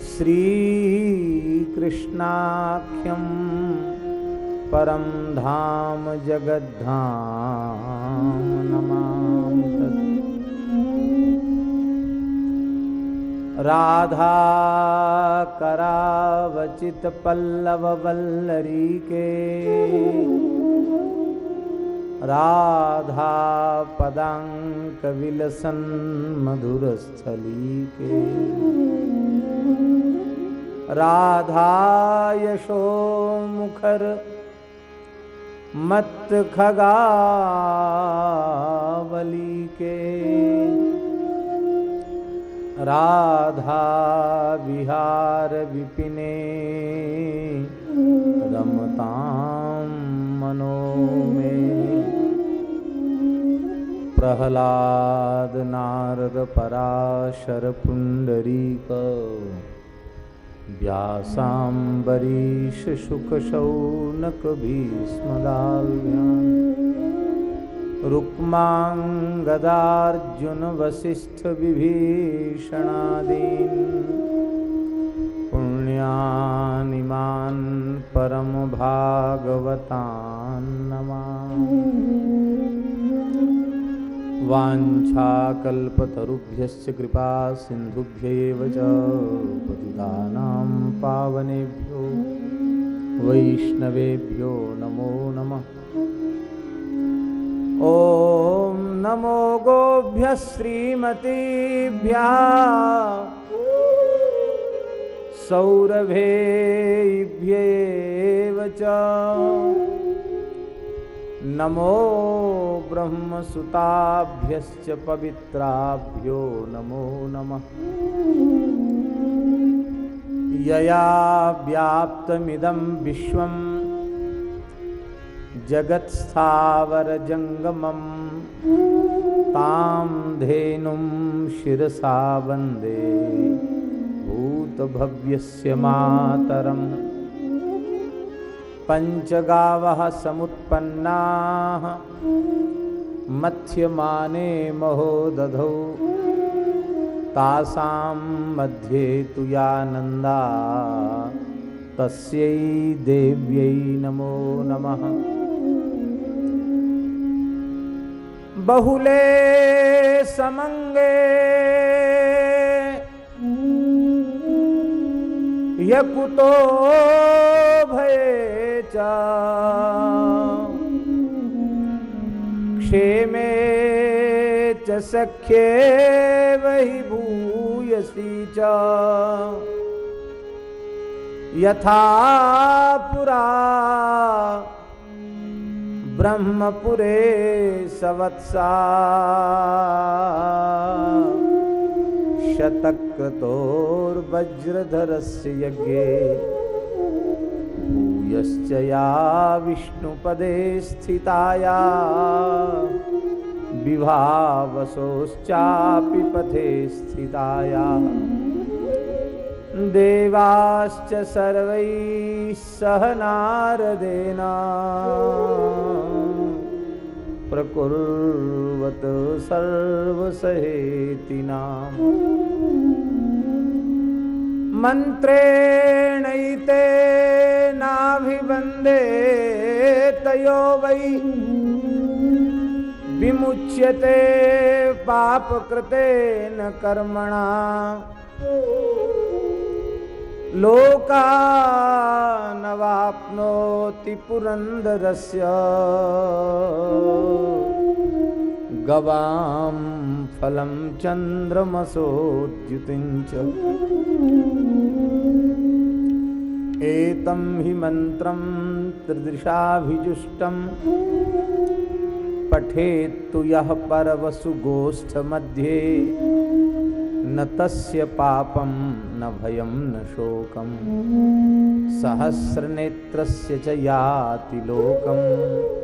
श्रीकृष्णाख्यं परं धाम जगद्धाम नमामि तत् राधाकरावचित पल्लववल्लरी के। राधा पदांक विलसन मधुरस्थली के। राधा यशो मुखर मत खगावली के। राधा विहार विपिने रमतां मनो में प्रहलाद नारद पराशर पुंडरीक। व्यासाम्बरीश शुकशौनक भीष्मदाल्व्यान् रुक्माङ्गदार्जुन वसिष्ठ विभीषणादीन् पुण्यानिमान् परमभागवतान् नमामि। वाञ्छाकल्पतरुभ्यश्च कृपा सिन्धुभ्य एव च पतितानां पावनेभ्यो वैष्णवेभ्यो नमो नमः। ॐ नमो गोभ्यः श्रीमतीभ्यः सौरभेभ्येव च। नमो ब्रह्मसुताभ्यश्च पवित्राभ्यो नमो नमः। यया व्याप्तमिदं विश्वं जगत्स्थावरजङ्गमं। तां धेनुं शिरसा वंदे। भूतभव्यस्य मातरम्। पञ्चगावः समुत्पन्नाः। मथ्यमाने महोदधौ। तासां मध्ये तु या नन्दा तस्यै देव्यै नमो नमः। बहुले समङ्गे। यकुतो भये। क्षेमे च सख्ये वहि भूयसी च। यथा पुरा ब्रह्मपुरे सवत्सा। शतक्रतोर्वज्रधरस्य यज्ञे। भूयश्च या विष्णुपदे स्थिताया। विभावसोश्चापि पथे स्थिताया। देवाश्च सर्वैः सह नारदेन। प्रकुर्वत सर्वसहेतिनाम्। मन्त्रेणैते नाभिवन्दे तयो वै। विमुच्यते पापकृतेन कर्मणा। लोकानवाप्नोति पुरन्दरस्य। गवां फलं चन्द्रमसोद्युतिं च एतं हि मन्त्रं त्रिदृशाभिजुष्टं। पठेत्तु यः परवसुगोष्ठमध्ये, न तस्य पापं न भयं न शोकं। सहस्रनेत्रस्य च याति लोकम्।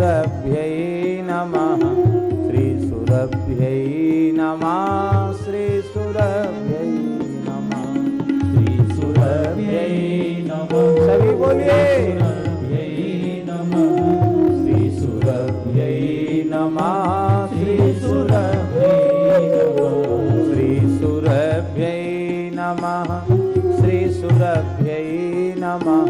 श्रीसुरभ्यै नमः। श्रीसुरभ्यै नमः। श्रीसुरभ्यै नमः। श्रीसुरभ्यै नमः। सभी बोलिए। श्रीसुरभ्यै नमः। श्रीसुरभ्यै नमः। श्रीसुरभ्यै नमः। श्रीसुरभ्यै नमः।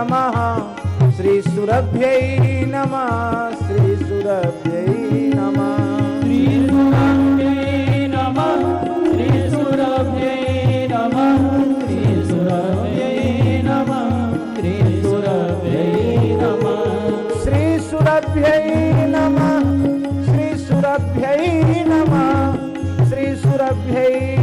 नमः। श्रीसुरभ्यै नमः। श्रीसुरभ्यै नमः। श्रीसुरभ्यै नमः। श्रीसुरभ्यै नमः। श्रीसुरभ्यै नमः। श्रीसुरभ्यै नमः। श्रीसुरभ्यै नमः। श्रीसुरभ्यै नमः। श्रीसुरभ्यै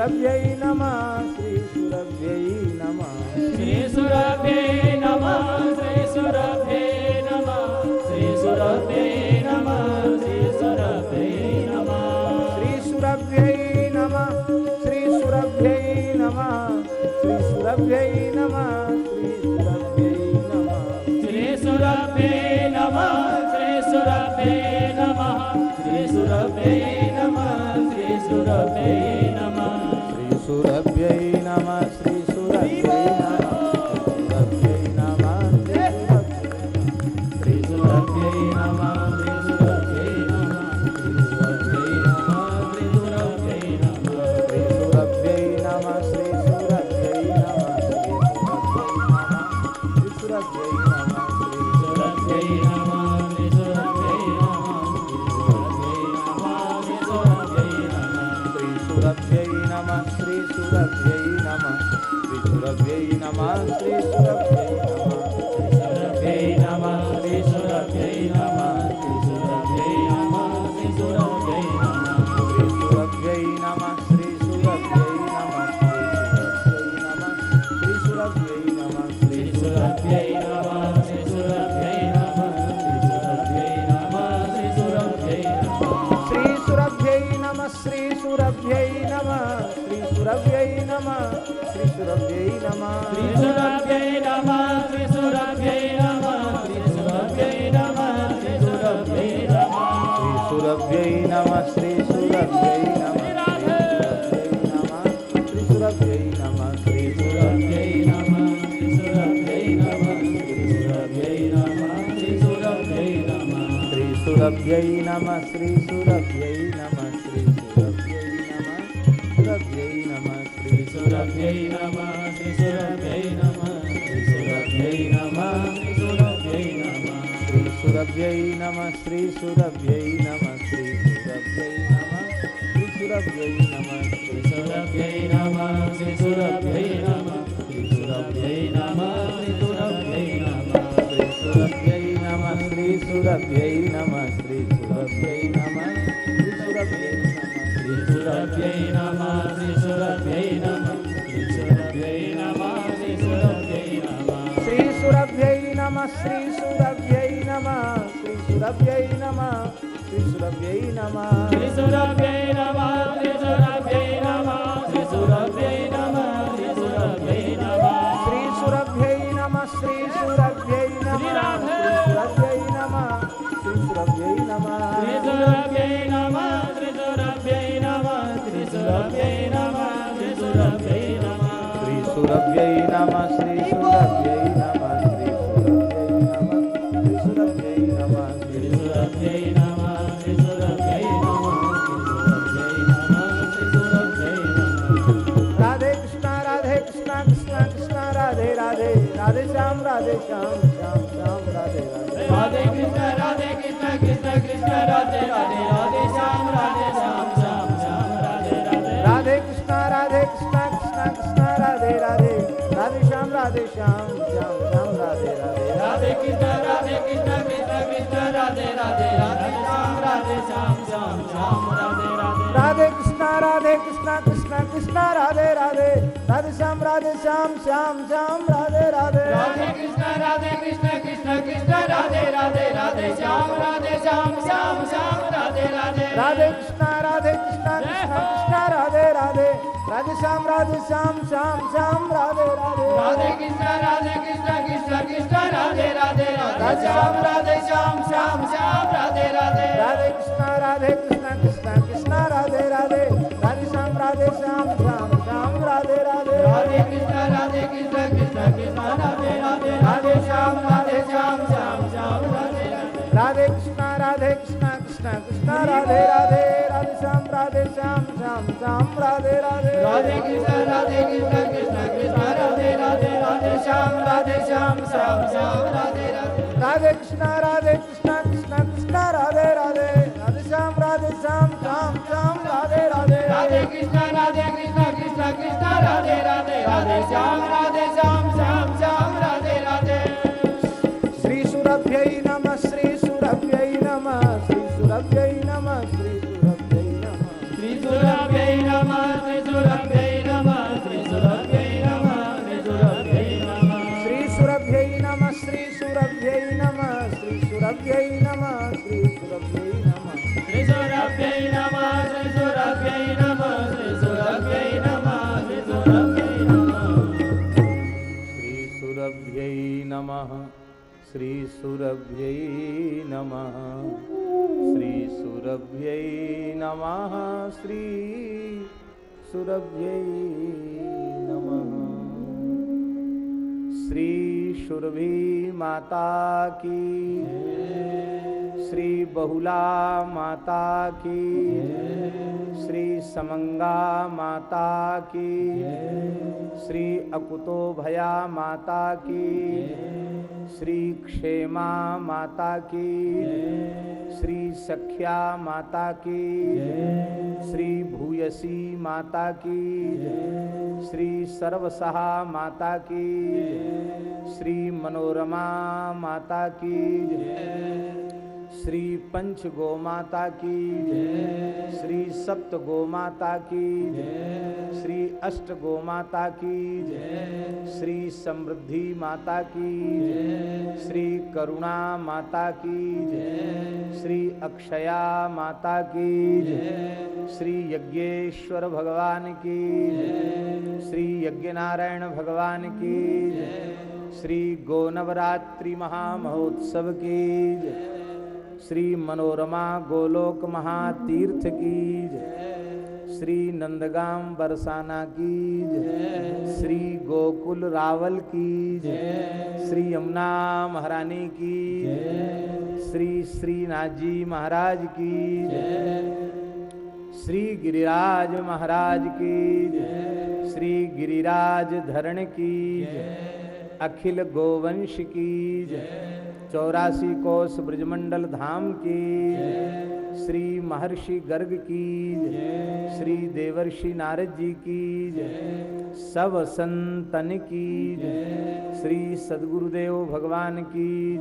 सुरभ्यै नमः श्री सुरभ्यै नमः श्री सुरभ्यै नमः श्री सुरभ्यै नमः श्री सुरभ्यै नमः श्री सुरभ्यै नमः श्री सुरभ्यै नमः श्री सुरभ्यै नमः श्री सुरभ्यै नमः श्री सुरभ्यै नमः श्री नमः श्री नमः श्री नमः श्री राधे श्याम श्याम श्याम राधे राधे। राधे कृष्णा राधे कृष्णा कृष्णा कृष्णा राधे राधे। राधे श्याम राधे श्याम श्याम श्याम राधे राधे। राधे कृष्ण राधे कृष्ण कृष्ण कृष्ण राधे राधे राधे। श्याम राधे श्याम श्याम श्याम राधे। राधे राधे कृष्णा राधे कृष्णा कृष्णा कृष्णा राधे राधे। श्याम राधे श्याम श्याम श्याम राधे राधे राधे कृष्ण राधे कृष्ण कृष्ण कृष्ण राधे राधे राधे श्याम राधे श्याम श्याम श्याम राधे राधे राधे कृष्णा राधे कृष्णा कृष्णा कृष्णा राधे राधे राधे श्याम राधे श्याम श्याम श्याम राधे राधे राधे कृष्ण राधे कृष्ण कृष्ण कृष्ण राधे राधे राधे श्याम राधे श्याम सुरभ्यै नमः। श्री सुरभ्य नम। श्री सुरभ्य नम। श्री सुरभि माता की श्री बहुला माता की। श्री समंगा माता की। श्री अकुतो भया माता की। श्री क्षेमा माता की। श्री सख्या माता की। श्री भूयसी माता की। श्री सर्वसहा माता की। श्री मनोरमा माता की। श्री पंच गो माता की श्री सप्त गो माता की श्री अष्ट गो माता की श्री समृद्धि माता की श्री करुणा माता की श्री अक्षया माता की श्री यज्ञेश्वर भगवान की श्री यज्ञ नारायण भगवान की श्री गोनवरात्रि महामहोत्सव की श्री मनोरमा गोलोक महातीर्थ की। श्री नंदगाम बरसाना की। श्री गोकुल रावल की। श्री यमुना महारानी की। श्री श्रीनाथ जी महाराज की। श्री गिरिराज महाराज की। श्री गिरिराज धरण की। अखिल गोवंश की जय चौरासी कोस ब्रजमंडल धाम की। श्री महर्षि गर्ग की। श्री देवर्षि नारद जी की। सब संतन की। श्री सदगुरुदेव भगवान की।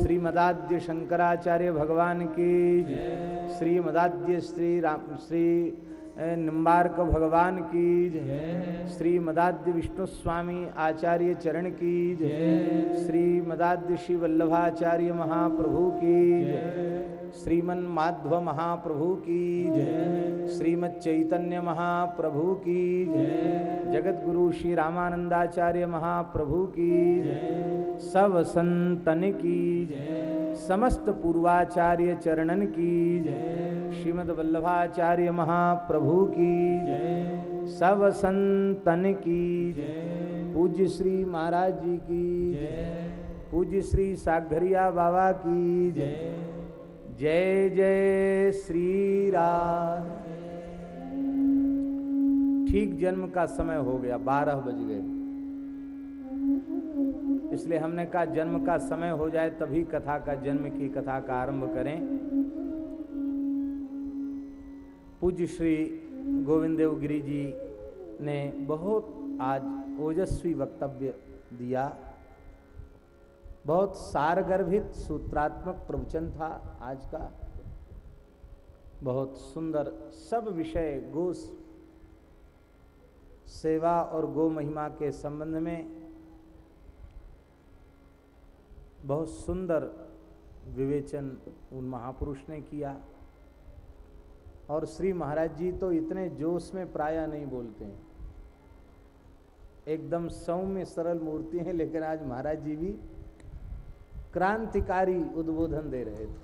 श्री मदाद्य शंकराचार्य भगवान की। श्री मदाद्य श्री राम श्री निम्बार्क भगवान की जय। श्री मदाद्य विष्णु स्वामी आचार्य चरण की जय। श्री मदाद्य श्री वल्लभाचार्य महाप्रभु की जय। श्रीमन माध्व महाप्रभु की जय। श्रीमद चैतन्य महाप्रभु की जय। जगत गुरु श्री रामानंदाचार्य महाप्रभु की जय। सब संतन की जय। समस्त पूर्वाचार्य चरणन की जय। श्रीमद वल्लभाचार्य महाप्रभु की जय। सब संतन की जय। पूज्य श्री महाराज जी की जय। पूज्य श्री सागरिया बाबा की जय। जय जय श्री राम। ठीक जन्म का समय हो गया, बारह बज गए। इसलिए हमने कहा जन्म का समय हो जाए तभी कथा का जन्म की कथा का आरंभ करें। पूज्य श्री गोविंद देव गिरी जी ने बहुत आज ओजस्वी वक्तव्य दिया। बहुत सारगर्भित सूत्रात्मक प्रवचन था आज का। बहुत सुंदर सब विषय गो सेवा और गो महिमा के संबंध में बहुत सुंदर विवेचन उन महापुरुष ने किया। और श्री महाराज जी तो इतने जोश में प्राय नहीं बोलते हैं। एकदम सौम्य सरल मूर्ति हैं, लेकिन आज महाराज जी भी क्रांतिकारी उद्बोधन दे रहे थे।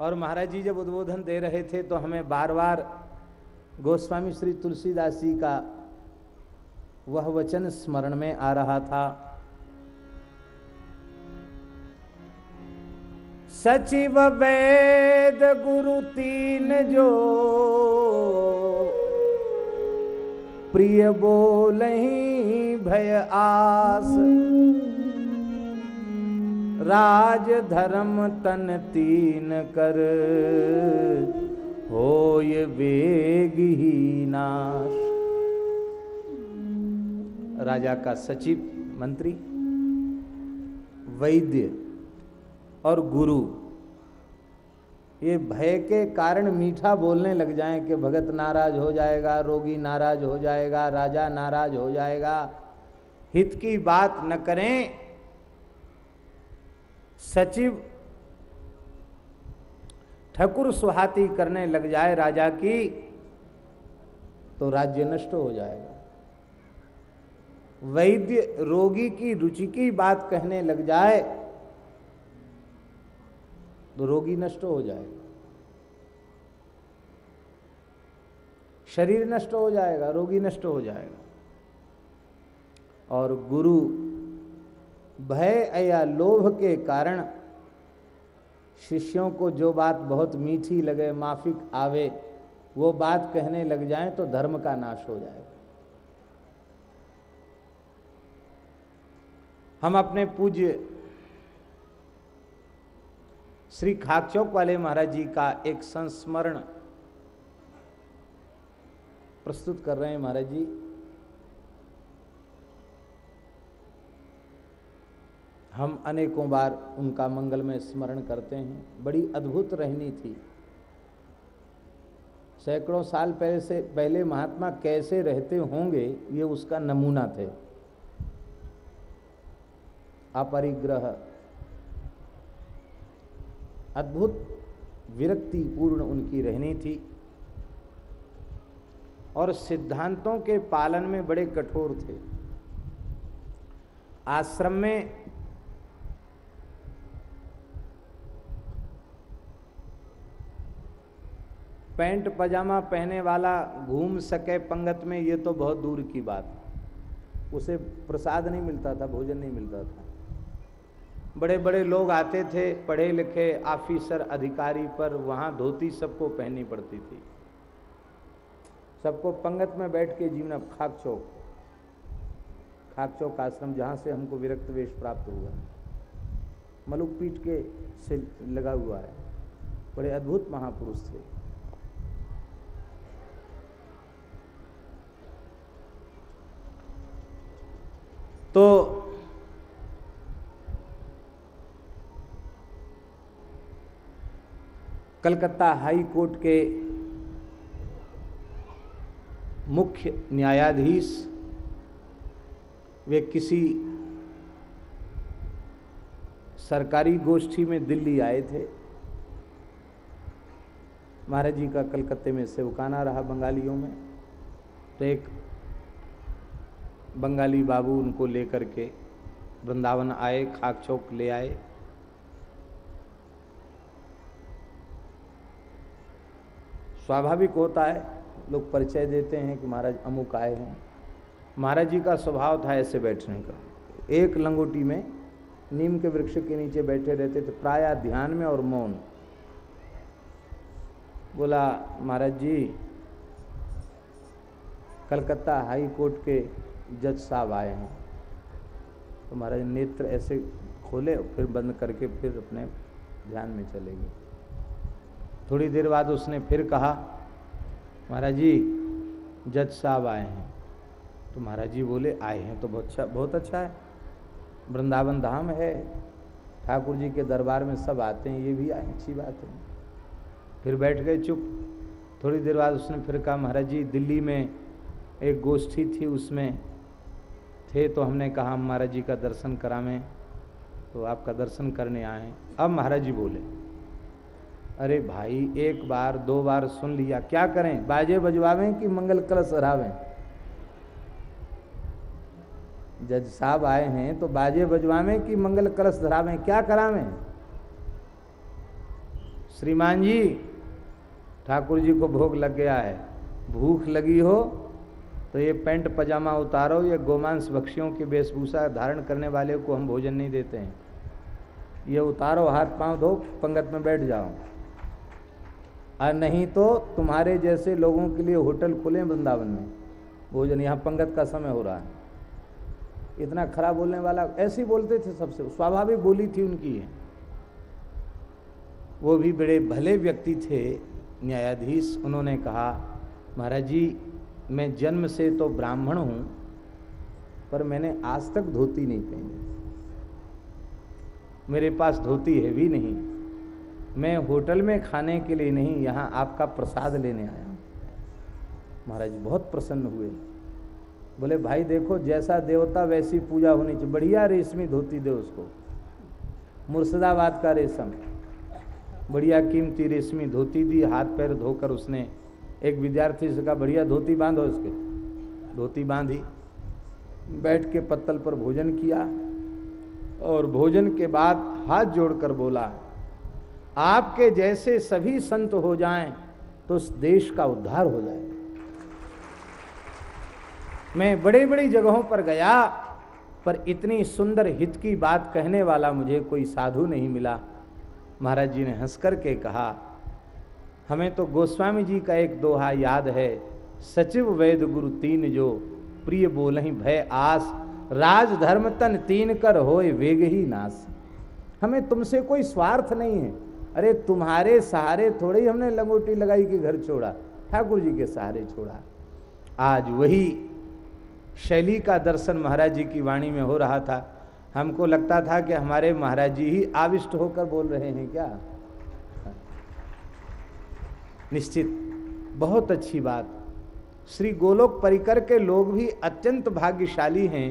और महाराज जी जब उद्बोधन दे रहे थे तो हमें बार बार गोस्वामी श्री तुलसीदास जी का वह वचन स्मरण में आ रहा था। सचिव वेद गुरु तीन जो प्रिय बोल भय आस। राज धर्म तन तीन कर। होय वेग ही नाश। राजा का सचिव, मंत्री, वैद्य और गुरु ये भय के कारण मीठा बोलने लग जाएँ कि भगत नाराज़ हो जाएगा, रोगी नाराज़ हो जाएगा, राजा नाराज़ हो जाएगा। हित की बात न करें। सचिव ठकुर सुहाती करने लग जाए राजा की तो राज्य नष्ट हो जाएगा। वैद्य रोगी की रुचि की बात कहने लग जाए तो रोगी नष्ट हो जाएगा शरीर नष्ट हो जाएगा, रोगी नष्ट हो जाएगा। और गुरु भय या लोभ के कारण शिष्यों को जो बात बहुत मीठी लगे, माफिक आवे, वो बात कहने लग जाए तो धर्म का नाश हो जाएगा। हम अपने पूज्य श्री खाकचौक वाले महाराज जी का एक संस्मरण प्रस्तुत कर रहे हैं महाराज जी। हम अनेकों बार उनका मंगल में स्मरण करते हैं। बड़ी अद्भुत रहनी थी। सैकड़ों साल पहले से, पहले महात्मा कैसे रहते होंगे, ये उसका नमूना थे। अपरिग्रह अद्भुत विरक्ति पूर्ण उनकी रहनी थी और सिद्धांतों के पालन में बड़े कठोर थे। आश्रम में पैंट पजामा पहने वाला घूम सके पंगत में, ये तो बहुत दूर की बात। उसे प्रसाद नहीं मिलता था, भोजन नहीं मिलता था। बड़े बड़े लोग आते थे पढ़े लिखे ऑफिसर, अधिकारी पर वहाँ धोती सबको पहननी पड़ती थी। सबको पंगत में बैठ के जीवना खाक चौक। खाक चौक आश्रम जहाँ से हमको विरक्त वेश प्राप्त हुआ। मलुक पीठ के से लगा हुआ है। बड़े अद्भुत महापुरुष थे। तो कलकत्ता हाई कोर्ट के मुख्य न्यायाधीश वे किसी सरकारी गोष्ठी में दिल्ली आए थे। महाराज जी का कलकत्ते में सेवकाना रहा बंगालियों में। तो एक बंगाली बाबू उनको लेकर के वृंदावन आए, खाक चौक ले आए। स्वाभाविक होता है। लोग परिचय देते हैं कि महाराज अमुक आए हैं। महाराज जी का स्वभाव था ऐसे बैठने का। एक लंगोटी में नीम के वृक्ष के नीचे बैठे रहते थे, प्राय ध्यान में और मौन। बोला, महाराज जी, कलकत्ता हाई कोर्ट के जज साहब आए हैं। तो महाराज नेत्र ऐसे खोले, फिर बंद करके फिर अपने ध्यान में चले गए। थोड़ी देर बाद उसने फिर कहा, महाराज जी, जज साहब आए हैं। तो महाराज जी बोले, आए हैं तो बहुत अच्छा बहुत अच्छा है। वृंदावन धाम है। ठाकुर जी के दरबार में सब आते हैं, ये भी अच्छी बात है। फिर बैठ गए चुप। थोड़ी देर बाद उसने फिर कहा, महाराज जी, दिल्ली में एक गोष्ठी थी, उसमें थे तो हमने कहा महाराज जी का दर्शन करावें तो आपका दर्शन करने आए अब महाराज जी बोले अरे भाई, एक बार, दो बार सुन लिया। क्या करें? बाजे बजवावें कि मंगल कलश हरावें? जज साहब आए हैं तो बाजे बजवावें कि मंगल कलश धरावें? क्या करावें? श्रीमान जी, ठाकुर जी को भोग लग गया है। भूख लगी हो तो ये पैंट पजामा उतारो, ये गोमांस भक्षियों की वेशभूषा धारण करने वाले को हम भोजन नहीं देते हैं। ये उतारो, हाथ पाँव धो, पंगत में बैठ जाओ। और नहीं तो तुम्हारे जैसे लोगों के लिए होटल खुले वृंदावन में। भोजन, यहाँ पंगत का समय हो रहा है। इतना खराब बोलने वाला, ऐसे बोलते थे सबसे, स्वाभाविक बोली थी उनकी है वो भी बड़े भले व्यक्ति थे, न्यायाधीश, उन्होंने कहा, महाराज जी, मैं जन्म से तो ब्राह्मण हूँ, पर मैंने आज तक धोती नहीं पहनी। मेरे पास धोती है भी नहीं। मैं होटल में खाने के लिए नहीं, यहाँ आपका प्रसाद लेने आया हूँ। महाराज, बहुत प्रसन्न हुए। बोले, भाई देखो, जैसा देवता वैसी पूजा होनी चाहिए। बढ़िया रेशमी धोती दे उसको। मुर्शिदाबाद का रेशम। बढ़िया कीमती रेशमी धोती दी, हाथ पैर धोकर उसने एक विद्यार्थी से कहा, बढ़िया धोती बांधो इसके। धोती बांधी, बैठ के पत्तल पर भोजन किया और भोजन के बाद हाथ जोड़कर बोला आपके जैसे सभी संत हो जाएँ तो उस देश का उद्धार हो जाए। मैं बड़ी बड़ी जगहों पर गया, पर इतनी सुंदर हित की बात कहने वाला मुझे कोई साधु नहीं मिला। महाराज जी ने हंस कर के कहा, हमें तो गोस्वामी जी का एक दोहा याद है, सचिव वैद गुरु तीन जो, प्रिय बोल ही भय आस राज धर्म तन तीन कर होए वेग ही नास। हमें तुमसे कोई स्वार्थ नहीं है अरे तुम्हारे सहारे थोड़े ही हमने लंगोटी लगाई कि घर छोड़ा, ठाकुर जी के सहारे छोड़ा। आज वही शैली का दर्शन महाराज जी की वाणी में हो रहा था। हमको लगता था कि हमारे महाराज जी ही आविष्ट होकर बोल रहे हैं क्या? निश्चित, बहुत अच्छी बात। श्री गोलोक परिकर के लोग भी अत्यंत भाग्यशाली हैं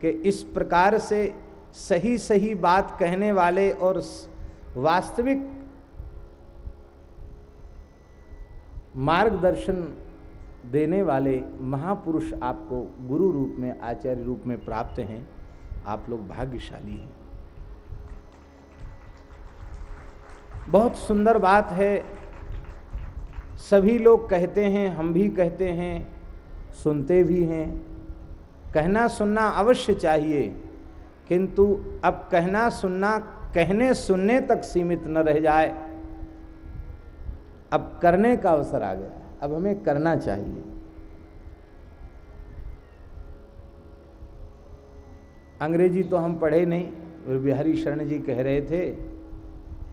कि इस प्रकार से सही सही बात कहने वाले और वास्तविक मार्गदर्शन देने वाले महापुरुष आपको गुरु रूप में, आचार्य रूप में प्राप्त हैं। आप लोग भाग्यशाली हैं। बहुत सुंदर बात है। सभी लोग कहते हैं, हम भी कहते हैं, सुनते भी हैं। कहना सुनना अवश्य चाहिए, किंतु अब कहना सुनना कहने सुनने तक सीमित न रह जाए। अब करने का अवसर आ गया। अब हमें करना चाहिए। अंग्रेज़ी तो हम पढ़े नहीं बिहारी शरण जी कह रहे थे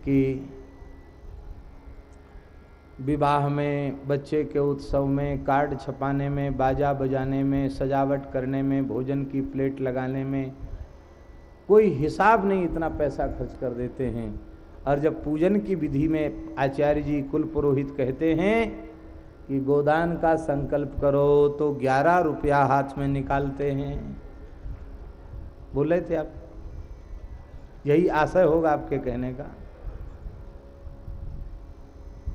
कि विवाह में, बच्चे के उत्सव में, कार्ड छपाने में, बाजा बजाने में, सजावट करने में, भोजन की प्लेट लगाने में कोई हिसाब नहीं इतना पैसा खर्च कर देते हैं। और जब पूजन की विधि में आचार्य जी कुल पुरोहित कहते हैं कि गोदान का संकल्प करो तो ग्यारह रुपया हाथ में निकालते हैं। बोल रहे थे आप? यही आशय होगा आपके कहने का।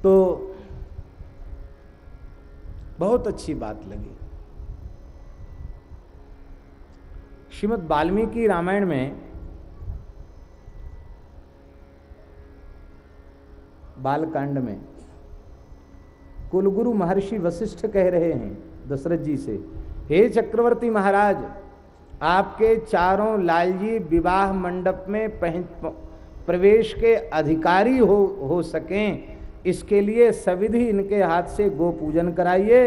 तो बहुत अच्छी बात लगी। श्रीमद वाल्मीकि रामायण में बालकांड में कुलगुरु महर्षि वशिष्ठ कह रहे हैं दशरथ जी से, हे चक्रवर्ती महाराज, आपके चारों लालजी विवाह मंडप में प्रवेश के अधिकारी हो हो सकें। इसके लिए सविधि इनके हाथ से गो पूजन कराइए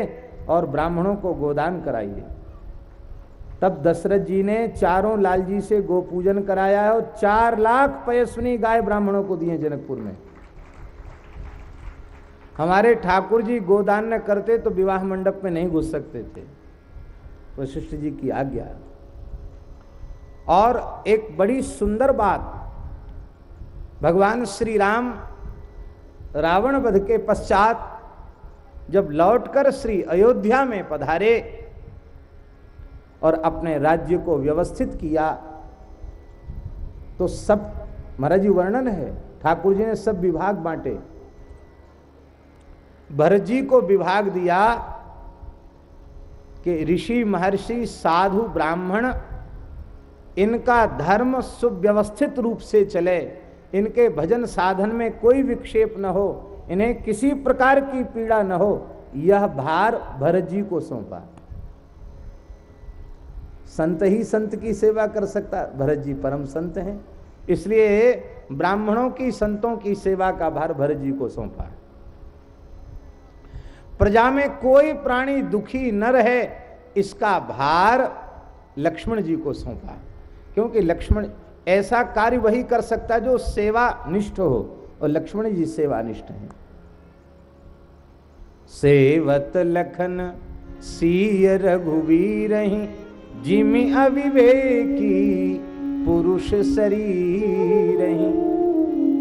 और ब्राह्मणों को गोदान कराइए। तब दशरथ जी ने चारों लाल जी से गो पूजन कराया है और चार लाख पयस्वनी गाय ब्राह्मणों को दिए जनकपुर में। हमारे ठाकुर जी गोदान न करते तो विवाह मंडप में नहीं घुस सकते थे। वशिष्ठ जी की आज्ञा। और एक बड़ी सुंदर बात, भगवान श्री राम रावण वध के पश्चात जब लौटकर श्री अयोध्या में पधारे और अपने राज्य को व्यवस्थित किया तो सब महाराज वर्णन है। ठाकुर जी ने सब विभाग बांटे। भरत जी को विभाग दिया कि ऋषि महर्षि साधु ब्राह्मण इनका धर्म सुव्यवस्थित रूप से चले, इनके भजन साधन में कोई विक्षेप न हो, इन्हें किसी प्रकार की पीड़ा न हो, यह भार भरत जी को सौंपा। संत ही संत की सेवा कर सकता भरत जी परम संत हैं। इसलिए ब्राह्मणों की संतों की सेवा का भार भरत जी को सौंपा प्रजा में कोई प्राणी दुखी न रहे, इसका भार लक्ष्मण जी को सौंपा क्योंकि लक्ष्मण ऐसा कार्य वही कर सकता जो सेवा निष्ठ हो, और लक्ष्मण जी सेवा निष्ठ है। सेवत लखन, सीय रघुवीर जिमि अविवेकी पुरुष शरीर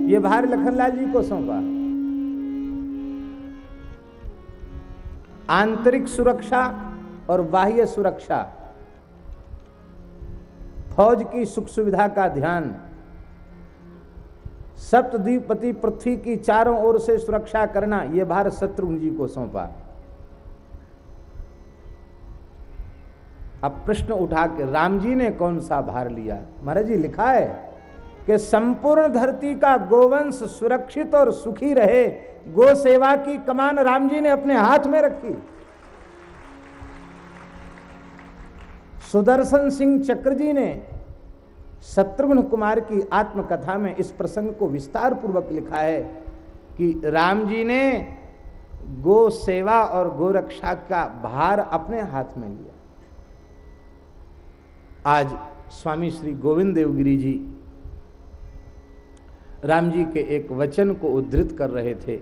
ये भार लखनलाल जी को सौंपा। आंतरिक सुरक्षा और बाह्य सुरक्षा। फौज की सुख सुविधा का ध्यान। सप्तद्वीपति पृथ्वी की चारों ओर से सुरक्षा करना यह भार शत्रुघ्न जी को सौंपा। अब प्रश्न उठा के, राम जी ने कौन सा भार लिया? महाराज जी, लिखा है कि संपूर्ण धरती का गोवंश सुरक्षित और सुखी रहे। गो सेवा की कमान राम जी ने अपने हाथ में रखी। सुदर्शन सिंह चक्र जी ने शत्रुघ्न कुमार की आत्मकथा में इस प्रसंग को विस्तार पूर्वक लिखा है कि राम जी ने गो सेवा और गो रक्षा का भार अपने हाथ में लिया। आज स्वामी श्री गोविंद देवगिरी जी राम जी के एक वचन को उद्धृत कर रहे थे,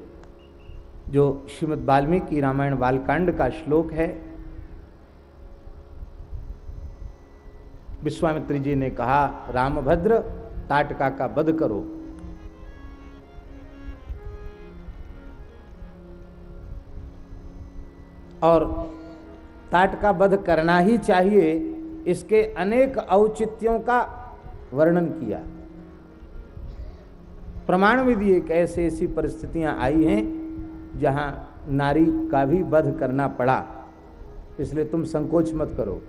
जो श्रीमद् वाल्मीकि रामायण बालकांड का श्लोक है। विश्वामित्र जी ने कहा, रामभद्र, ताटका का वध करो। और ताटका वध करना ही चाहिए इसके अनेक औचित्यों का वर्णन किया। प्रमाण विधि एक ऐसे ऐसी परिस्थितियाँ आई हैं, जहाँ नारी का भी वध करना पड़ा। इसलिए तुम संकोच मत करो।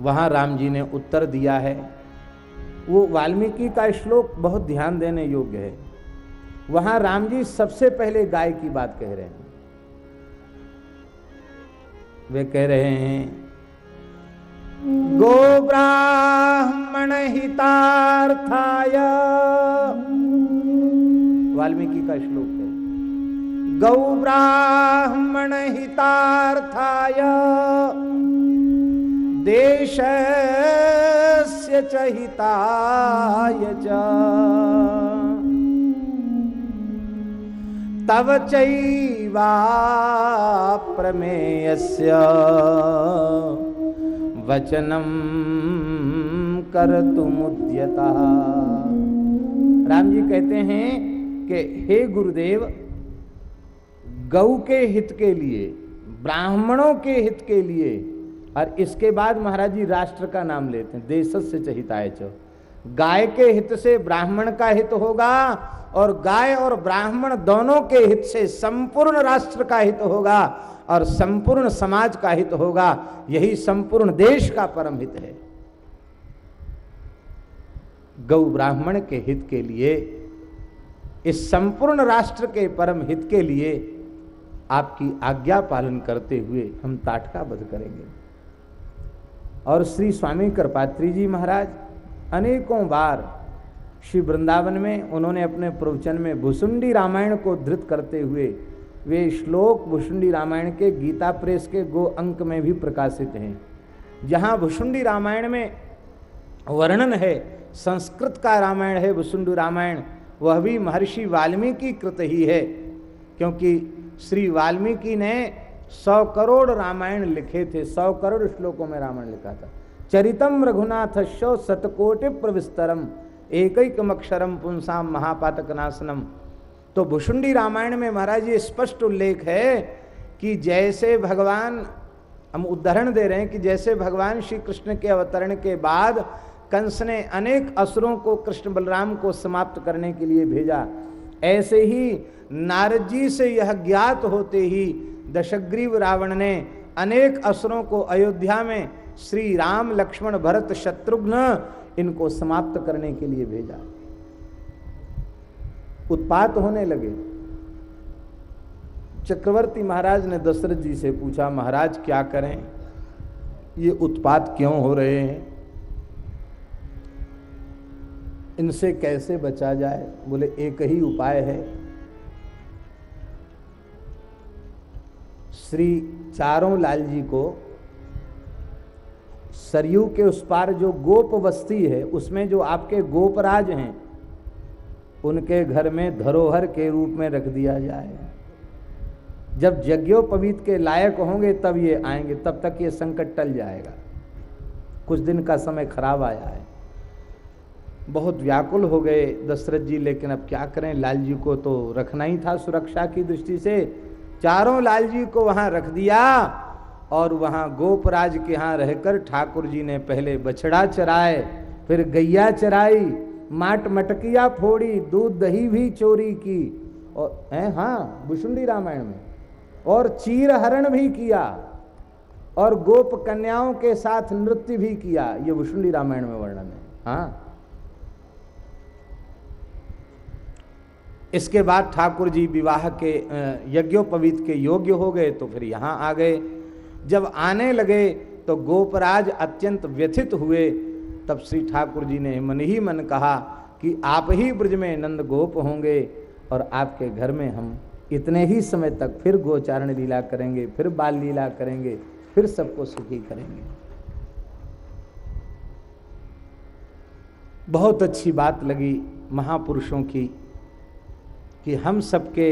वहाँ राम जी ने उत्तर दिया है, वो वाल्मीकि का श्लोक बहुत ध्यान देने योग्य है। वहाँ राम जी सबसे पहले गाय की बात कह रहे हैं। वे कह रहे हैं गो ब्राह्मण हितार्थाय। वाल्मीकि का श्लोक है। गौ ब्राह्मण हितार्थाय। च हिताय तव चैवा प्रमेयस्य वचनं कर्तुमुद्यतः। राम जी कहते हैं कि हे गुरुदेव गौ के हित के लिए, ब्राह्मणों के हित के लिए, और इसके बाद महाराज जी राष्ट्र का नाम लेते हैं देश से चहिताय चो। गाय के हित से ब्राह्मण का हित होगा, और गाय और ब्राह्मण दोनों के हित से संपूर्ण राष्ट्र का हित होगा। और संपूर्ण समाज का हित होगा, यही संपूर्ण देश का परम हित है। गौ ब्राह्मण के हित के लिए, इस संपूर्ण राष्ट्र के परम हित के लिए आपकी आज्ञा पालन करते हुए हम ताटका बध करेंगे। और श्री स्वामी कृपात्री जी महाराज, अनेकों बार श्री वृंदावन में उन्होंने अपने प्रवचन में भुसुंडी रामायण को धृत करते हुए वे श्लोक भुषुंडी रामायण के गीता प्रेस के गो अंक में भी प्रकाशित हैं। जहाँ भुषुंडी रामायण में वर्णन है, संस्कृत का रामायण है भुसुंडी रामायण, वह भी महर्षि वाल्मीकि कृत ही है, क्योंकि श्री वाल्मीकि ने सौ करोड़ रामायण लिखे थे, सौ करोड़ श्लोकों में रामायण लिखा था। चरितम रघुनाथ शो सतकोटि प्रविस्तरम एक अक्षरम पुंसाम महापातक नाशनम तो भुषुंडी रामायण में महाराज ये स्पष्ट उल्लेख है कि जैसे भगवान, हम उदाहरण दे रहे हैं कि जैसे भगवान श्री कृष्ण के अवतरण के बाद कंस ने अनेक असुरों को कृष्ण बलराम को समाप्त करने के लिए भेजा। ऐसे ही नारद जी से यह ज्ञात होते ही दशग्रीव रावण ने अनेक असुरों को अयोध्या में श्री राम लक्ष्मण भरत शत्रुघ्न इनको समाप्त करने के लिए भेजा। उत्पात होने लगे। चक्रवर्ती महाराज ने दशरथ जी से पूछा, महाराज, क्या करें? ये उत्पात क्यों हो रहे हैं? इनसे कैसे बचा जाए? बोले, एक ही उपाय है। श्री चारों लाल जी को, सरयू के उस पार जो गोप बस्ती है, उसमें जो आपके गोपराज हैं उनके घर में धरोहर के रूप में रख दिया जाए। जब यज्ञोपवीत के लायक होंगे, तब ये आएँगे, तब तक ये संकट टल जाएगा। कुछ दिन का समय खराब आया है। बहुत व्याकुल हो गए दशरथ जी, लेकिन अब क्या करें? लाल जी को तो रखना ही था सुरक्षा की दृष्टि से। चारों लाल जी को वहाँ रख दिया और वहाँ गोपराज के यहाँ रहकर ठाकुर जी ने पहले बछड़ा चराए, फिर गैया चराई माट मटकिया फोड़ी, दूध दही भी चोरी की। और, है हाँ भुषुंडी रामायण में। और चीर हरण भी किया, और गोप कन्याओं के साथ नृत्य भी किया। ये भुषुंडी रामायण में वर्णन है। हाँ। इसके बाद ठाकुर जी विवाह के यज्ञोपवीत के योग्य हो गए तो फिर यहाँ आ गए। जब आने लगे तो गोपराज अत्यंत व्यथित हुए तब श्री ठाकुर जी ने मन ही मन कहा कि आप ही ब्रज में नंद गोप होंगे और आपके घर में हम इतने ही समय तक फिर गोचारण लीला करेंगे, फिर बाल लीला करेंगे, फिर सबको सुखी करेंगे। बहुत अच्छी बात लगी महापुरुषों की कि हम सबके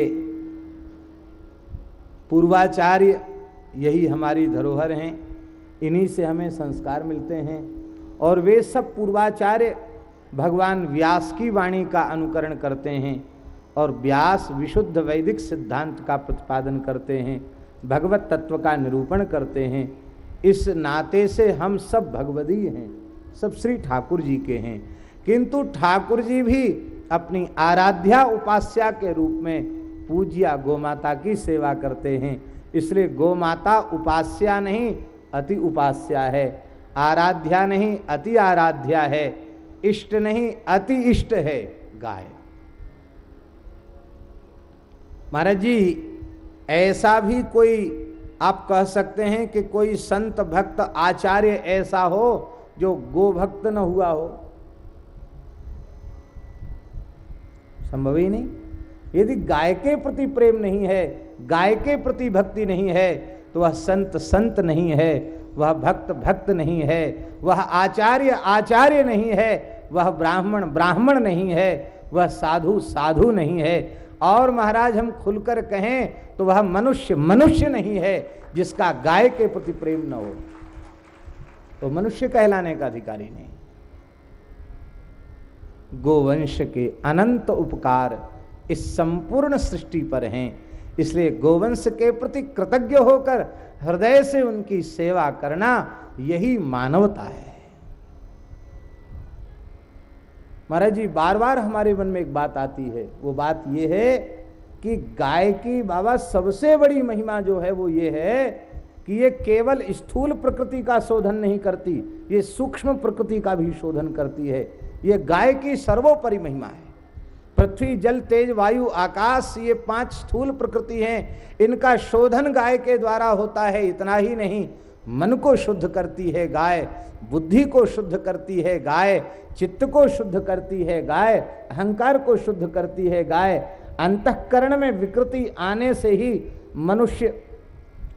पूर्वाचार्य यही हमारी धरोहर हैं, इन्हीं से हमें संस्कार मिलते हैं। और वे सब पूर्वाचार्य भगवान व्यास की वाणी का अनुकरण करते हैं और व्यास विशुद्ध वैदिक सिद्धांत का प्रतिपादन करते हैं, भगवत तत्व का निरूपण करते हैं। इस नाते से हम सब भगवदी हैं, सब श्री ठाकुर जी के हैं। किंतु ठाकुर जी भी अपनी आराध्या उपास्या के रूप में पूज्या गोमाता की सेवा करते हैं। इसलिए गोमाता उपास्या नहीं, अति उपास्या है। आराध्या नहीं, अति आराध्या है। इष्ट नहीं, अति इष्ट है। गाय। महाराज जी, ऐसा भी कोई आप कह सकते हैं कि कोई संत भक्त, आचार्य ऐसा हो जो गोभक्त न हुआ हो? संभव ही नहीं। यदि गाय के प्रति प्रेम नहीं है, गाय के प्रति भक्ति नहीं है तो वह संत संत नहीं है। वह भक्त भक्त नहीं है, वह आचार्य आचार्य नहीं है, वह ब्राह्मण ब्राह्मण नहीं है, वह साधु साधु नहीं है। और महाराज हम खुलकर कहें तो वह मनुष्य मनुष्य नहीं है, जिसका गाय के प्रति प्रेम न हो। तो मनुष्य कहलाने का अधिकारी नहीं। गोवंश के अनंत उपकार इस संपूर्ण सृष्टि पर हैं, इसलिए गोवंश के प्रति कृतज्ञ होकर हृदय से उनकी सेवा करना यही मानवता है। महाराज जी बार बार हमारे मन में एक बात आती है। वो बात ये है कि गाय की बाबा सबसे बड़ी महिमा जो है वो ये है कि ये केवल स्थूल प्रकृति का शोधन नहीं करती, ये सूक्ष्म प्रकृति का भी शोधन करती है। ये गाय की सर्वोपरि महिमा है। पृथ्वी, जल, तेज, वायु, आकाश, ये पाँच स्थूल प्रकृति हैं। इनका शोधन गाय के द्वारा होता है, इतना ही नहीं। मन को शुद्ध करती है गाय, बुद्धि को शुद्ध करती है गाय, चित्त को शुद्ध करती है गाय, अहंकार को शुद्ध करती है गाय। अंतकरण में विकृति आने से ही मनुष्य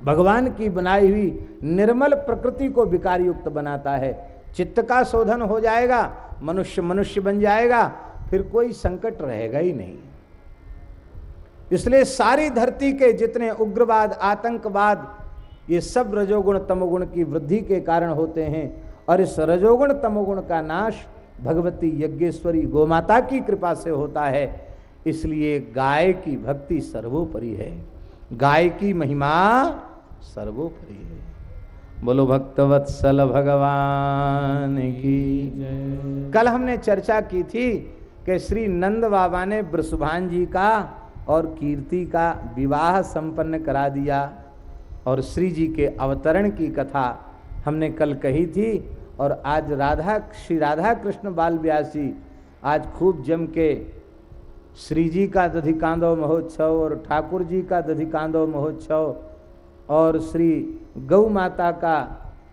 भगवान की बनाई हुई निर्मल प्रकृति को विकार युक्त बनाता है। चित्त का शोधन हो जाएगा, मनुष्य मनुष्य बन जाएगा फिर कोई संकट रहेगा ही नहीं। इसलिए सारी धरती के जितने उग्रवाद आतंकवाद ये सब रजोगुण तमोगुण की वृद्धि के कारण होते हैं। और इस रजोगुण तमोगुण का नाश भगवती यज्ञेश्वरी गोमाता की कृपा से होता है। इसलिए गाय की भक्ति सर्वोपरि है। गाय की महिमा सर्वोपरि है। बोलो भक्तवत्सल भगवान की। कल हमने चर्चा की थी कि श्री नंद बाबा ने ब्रसुभान जी का और कीर्ति का विवाह संपन्न करा दिया और श्री जी के अवतरण की कथा हमने कल कही थी और आज राधा, श्री राधा कृष्ण बाल व्यास आज खूब जम के श्री जी का दधिकांदव महोत्सव और ठाकुर जी का दधिकांदव महोत्सव और श्री गौ माता का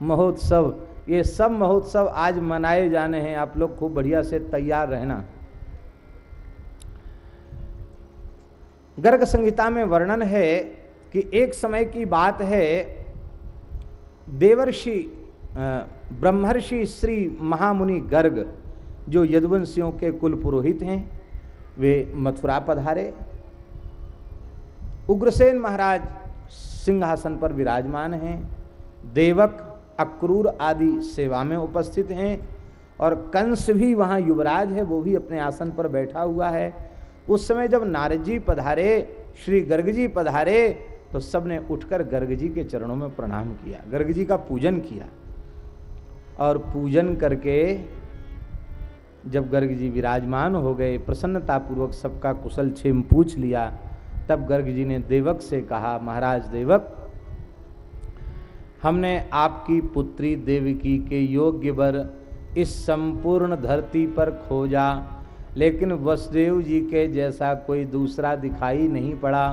महोत्सव, ये सब महोत्सव आज मनाए जाने हैं। आप लोग खूब बढ़िया से तैयार रहना। गर्ग संहिता में वर्णन है कि एक समय की बात है, देवर्षि ब्रह्मर्षि श्री महामुनि गर्ग, जो यदुवंशियों के कुल पुरोहित हैं, वे मथुरा पधारे। उग्रसेन महाराज सिंहासन पर विराजमान हैं, देवक, अक्रूर आदि सेवा में उपस्थित हैं, और कंस भी वहाँ युवराज है, वो भी अपने आसन पर बैठा हुआ है। उस समय जब नारद जी पधारे, श्री गर्ग जी पधारे तो सबने उठकर गर्ग जी के चरणों में प्रणाम किया गर्ग जी का पूजन किया। और पूजन करके जब गर्ग जी विराजमान हो गए, प्रसन्नतापूर्वक सबका कुशल छेम पूछ लिया, तब गर्ग जी ने देवक से कहा, महाराज देवक, हमने आपकी पुत्री देवकी के योग्य वर इस संपूर्ण धरती पर खोजा। लेकिन वसुदेव जी के जैसा कोई दूसरा दिखाई नहीं पड़ा।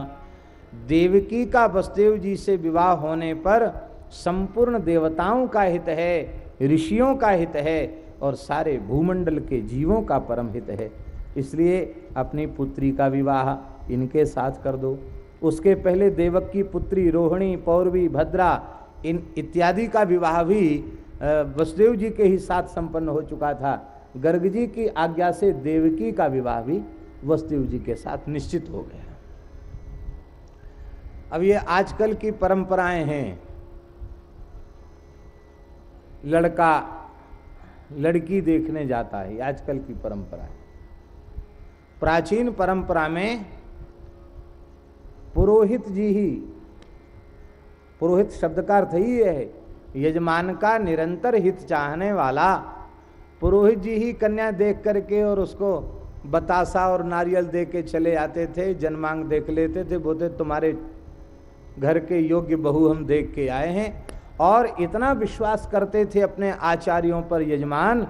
देवकी का वसुदेव जी से विवाह होने पर संपूर्ण देवताओं का हित है, ऋषियों का हित है और सारे भूमंडल के जीवों का परम हित है। इसलिए अपनी पुत्री का विवाह इनके साथ कर दो। उसके पहले देवक की पुत्री रोहिणी, पौरवी, भद्रा, इन इत्यादि का विवाह भी वसुदेव जी के ही साथ संपन्न हो चुका था। गर्ग जी की आज्ञा से देवकी का विवाह भी वसुदेव जी के साथ निश्चित हो गया। अब ये आजकल की परंपराएँ हैं। लड़का, लड़की देखने जाता है आजकल की परंपरा है प्राचीन परंपरा में पुरोहित जी ही, पुरोहित शब्द का अर्थ ही है, यजमान का निरंतर हित चाहने वाला पुरोहित जी ही कन्या देख करके और उसको बतासा और नारियल दे के चले आते थे, जन्मांग देख लेते थे, बोलते, तुम्हारे घर के योग्य बहू हम देख के आए हैं। और इतना विश्वास करते थे अपने आचार्यों पर यजमान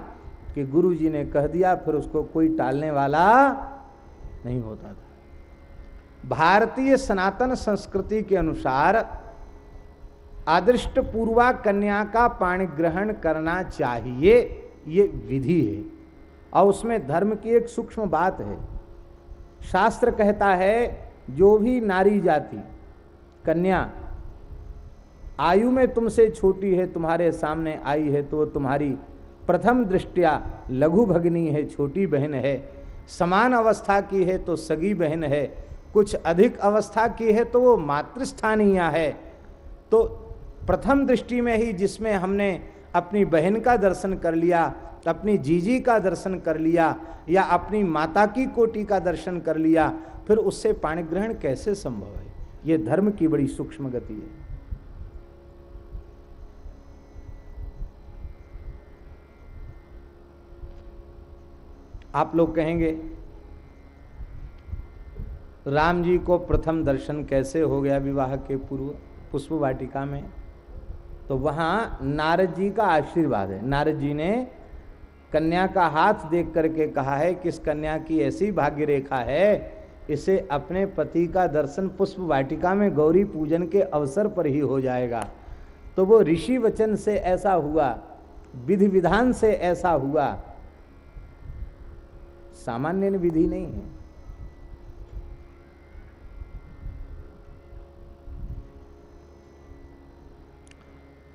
कि गुरु जी ने कह दिया, फिर उसको कोई टालने वाला नहीं होता था। भारतीय सनातन संस्कृति के अनुसार आदृष्ट पूर्वा कन्या का पाणी ग्रहण करना चाहिए। ये विधि है। और उसमें धर्म की एक सूक्ष्म बात है। शास्त्र कहता है, जो भी नारी जाति, कन्या, आयु में तुमसे छोटी है, तुम्हारे सामने आई है तो तुम्हारी प्रथम दृष्टिया लघु भगनी है, छोटी बहन है। समान अवस्था की है तो सगी बहन है। कुछ अधिक अवस्था की है तो वो मातृस्थानीय है। तो प्रथम दृष्टि में ही जिसमें हमने अपनी बहन का दर्शन कर लिया, अपनी जीजी का दर्शन कर लिया, या अपनी माता की कोटि का दर्शन कर लिया, फिर उससे पाणी ग्रहण कैसे संभव है? यह धर्म की बड़ी सूक्ष्म गति है। आप लोग कहेंगे, राम जी को प्रथम दर्शन कैसे हो गया विवाह के पूर्व पुष्प वाटिका में? तो वहाँ नारद जी का आशीर्वाद है। नारद जी ने कन्या का हाथ देख करके कहा है कि इस कन्या की ऐसी भाग्य रेखा है, इसे अपने पति का दर्शन पुष्प वाटिका में गौरी पूजन के अवसर पर ही हो जाएगा। तो वो ऋषि वचन से ऐसा हुआ, विधि विधान से ऐसा हुआ। सामान्य विधि नहीं है।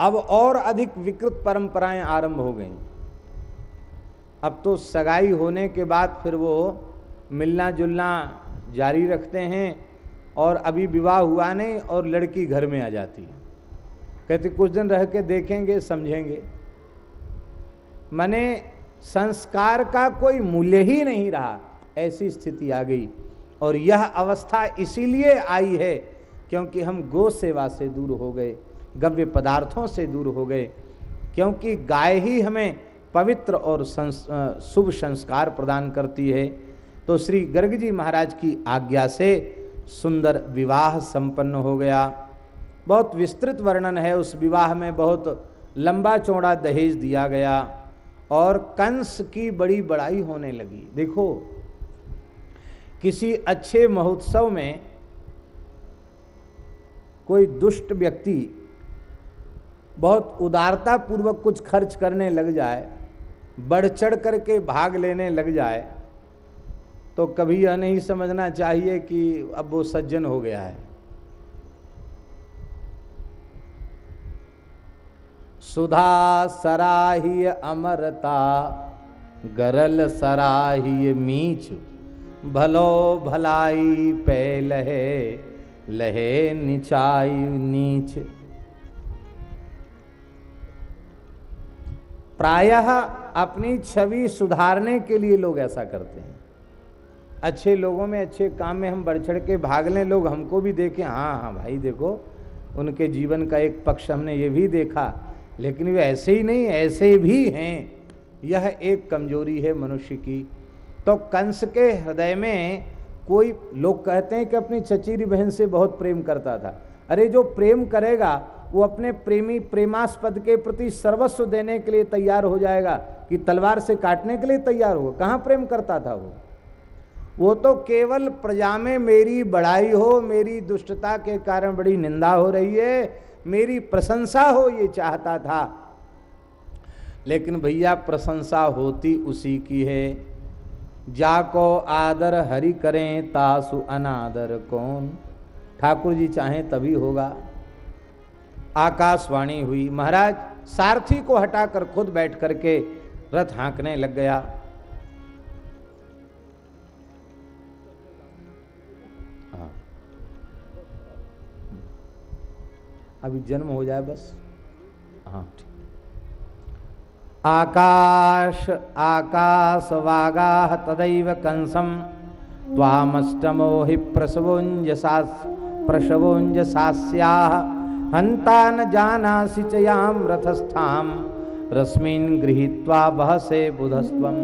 अब और अधिक विकृत परंपराएँ आरंभ हो गई। अब तो सगाई होने के बाद फिर वो मिलना जुलना जारी रखते हैं और अभी विवाह हुआ नहीं और लड़की घर में आ जाती है। कहते कुछ दिन रह के देखेंगे, समझेंगे। मने संस्कार का कोई मूल्य ही नहीं रहा, ऐसी स्थिति आ गई। और यह अवस्था इसीलिए आई है क्योंकि हम गो सेवा से दूर हो गए। गव्य पदार्थों से दूर हो गए क्योंकि गाय ही हमें पवित्र और संस, शुभ संस्कार प्रदान करती है। तो श्री गर्ग जी महाराज की आज्ञा से सुंदर विवाह संपन्न हो गया। बहुत विस्तृत वर्णन है उस विवाह में बहुत लंबा चौड़ा दहेज दिया गया और कंस की बड़ी बड़ाई होने लगी। देखो किसी अच्छे महोत्सव में कोई दुष्ट व्यक्ति बहुत उदारता पूर्वक कुछ खर्च करने लग जाए, बढ़ चढ़ करके भाग लेने लग जाए तो कभी यह नहीं समझना चाहिए कि अब वो सज्जन हो गया है। सुधा सराही अमरता, गरल सराही मीच, भलो भलाई पे लहे लहे निचाई नीच। प्रायः अपनी छवि सुधारने के लिए लोग ऐसा करते हैं। अच्छे लोगों में, अच्छे काम में हम बढ़ चढ़ के भाग लें, लोग हमको भी देखें हाँ हाँ भाई देखो, उनके जीवन का एक पक्ष हमने ये भी देखा, लेकिन वे ऐसे ही नहीं, ऐसे भी हैं। यह एक कमज़ोरी है मनुष्य की। तो कंस के हृदय में कोई, लोग कहते हैं कि अपनी चचीरी बहन से बहुत प्रेम करता था। अरे, जो प्रेम करेगा वो अपने प्रेमी, प्रेमास्पद के प्रति सर्वस्व देने के लिए तैयार हो जाएगा कि तलवार से काटने के लिए तैयार हो कहाँ प्रेम करता था वो? वो तो केवल प्रजा में मेरी बड़ाई हो, मेरी दुष्टता के कारण बड़ी निंदा हो रही है, मेरी प्रशंसा हो ये चाहता था। लेकिन भैया, प्रशंसा होती उसी की है। जाको आदर हरि करें, तासु अनादर कौन? ठाकुर जी चाहें तभी होगा। आकाशवाणी हुई। महाराज, सारथी को हटाकर खुद बैठ करके रथ हाँकने लग गया। हाँ। अभी जन्म हो जाए बस। हाँ ठीक। आकाश आकाश वागा तदैव कंसम तामष्टमो हि प्रसवोंजसा प्रसवोंजसास्या। हंता न जानासि चयाम रथस्थाम रश्मिन गृहीत्वा बहसे बुधस्वम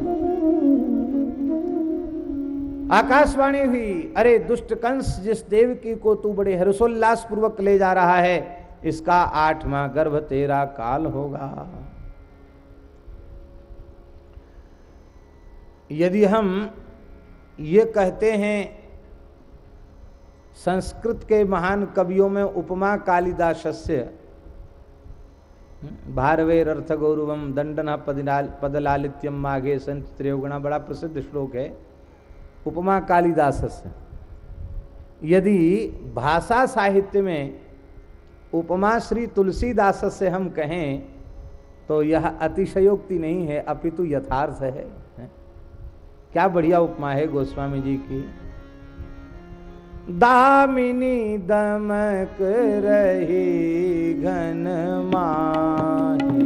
आकाशवाणी हुई, अरे दुष्ट कंस, जिस देवकी को तू बड़े हर्षोल्लास पूर्वक ले जा रहा है, इसका आठवां गर्भ तेरा काल होगा। यदि हम ये कहते हैं संस्कृत के महान कवियों में उपमा कालिदासस्य। भारवेर अर्थ गौरवम दंडन पदलालित्यम माघे संत त्रियोगुणा, बड़ा प्रसिद्ध श्लोक है। उपमा कालिदास यदि भाषा साहित्य में उपमा श्री तुलसीदास से हम कहें तो यह अतिशयोक्ति नहीं है, अपितु यथार्थ है? क्या बढ़िया उपमा है गोस्वामी जी की। दामिनी दमक रही घन माही।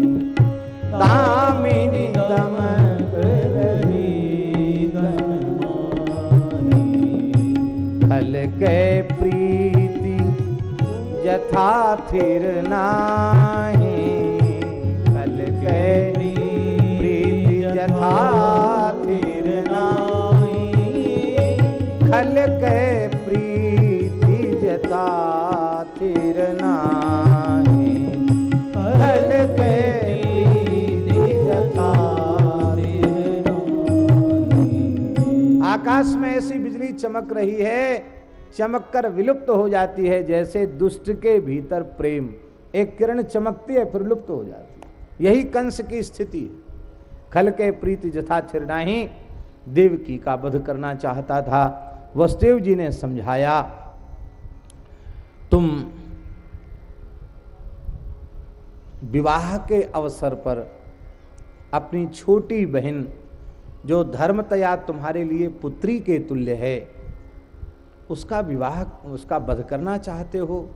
दामिनी दमक रही खल के प्रीति जथा थिर नाही। खल के प्रीति जथा थिर नाही। खल के आकाश में ऐसी बिजली चमक रही है, चमक कर विलुप्त हो जाती है, जैसे दुष्ट के भीतर प्रेम। एक किरण चमकती है, फिर लुप्त हो जाती है। यही कंस की स्थिति है। खल के प्रीति जथा छिरनाही देवकी का वध करना चाहता था, वसुदेव जी ने समझाया, तुम विवाह के अवसर पर अपनी छोटी बहन, जो धर्मतया तुम्हारे लिए पुत्री के तुल्य है, उसका विवाह, उसका वध करना चाहते हो।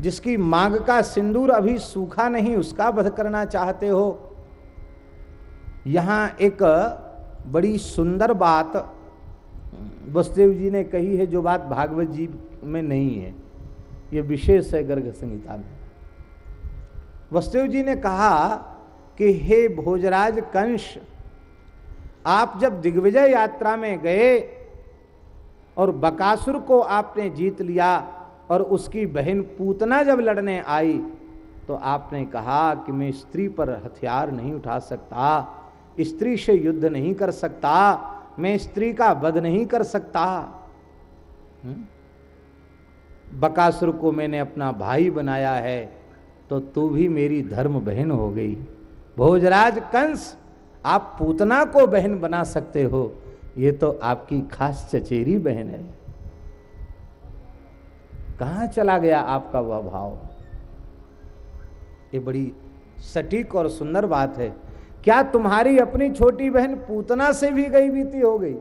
जिसकी मांग का सिंदूर अभी सूखा नहीं, उसका वध करना चाहते हो। यहाँ एक बड़ी सुंदर बात वसुदेव जी ने कही है, जो बात भागवत जी में नहीं है। ये विशेष है गर्ग संहिता में। वसुदेव जी ने कहा कि हे भोजराज कंस आप जब दिग्विजय यात्रा में गए और बकासुर को आपने जीत लिया और उसकी बहन पूतना जब लड़ने आई तो आपने कहा कि मैं स्त्री पर हथियार नहीं उठा सकता, स्त्री से युद्ध नहीं कर सकता, मैं स्त्री का वध नहीं कर सकता हम्म? बकासुर को मैंने अपना भाई बनाया है तो तू भी मेरी धर्म बहन हो गई। भोजराज कंस, आप पूतना को बहन बना सकते हो। ये तो आपकी खास चचेरी बहन है। कहाँ चला गया आपका वह भाव? ये बड़ी सटीक और सुंदर बात है। क्या तुम्हारी अपनी छोटी बहन पूतना से भी गई बीती हो गई?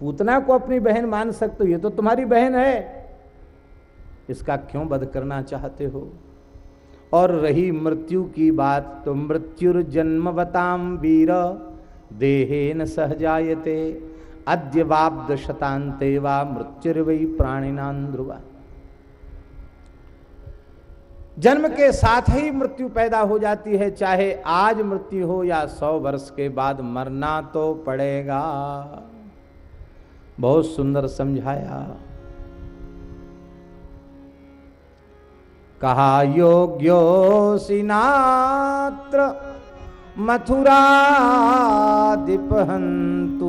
पूतना को अपनी बहन मान सकते हो, ये तो तुम्हारी बहन है। इसका क्यों वध करना चाहते हो? और रही मृत्यु की बात तो मृत्युर्जन्मवताम वीर, देहेन सहजायते, अद्य वाब्द शतांते वा मृत्युर्वई प्राणिनान ध्रुवा जन्म के साथ ही मृत्यु पैदा हो जाती है, चाहे आज मृत्यु हो या सौ वर्ष के बाद मरना तो पड़ेगा। बहुत सुंदर समझाया। कहा योग्योऽसि नात्र मथुरादिपहन्तु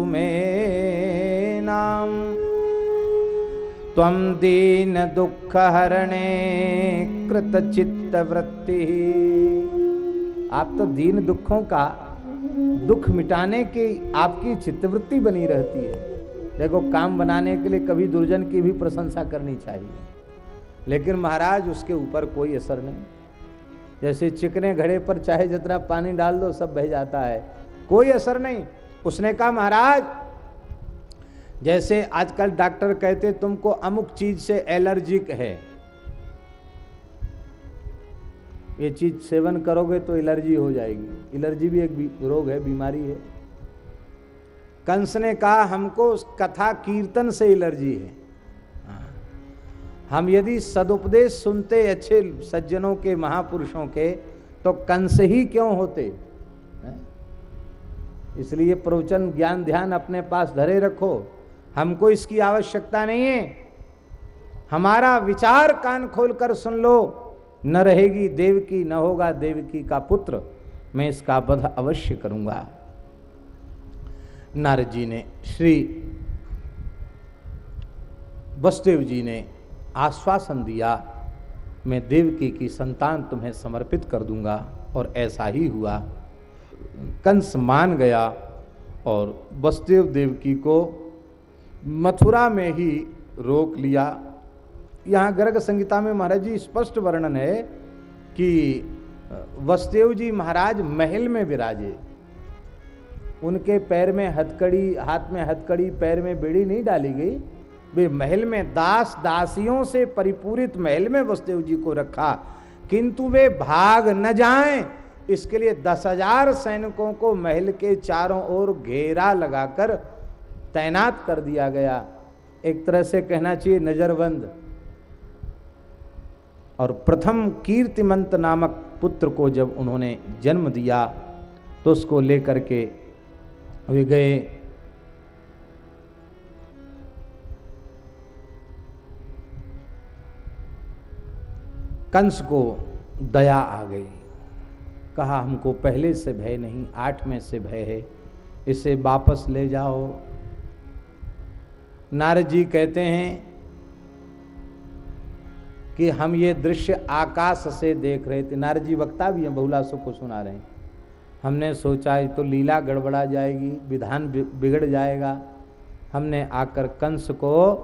मे नाम। त्वं दीन दुख हरणे कृत चित्त वृत्ति आप तो दीन दुखों का दुख मिटाने की आपकी चित्तवृत्ति बनी रहती है। देखो, काम बनाने के लिए कभी दुर्जन की भी प्रशंसा करनी चाहिए। लेकिन महाराज, उसके ऊपर कोई असर नहीं। जैसे चिकने घड़े पर चाहे जितना पानी डाल दो, सब बह जाता है। कोई असर नहीं। उसने कहा, महाराज, जैसे आजकल डॉक्टर कहते तुमको अमुक चीज़ से एलर्जिक है। ये चीज़ सेवन करोगे तो एलर्जी हो जाएगी। एलर्जी भी एक रोग है, बीमारी है। कंस ने कहा, हमको कथा कीर्तन से एलर्जी है। हम यदि सदुपदेश सुनते अच्छे सज्जनों के, महापुरुषों के तो कंस ही क्यों होते? इसलिए प्रवचन, ज्ञान, ध्यान अपने पास धरे रखो। हमको इसकी आवश्यकता नहीं है। हमारा विचार कान खोलकर सुन लो। न रहेगी देवकी न होगा देवकी का पुत्र। मैं इसका वध अवश्य करूँगा। नारद जी ने, श्री वसुदेव जी ने आश्वासन दिया, मैं देवकी की संतान तुम्हें समर्पित कर दूँगा, और ऐसा ही हुआ। कंस मान गया, और वसुदेव देवकी को मथुरा में ही रोक लिया। यहाँ गर्ग संगीता में महाराज जी स्पष्ट वर्णन है कि वसुदेव जी महाराज महल में विराजे। उनके पैर में हथकड़ी, हाथ में हथकड़ी, पैर में बेड़ी नहीं डाली गई। वे महल में दास दासियों से परिपूरित महल में वसुदेव जी को रखा। किंतु वे भाग न जाएँ। इसके लिए दस हज़ार सैनिकों को महल के चारों ओर घेरा लगाकर तैनात कर दिया गया। एक तरह से कहना चाहिए नजरबंद। और प्रथम कीर्तिमंत नामक पुत्र को जब उन्होंने जन्म दिया तो उसको लेकर के वे गए। कंस को दया आ गई। कहा, हमको पहले से भय नहीं, आठ में से भय है। इसे वापस ले जाओ। नारद जी कहते हैं कि हम ये दृश्य आकाश से देख रहे थे। नारद जी वक्ता भी हैं, बहुलासों को सुना रहे हैं। हमने सोचा, ये तो लीला गड़बड़ा जाएगी, विधान बिगड़ जाएगा। हमने आकर कंस को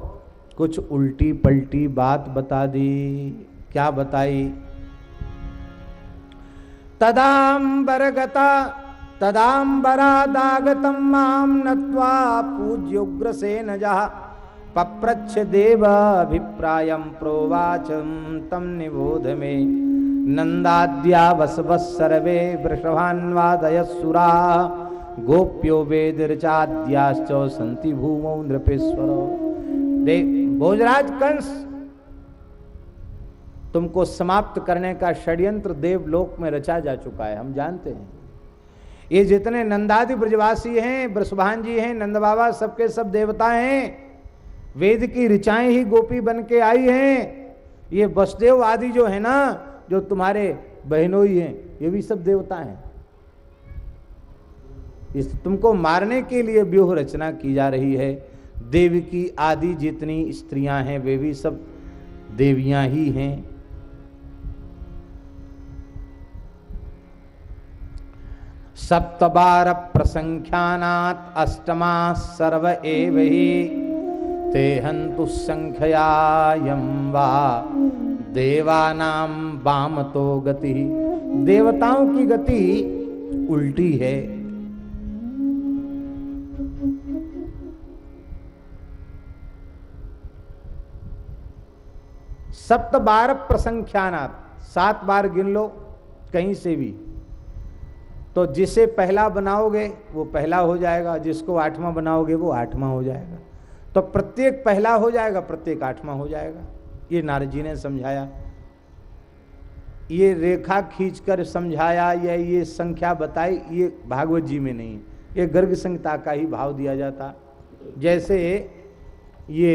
कुछ उल्टी पलटी बात बता दी। क्या बताई? तदाम्बरगता तदाम्बरादागतम माम नत्वा पूज्योग्रसेन जहा पप्रच्छ देवाभिप्राय प्रोवाच तम निबोध मे। नंदाद्या वसवस सर्वे वृषभान्वादयसुरा गोप्यो वेदिर्चाद्याश्च संति भूमौ नृपेश्वर। देख भोजराज कंस तुमको समाप्त करने का षड्यंत्र देवलोक में रचा जा चुका है, हम जानते हैं। ये जितने नंदादि ब्रजवासी हैं ब्रसभान जी हैं, नंद बाबा, सबके सब देवता हैं, वेद की ऋचाएँ ही गोपी बन के आई हैं। ये वसुदेव आदि जो है ना, जो तुम्हारे बहनोई हैं, ये भी सब देवता हैं। इस तुमको मारने के लिए व्यूह रचना की जा रही है। देवी की आदि जितनी स्त्रियाँ हैं, वे भी सब देवियाँ ही हैं। सप्तबार प्रसंख्यानात अष्टमा सर्व एव ही ते हंतु वा देवानाम बाम तो गति। देवताओं की गति उल्टी है। सप्त बार प्रसंख्यानात सात बार गिन लो, कहीं से भी। तो जिसे पहला बनाओगे, वो पहला हो जाएगा, जिसको आठवां बनाओगे, वो आठवां हो जाएगा। तो प्रत्येक पहला हो जाएगा, प्रत्येक आठवां हो जाएगा। ये नारद जी ने समझाया। ये रेखा खींचकर समझाया, या ये संख्या बताई, ये भागवत जी में नहीं ये गर्ग संहिता का ही भाव दिया जाता। जैसे ये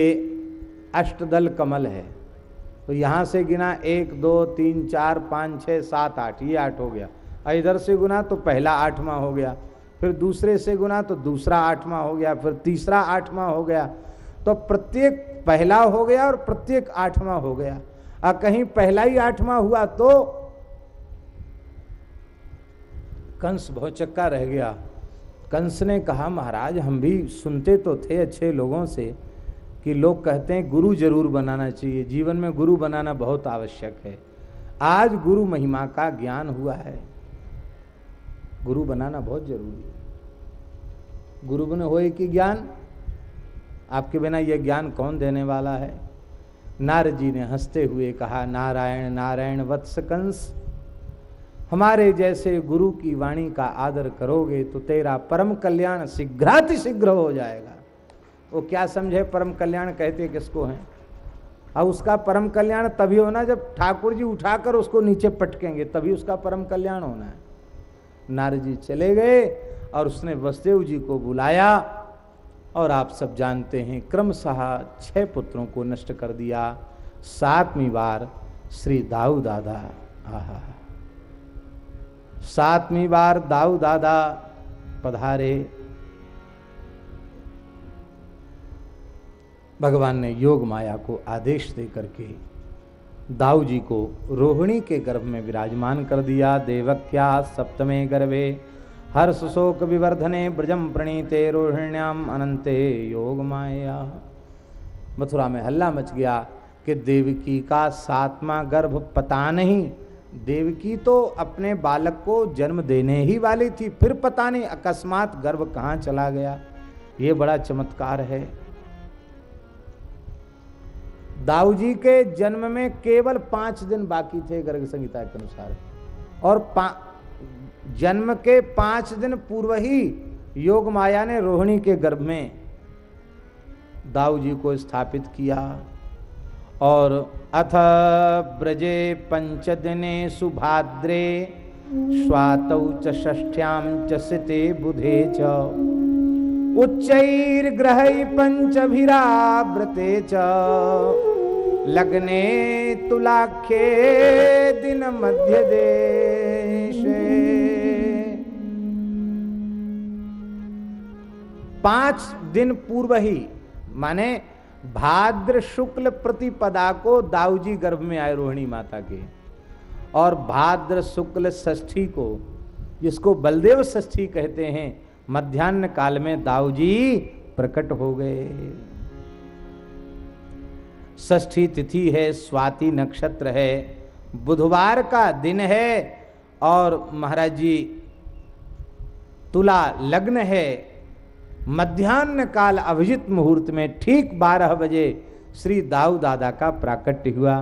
अष्टदल कमल है तो यहाँ से गिना, एक, दो, तीन, चार, पाँच छः सात, आठ, ये आठ हो गया। इधर से गुना तो पहला आठवां हो गया, फिर दूसरे से गुना तो दूसरा आठवां हो गया, फिर तीसरा आठवां हो गया। तो प्रत्येक पहला हो गया और प्रत्येक आठवां हो गया। और कहीं पहला ही आठवां हुआ तो कंस चक्का रह गया। कंस ने कहा, महाराज, हम भी सुनते तो थे अच्छे लोगों से कि लोग कहते हैं, गुरु ज़रूर बनाना चाहिए, जीवन में गुरु बनाना बहुत आवश्यक है। आज गुरु महिमा का ज्ञान हुआ है। गुरु बनाना बहुत ज़रूरी है। गुरु बने होए कि ज्ञान? आपके बिना यह ज्ञान कौन देने वाला है? नारद जी ने हँसते हुए कहा, नारायण नारायण वत्स कंस, हमारे जैसे गुरु की वाणी का आदर करोगे तो तेरा परम कल्याण शीघ्राति शीघ्र हो जाएगा। वो क्या समझे? परम कल्याण कहते किसको हैं? अब उसका परम कल्याण तभी होना जब ठाकुर जी उठाकर उसको नीचे पटकेंगे, तभी उसका परम कल्याण होना है। नारद जी चले गए और उसने वसुदेव जी को बुलाया और आप सब जानते हैं, क्रमशः छह पुत्रों को नष्ट कर दिया। सातवीं बार श्री दाऊ दादा, आहा। सातवीं बार दाऊ दादा पधारे। भगवान ने योग माया को आदेश दे करके दाऊ जी को रोहिणी के गर्भ में विराजमान कर दिया। देवक्या सप्तमे गर्भे हर्ष शोक विवर्धने ब्रजम प्रणीते रोहिण्याम अनंते योग माया। मथुरा में हल्ला मच गया कि देवकी का सातवां गर्भ पता नहीं। देवकी तो अपने बालक को जन्म देने ही वाली थी, फिर पता नहीं अकस्मात गर्भ कहाँ चला गया। ये बड़ा चमत्कार है। दाऊ जी के जन्म में केवल पाँच दिन बाकी थे गर्ग संहिता के अनुसार। और जन्म के पाँच दिन पूर्व ही योग माया ने रोहिणी के गर्भ में दाऊ जी को स्थापित किया। और अथ ब्रजे पंच दिने सुभाद्रे, स्वातौ च षष्ठ्याम बुधे च। उच्चैर्ग्रहै पंचभिराव्रते च। लग्ने तुलाख्ये दिन मध्य देशे पाँच दिन पूर्व ही माने भाद्र शुक्ल प्रतिपदा को दाऊजी गर्भ में आए रोहिणी माता के और भाद्र शुक्ल षष्ठी को, जिसको बलदेव षष्ठी कहते हैं मध्यान्ह काल में दाऊजी प्रकट हो गए। षष्ठी तिथि है, स्वाति नक्षत्र है, बुधवार का दिन है और महाराज जी, तुला लग्न है। मध्यान्ह काल अभिजित मुहूर्त में ठीक बारह बजे श्री दाऊ दादा का प्राकट्य हुआ।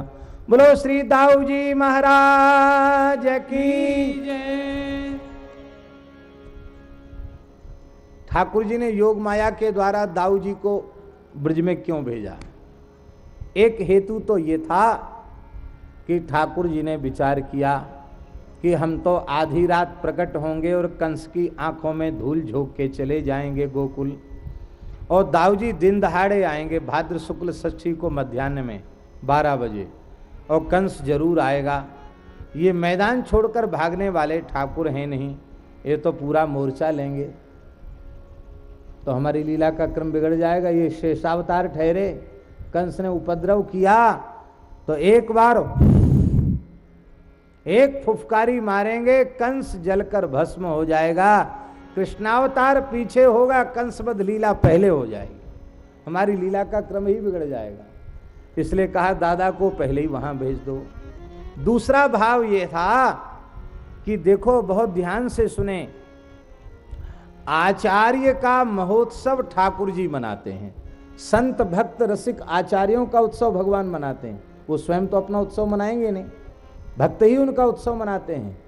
बोलो, श्री दाऊ जी महाराज की जय। ठाकुर जी ने योग माया के द्वारा दाऊ जी को ब्रज में क्यों भेजा? एक हेतु तो ये था कि ठाकुर जी ने विचार किया कि हम तो आधी रात प्रकट होंगे और कंस की आँखों में धूल झोंक के चले जाएँगे गोकुल और दाऊ जी दिन दहाड़े आएँगे भाद्र शुक्ल षष्ठी को मध्यान्ह में 12 बजे। और कंस ज़रूर आएगा। ये मैदान छोड़कर भागने वाले ठाकुर हैं नहीं, ये तो पूरा मोर्चा लेंगे। तो हमारी लीला का क्रम बिगड़ जाएगा, ये शेषावतार ठहरे, कंस ने उपद्रव किया तो एक बार एक फुफकारी मारेंगे, कंस जलकर भस्म हो जाएगा, कृष्णावतार पीछे होगा कंसबद लीला पहले हो जाएगी। हमारी लीला का क्रम ही बिगड़ जाएगा। इसलिए कहा, दादा को पहले ही वहाँ भेज दो। दूसरा भाव ये था कि देखो, बहुत ध्यान से सुने आचार्य का महोत्सव ठाकुर जी मनाते हैं। संत भक्त रसिक आचार्यों का उत्सव भगवान मनाते हैं। वो स्वयं तो अपना उत्सव मनाएँगे नहीं। भक्त ही उनका उत्सव मनाते हैं।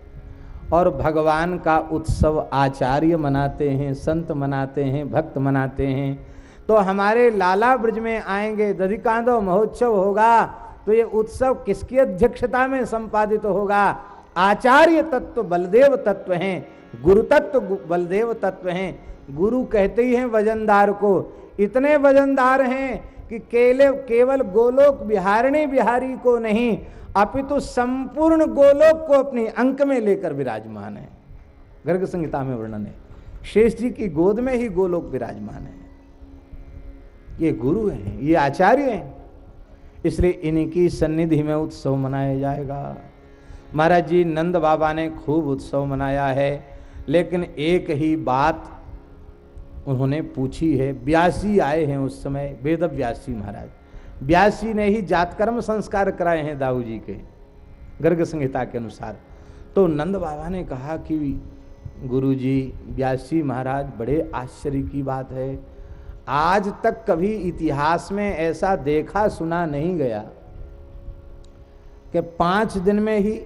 और भगवान का उत्सव आचार्य मनाते हैं, संत मनाते हैं, भक्त मनाते हैं। तो हमारे लाला ब्रज में आएँगे दधिकांदो महोत्सव होगा। तो ये उत्सव किसकी अध्यक्षता में संपादित होगा? आचार्य तत्व, बलदेव तत्व हैं। गुरु तत्व बलदेव तत्व हैं। गुरु कहते ही हैं वजनदार को। इतने वजनदार हैं कि केले, केवल गोलोक बिहारणी बिहारी को नहीं, अपितु संपूर्ण गोलोक को अपनी अंक में लेकर विराजमान है। गर्ग संहिता में वर्णन है। शेष जी की गोद में ही गोलोक विराजमान है। ये गुरु हैं, ये आचार्य हैं। इसलिए इनकी सन्निधि में उत्सव मनाया जाएगा। महाराज जी, नंद बाबा ने खूब उत्सव मनाया है। लेकिन एक ही बात उन्होंने पूछी है, ब्यासी आए हैं उस समय, वेद व्यासी महाराज। व्यासी ने ही जातकर्म संस्कार कराए हैं दाऊ जी के, गर्ग संहिता के अनुसार। तो नंद बाबा ने कहा कि गुरु जी व्यासी महाराज, बड़े आश्चर्य की बात है। आज तक कभी इतिहास में ऐसा देखा सुना नहीं गया कि पाँच दिन में ही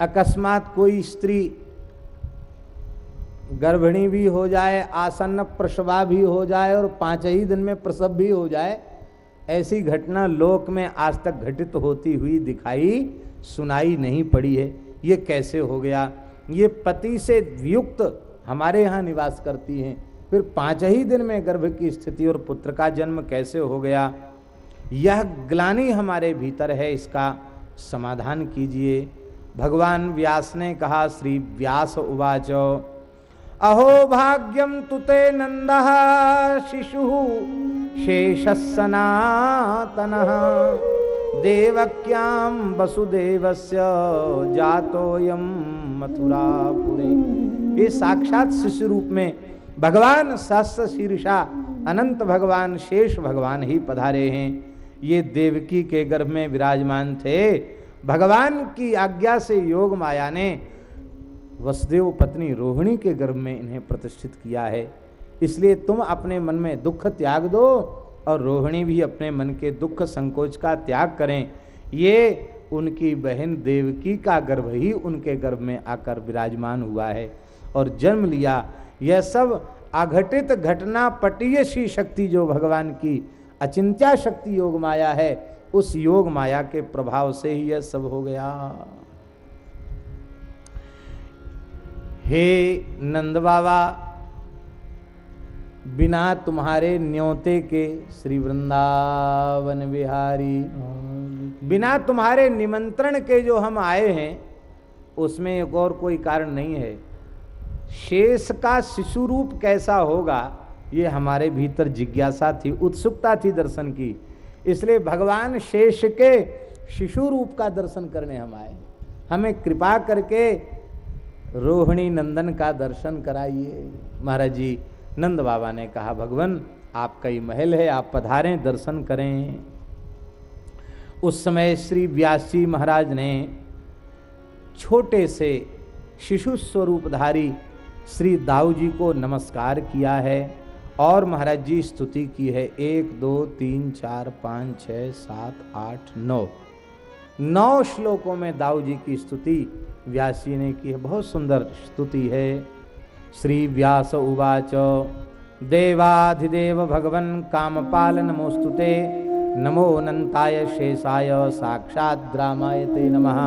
अकस्मात कोई स्त्री गर्भिणी भी हो जाए, आसन्न प्रसवा भी हो जाए और पाँच ही दिन में प्रसव भी हो जाए, ऐसी घटना लोक में आज तक घटित होती हुई दिखाई, सुनाई नहीं पड़ी है। ये कैसे हो गया? ये पति से युक्त हमारे यहाँ निवास करती हैं। फिर पाँच ही दिन में गर्भ की स्थिति और पुत्र का जन्म कैसे हो गया? यह ग्लानी हमारे भीतर है, इसका समाधान कीजिए। भगवान व्यास ने कहा, श्री व्यास उवाचो। अहो भाग्यम तुते नंद शिशु शेष सनातन देवक्याम वसुदेवस्य जातोयम मथुरापुरे। ये साक्षात शिशु रूप में भगवान सहस्र शीर्षा अनंत भगवान, शेष भगवान ही पधारे हैं। ये देवकी के गर्भ में विराजमान थे। भगवान की आज्ञा से योग माया ने वसुदेव पत्नी रोहिणी के गर्भ में इन्हें प्रतिष्ठित किया है। इसलिए तुम अपने मन में दुख त्याग दो और रोहिणी भी अपने मन के दुख संकोच का त्याग करें। ये उनकी बहन देवकी का गर्भ ही उनके गर्भ में आकर विराजमान हुआ है और जन्म लिया। यह सब अघटित घटना पटीय सी शक्ति जो भगवान की अचिंत्या शक्ति योग माया है, उस योग माया के प्रभाव से ही यह सब हो गया। हे नंद बाबा, बिना तुम्हारे न्योते के श्री वृंदावन बिहारी। बिना तुम्हारे निमंत्रण के जो हम आए हैं, उसमें एक और कोई कारण नहीं है। शेष का शिशु रूप कैसा होगा, ये हमारे भीतर जिज्ञासा थी, उत्सुकता थी दर्शन की। इसलिए भगवान शेष के शिशु रूप का दर्शन करने हम आए हमें कृपा करके रोहिणी नंदन का दर्शन कराइए। महाराज जी, नंद बाबा ने कहा, भगवान, आपका ही महल है, आप पधारें, दर्शन करें। उस समय श्री व्यासी महाराज ने छोटे से शिशु स्वरूपधारी श्री दाऊ जी को नमस्कार किया है और महाराज जी स्तुति की है। एक, दो, तीन, चार, पाँच, छ, सात, आठ, नौ। नौ श्लोकों में दाऊ जी की स्तुति व्यास जी ने की बहुत सुंदर स्तुति है। श्री व्यास उवाच, देवाधिदेव भगवन् कामपाल नमोस्तुते नमो अनंताय शेषाय साक्षात रामाय ते नमः।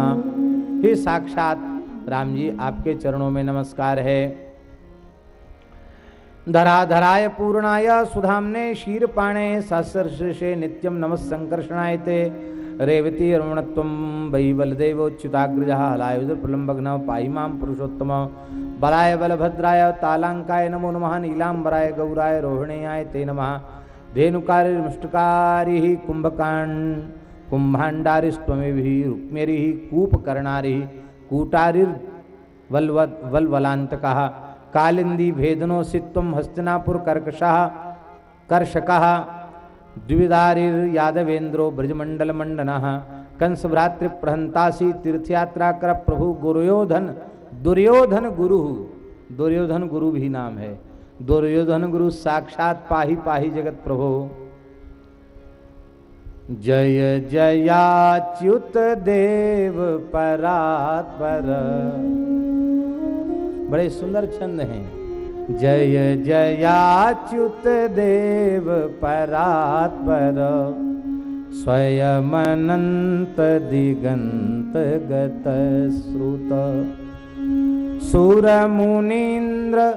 हे साक्षात राम जी आपके चरणों में नमस्कार है। धराधराय पूर्णाय सुधामने क्षीरपाणे सहस्रशे नित्यम नमः संकर्षणाय ते। रेवती अरुणत्व वै बलदेवोच्युताग्रज हलायुध प्रलंबग्न पाई माम पुरुषोत्तम। बलाय बलभद्राय तालांकाय नमो नम नीलांबराय गौराय रोहिण्याय ते नमः। धेनुकारिमुष्टकारी कुंभकांड कुंभांडारिस्वमेभि रुक्मेरि कूपकर्णारि, कूटारिर् वल्वत् वल्वलांतकः कालिंदी भेदनो सित्वम हस्तिनापुर कर्कशः कर्षकः। द्विदारिर यादवेंद्रो ब्रजमंडल मंडन कंस भ्रातृ प्रहंतासी तीर्थयात्रा कर प्रभु गुरुयोधन, दुर्योधन गुरु। दुर्योधन गुरु भी नाम है। दुर्योधन गुरु साक्षात पाही पाही जगत प्रभु। जय जयाच्युत देव परात्पर। बड़े सुंदर छंद हैं। जय जयाच्युत देव परात्पर। स्वयमनंत दिगंत गत श्रुत। सुर मुनीन्द्र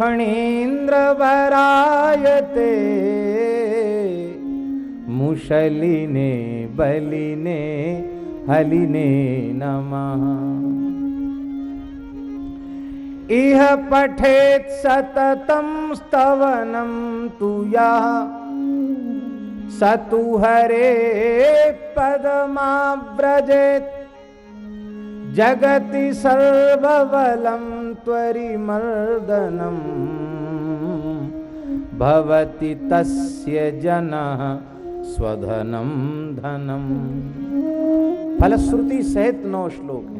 फणीन्द्र वरायते। मुशलिने, बलिने, हलिने नमः। इह पठेत सततम स्तवनम तु यः सतु हरे पदमाव्रजेत। जगति सर्वबलं त्वरिमर्दनम् भवति तस्य जनः स्वधनम धनम फलश्रुति सहित नौ श्लोक। हैं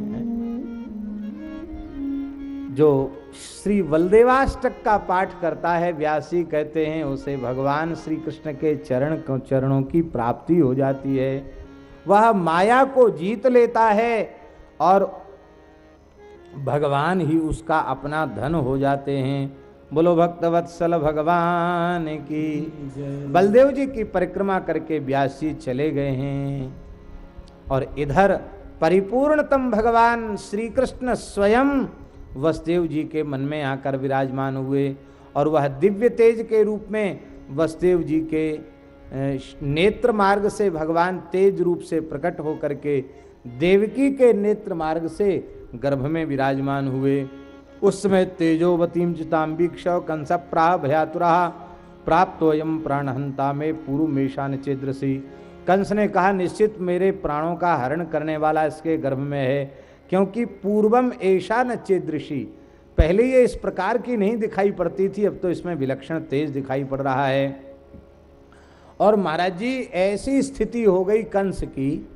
जो श्री बलदेवाष्टक का पाठ करता है व्यासी कहते हैं उसे भगवान श्री कृष्ण के चरण चरणों की प्राप्ति हो जाती है। वह माया को जीत लेता है और भगवान ही उसका अपना धन हो जाते हैं। बोलो भक्तवत्सल भगवान की बलदेव जी की परिक्रमा करके व्यास चले गए हैं और इधर परिपूर्णतम भगवान श्री कृष्ण स्वयं वसुदेव जी के मन में आकर विराजमान हुए और वह दिव्य तेज के रूप में वसुदेव जी के नेत्र मार्ग से भगवान तेज रूप से प्रकट होकर के देवकी के नेत्र मार्ग से गर्भ में विराजमान हुए। उस समय तेजोवतीम चिताम्बीक्ष कंस प्राह भयातुरा प्राप्त यम प्राणहंता में पूर्व मेशान चेद्रसी। कंस ने कहा, निश्चित मेरे प्राणों का हरण करने वाला इसके गर्भ में है। क्योंकि पूर्वम ऐसा न चेदृषि पहले ये इस प्रकार की नहीं दिखाई पड़ती थी, अब तो इसमें विलक्षण तेज दिखाई पड़ रहा है। और महाराज जी, ऐसी स्थिति हो गई कंस की,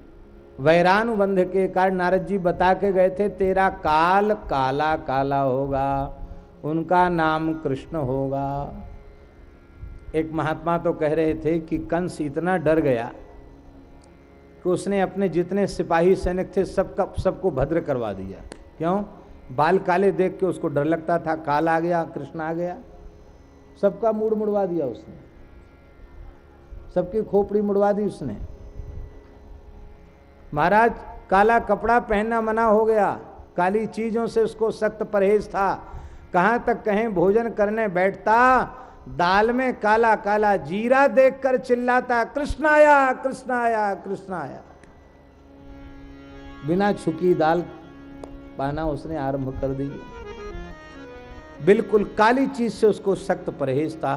वैरानुबंध के कारण नारद जी बता के गए थे, तेरा काल काला काला होगा, उनका नाम कृष्ण होगा। एक महात्मा तो कह रहे थे कि कंस इतना डर गया कि उसने अपने जितने सिपाही सैनिक थे सबका, सबको भद्र करवा दिया। क्यों? बाल काले देख के उसको डर लगता था, काल आ गया, कृष्ण आ गया। सबका मूड मुड़वा दिया उसने। सबकी खोपड़ी मुड़वा दी उसने। महाराज, काला कपड़ा पहनना मना हो गया। काली चीज़ों से उसको सख्त परहेज था। कहाँ तक कहें, भोजन करने बैठता दाल में काला काला जीरा देखकर चिल्लाता कृष्ण आया कृष्ण आया कृष्ण आया बिना छुकी दाल पाना उसने आरंभ कर दी। बिल्कुल काली चीज़ से उसको सख्त परहेज था।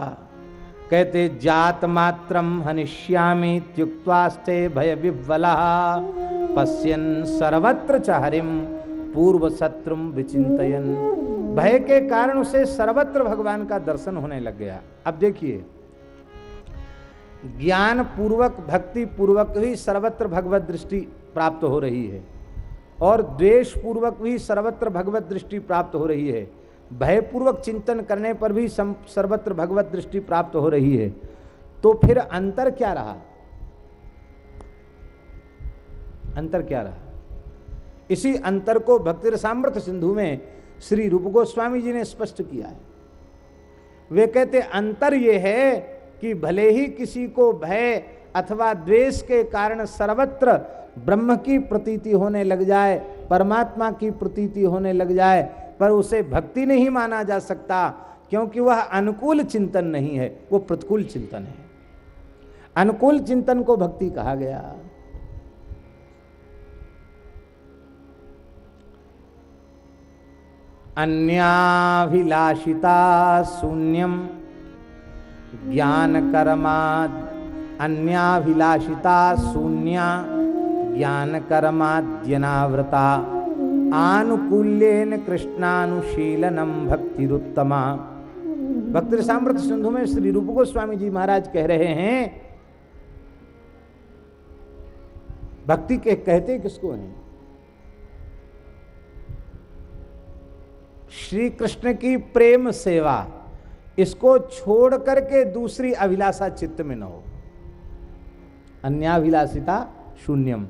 कहते, जात मात्रम हनिष्यामी त्युक्वास्ते भय विवला पश्यन सर्वत्र चहरिम पूर्व शत्रुम विचिंतयन भय के कारण उसे सर्वत्र भगवान का दर्शन होने लग गया। अब देखिए ज्ञान पूर्वक भक्ति पूर्वक ही सर्वत्र भगवत दृष्टि प्राप्त हो रही है और द्वेष पूर्वक भी सर्वत्र भगवत दृष्टि प्राप्त हो रही है। भयपूर्वक चिंतन करने पर भी सर्वत्र भगवत दृष्टि प्राप्त हो रही है। तो फिर अंतर क्या रहा? अंतर क्या रहा? इसी अंतर को भक्ति सामर्थ्य सिंधु में श्री रूप गोस्वामी जी ने स्पष्ट किया है। वे कहते, अंतर ये है कि भले ही किसी को भय अथवा द्वेष के कारण सर्वत्र ब्रह्म की प्रतीति होने लग जाए, परमात्मा की प्रतीति होने लग जाए, पर उसे भक्ति नहीं माना जा सकता, क्योंकि वह अनुकूल चिंतन नहीं है, वो प्रतिकूल चिंतन है। अनुकूल चिंतन को भक्ति कहा गया। अन्याभिलाषिता शून्यम। ज्ञान कर्मा अन्याभिलाषिता शून्य। ज्ञान कर्माद्यनावृता आनुकूल्यन कृष्णानुशीलनम भक्तिरुत्तमा। भक्ति सामृत सिंधु में श्री रूप गोस्वामी जी महाराज कह रहे हैं, भक्ति के कहते किसको हैं? श्री कृष्ण की प्रेम सेवा, इसको छोड़ करके दूसरी अभिलाषा चित्त में न हो। अन्याभिलाषिता शून्यम।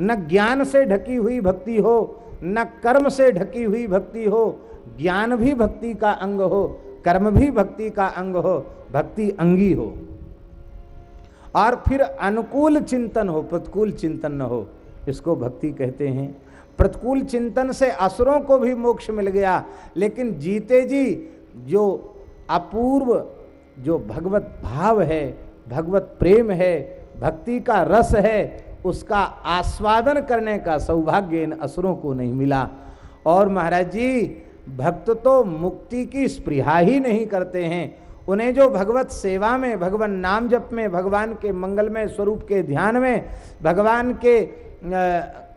न ज्ञान से ढकी हुई भक्ति हो, न कर्म से ढकी हुई भक्ति हो, ज्ञान भी भक्ति का अंग हो, कर्म भी भक्ति का अंग हो, भक्ति अंगी हो। और फिर अनुकूल चिंतन हो, प्रतिकूल चिंतन न हो, इसको भक्ति कहते हैं प्रतिकूल चिंतन से असुरों को भी मोक्ष मिल गया। लेकिन जीते जी, जो अपूर्व, जो भगवत भाव है, भगवत प्रेम है, भक्ति का रस है, उसका आस्वादन करने का सौभाग्य इन असुरों को नहीं मिला। और महाराज जी, भक्त तो मुक्ति की स्पृहा ही नहीं करते हैं। उन्हें जो भगवत सेवा में, भगवान नाम जप में, भगवान के मंगलमय स्वरूप के ध्यान में, भगवान के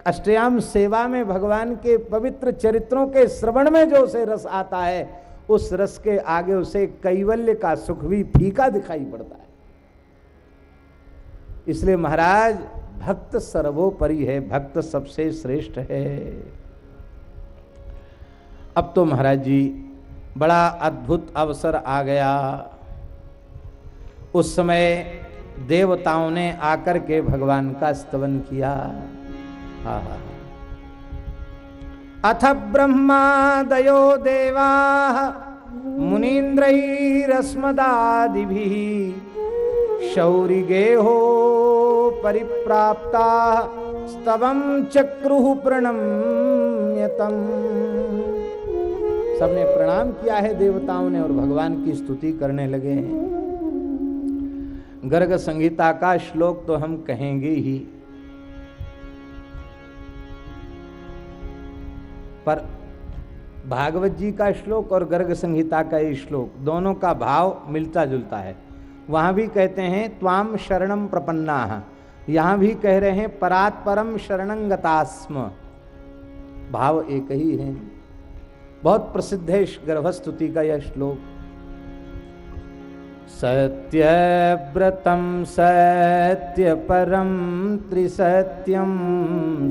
अष्टयाम सेवा में भगवान के पवित्र चरित्रों के श्रवण में जो उसे रस आता है, उस रस के आगे उसे कैवल्य का सुख भी फीका दिखाई पड़ता है। इसलिए महाराज, भक्त सर्वोपरि है, भक्त सबसे श्रेष्ठ है। अब तो महाराज जी, बड़ा अद्भुत अवसर आ गया। उस समय देवताओं ने आकर के भगवान का स्तवन किया। हा हा। अथ ब्रह्मादयो देवा शौरी हो परिप्राप्ता स्तवम चक्रु प्रणम्यतम। सबने प्रणाम किया है देवताओं ने और भगवान की स्तुति करने लगे हैं। गर्ग संहिता का श्लोक तो हम कहेंगे ही। पर भागवत जी का श्लोक और गर्ग संहिता का श्लोक दोनों का भाव मिलता जुलता है। वहाँ भी कहते हैं त्वाम शरणम प्रपन्ना। यहाँ भी कह रहे हैं, परात परम शरणंगतास्म भाव एक ही है। बहुत प्रसिद्ध है गर्भस्तुति का यह श्लोक। सत्यव्रतं सत्यपरं त्रिसत्यं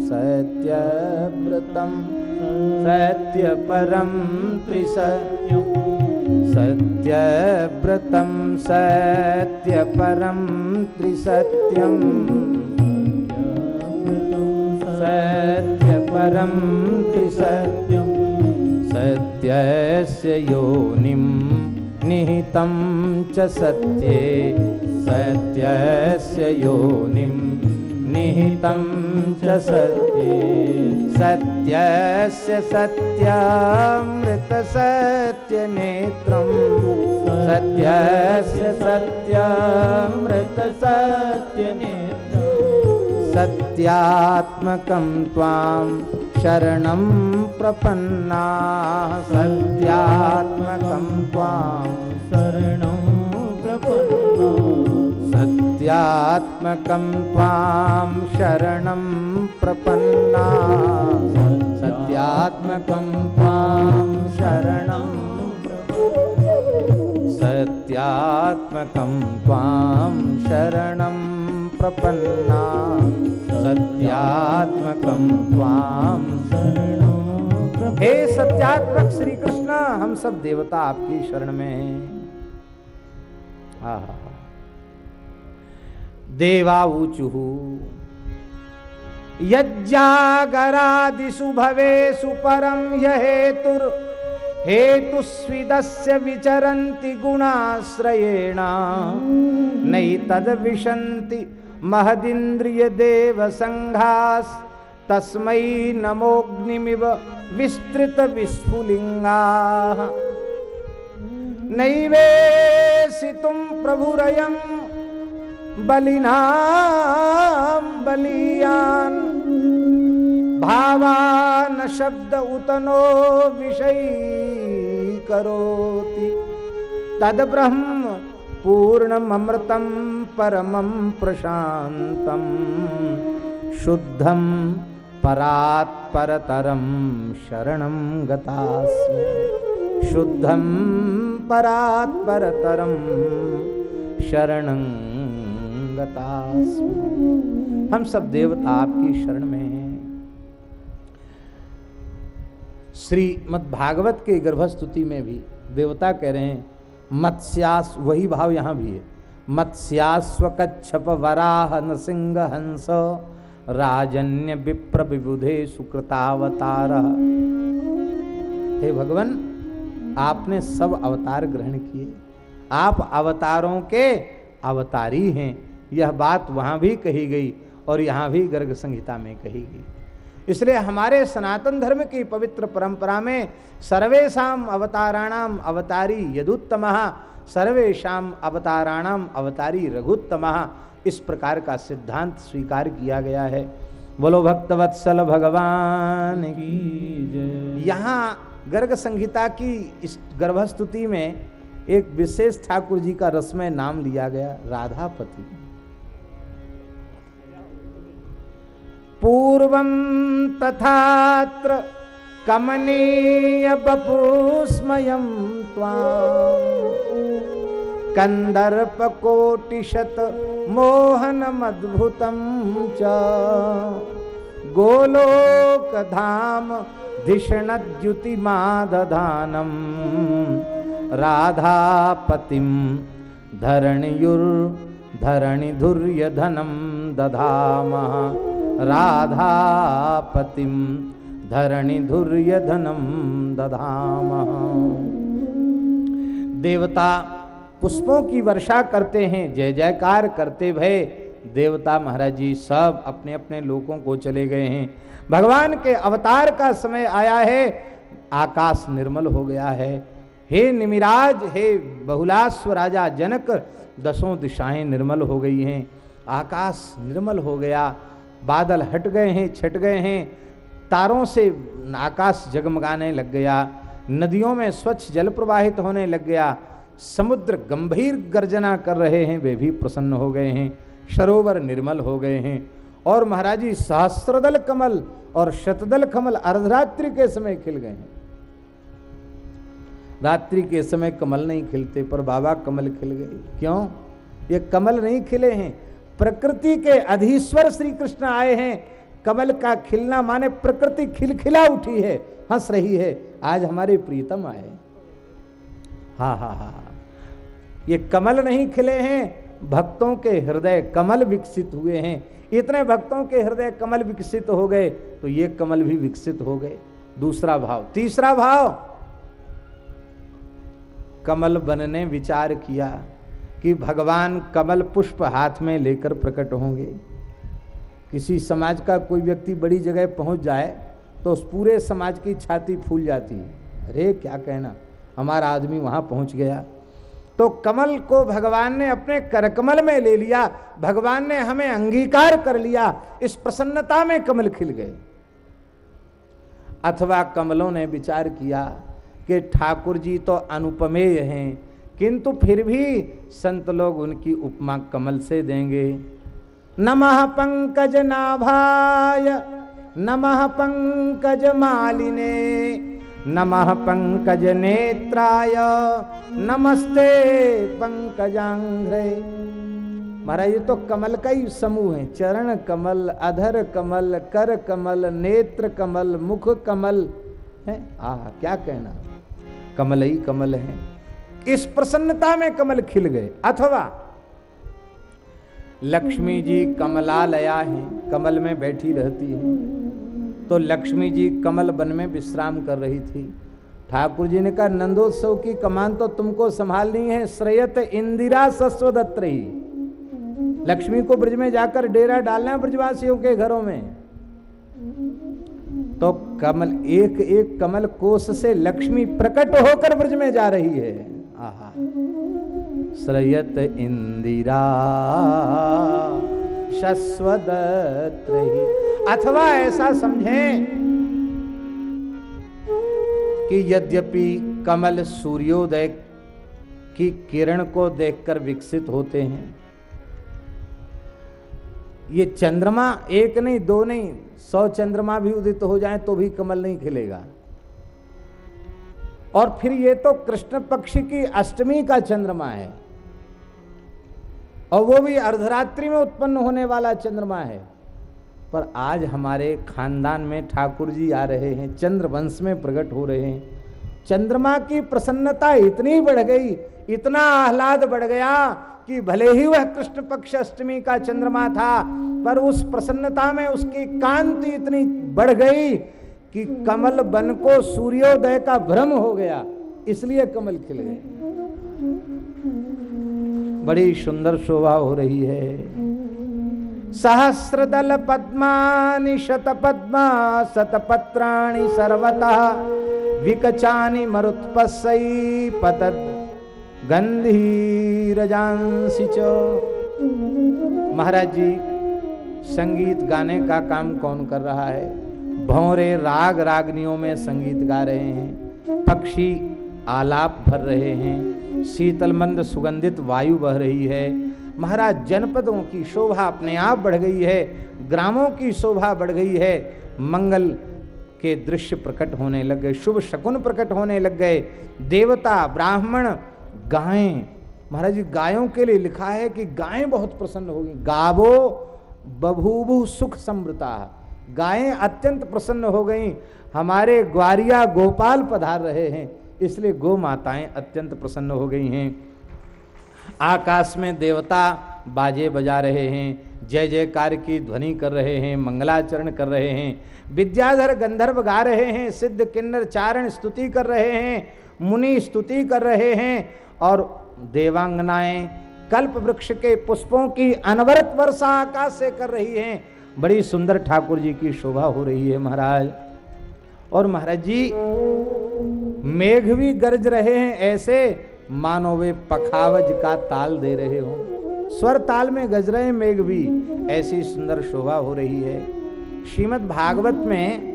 सत्यव्रतं सत्यपरं त्रिसत्यं सत्यव्रतं सत्यपरं त्रिसत्यम् सत्यपरं त्रिसत्यं सत्यस्य योनिं निहितं च सत्ये सत्यस्य योनिं निहितं च सत्ये सत्यस्य सत्यामृतसत्यनेत्रं सत्यस्य सत्यामृतसत्यनेत्रम् सत्यात्मकं त्वां शरणं प्रपन्नाः सत्यात्मकं त्वां शरणं प्रपन्ना। सत्यात्मकं त्वां शरणं प्रपन्ना। सत्यात्मकं त्वां शरणं सत्यात्मकं त्वां शरणं प्रपन्ना। सत्यात्मकं त्वां हे सत्यात्मक श्री कृष्ण, हम सब देवता आपकी शरण में हैं। आहा देवाऊचु यज्ञागरादिषु भवेषु परं यहेतुर्, हेतुस्विदस्य विचरन्ति गुणाश्रयेण। नैतद्विशन्ति महदिन्द्रियदेवसङ्घास् तस्मै नमोऽग्निमिव विस्तृतविस्फुलिङ्गाः। नैवेशितुं प्रभुरयं बलिनां बलीयान्। भावान शब्द उतनो विषय करोति तद ब्रह्म पूर्णमृतं परमं प्रशान्तं। शुद्धं परात्परतरं शरणं गतास्मि। शुद्धं परात्परतरं शरणं गतास्मि। हम सब देवता आपकी शरण में हैं। श्रीमद् भागवत के गर्भस्तुति में भी देवता कह रहे हैं, मत्स्यास, वही भाव यहाँ भी है। मत्स्यास्व कच्छप वराह नृसिंह हंस राजन्य विप्र विबुधे सुकृतावतार। हे भगवान, आपने सब अवतार ग्रहण किए। आप अवतारों के अवतारी हैं। यह बात वहाँ भी कही गई और यहाँ भी गर्ग संहिता में कही गई। इसलिए हमारे सनातन धर्म की पवित्र परंपरा में सर्वेशम अवताराणाम अवतारी यदुत्तम सर्वेशम अवताराणाम अवतारी रघुत्तम इस प्रकार का सिद्धांत स्वीकार किया गया है। बोलो भक्तवत्सल भगवान की यहाँ गर्ग संहिता की इस गर्भस्तुति में एक विशेष ठाकुर जी का रसमय नाम लिया गया, राधापति। पूर्वं तथात्र कमनीय बपूस्मयं कन्दर्पकोटिशत मोहनमद्भुतं च। गोलोकधाम धिषणद्युतिमादधानं राधापतिं धरणियुर्धरणिधुर्यधनं दधामः। राधापतिं धरणिधुर्यधनं दधामः। देवता पुष्पों की वर्षा करते हैं, जय जयकार करते भय। देवता महाराज जी सब अपने अपने लोगों को चले गए हैं। भगवान के अवतार का समय आया है, आकाश निर्मल हो गया है। हे निमिराज, हे बहुलास्व राजा, जनक, दसों दिशाएँ निर्मल हो गई हैं। आकाश निर्मल हो गया, बादल हट गए हैं, छट गए हैं। तारों से आकाश जगमगाने लग गया, नदियों में स्वच्छ जल प्रवाहित होने लग गया। समुद्र गंभीर गर्जना कर रहे हैं, वे भी प्रसन्न हो गए हैं, सरोवर निर्मल हो गए हैं। और महाराज जी सहस्त्रदल कमल और शतदल कमल अर्धरात्रि के समय खिल गए हैं। रात्रि के समय कमल नहीं खिलते, पर बाबा कमल खिल गए। क्यों? ये कमल नहीं खिले हैं। प्रकृति के अधीश्वर श्री कृष्ण आए हैं। कमल का खिलना माने प्रकृति खिलखिला उठी है, हंस रही है। आज हमारे प्रीतम आए हा। हा हा ये कमल नहीं खिले हैं, भक्तों के हृदय कमल विकसित हुए हैं। इतने भक्तों के हृदय कमल विकसित हो गए तो ये कमल भी विकसित हो गए। दूसरा भाव, तीसरा भाव, कमल बन ने विचार किया कि भगवान कमल पुष्प हाथ में लेकर प्रकट होंगे। किसी समाज का कोई व्यक्ति बड़ी जगह पहुँच जाए तो उस पूरे समाज की छाती फूल जाती है। अरे, क्या कहना? हमारा आदमी वहाँ पहुँच गया। तो कमल को भगवान ने अपने करकमल में ले लिया। भगवान ने हमें अंगीकार कर लिया। इस प्रसन्नता में कमल खिल गए। अथवा कमलों ने विचार किया कि ठाकुर जी तो अनुपमेय हैं, किंतु फिर भी संत लोग उनकी उपमा कमल से देंगे। नमः पंकज नाभाय, नमः पंकज मालिने नमः पंकज नेत्राय नमस्ते पंकजांग्रे। महाराज, ये तो कमल का ही समूह है। चरण कमल, अधर कमल, कर कमल, नेत्र कमल, मुख कमल, है? आ, क्या कहना? कमल ही कमल है। इस प्रसन्नता में कमल खिल गए। अथवा, लक्ष्मी जी कमलालया है। कमल में बैठी रहती है। तो लक्ष्मी जी कमल वन में विश्राम कर रही थी। ठाकुर जी ने कहा, नंदोत्सव की कमान तो तुमको संभालनी है, श्रेयत इंदिरा सस्वदत्र लक्ष्मी को ब्रज में जाकर डेरा डालना है ब्रजवासियों के घरों में। तो कमल, एक एक कमल कोष से लक्ष्मी प्रकट होकर ब्रज में जा रही है। आहा। श्रयत इंदिरा शस्वदत्र अथवा ऐसा समझें कि यद्यपि कमल सूर्योदय की किरण को देखकर विकसित होते हैं, ये चंद्रमा एक नहीं, दो नहीं, सौ चंद्रमा भी उदित हो जाए तो भी कमल नहीं खिलेगा। और फिर ये तो कृष्ण पक्ष की अष्टमी का चंद्रमा है। और वो भी अर्धरात्रि में उत्पन्न होने वाला चंद्रमा है। पर आज हमारे खानदान में ठाकुर जी आ रहे हैं, चंद्र वंश में प्रकट हो रहे हैं। चंद्रमा की प्रसन्नता इतनी बढ़ गई, इतना आह्लाद बढ़ गया कि भले ही वह कृष्ण पक्ष अष्टमी का चंद्रमा था, पर उस प्रसन्नता में उसकी कांति इतनी बढ़ गई कि कमल बन को सूर्योदय का भ्रम हो गया। इसलिए कमल खिल। गए बड़ी सुंदर शोभा हो रही है। सहस्रदल पद्मानि शत पद्मा शतपत्राणि सर्वतः विकचानि मरुत्पस्सै पतत् गंधीरजांसी महाराज जी, संगीत गाने का काम कौन कर रहा है? भौरे राग रागनियों में संगीत गा रहे हैं, पक्षी आलाप भर रहे हैं। शीतल मंद सुगंधित वायु बह रही है। महाराज, जनपदों की शोभा अपने आप बढ़ गई है, ग्रामों की शोभा बढ़ गई है। मंगल के दृश्य प्रकट होने लग गए, शुभ शकुन प्रकट होने लग गए। देवता, ब्राह्मण, गायें। महाराज जी, गायों के लिए लिखा है कि गायें बहुत प्रसन्न होगी। गावो बभूभु सुख समृता गायें अत्यंत प्रसन्न हो गई। हमारे ग्वारिया गोपाल पधार रहे हैं। इसलिए गो माताएँ अत्यंत प्रसन्न हो गई हैं। आकाश में देवता बाजे बजा रहे हैं, जय जयकार की ध्वनि कर रहे हैं, मंगलाचरण कर रहे हैं, विद्याधर गंधर्व गा रहे हैं, सिद्ध किन्नर चारण स्तुति कर रहे हैं, मुनि स्तुति कर रहे हैं और देवांगनाएँ कल्प वृक्ष के पुष्पों की अनवरत वर्षा आकाश से कर रही हैं। बड़ी सुंदर ठाकुर जी की शोभा हो रही है महाराज। और महाराज जी, मेघ भी गरज रहे हैं ऐसे, मानो वे पखावज का ताल दे रहे हो। स्वर ताल में गज रहे मेघ भी, ऐसी सुंदर शोभा हो रही है। श्रीमद भागवत में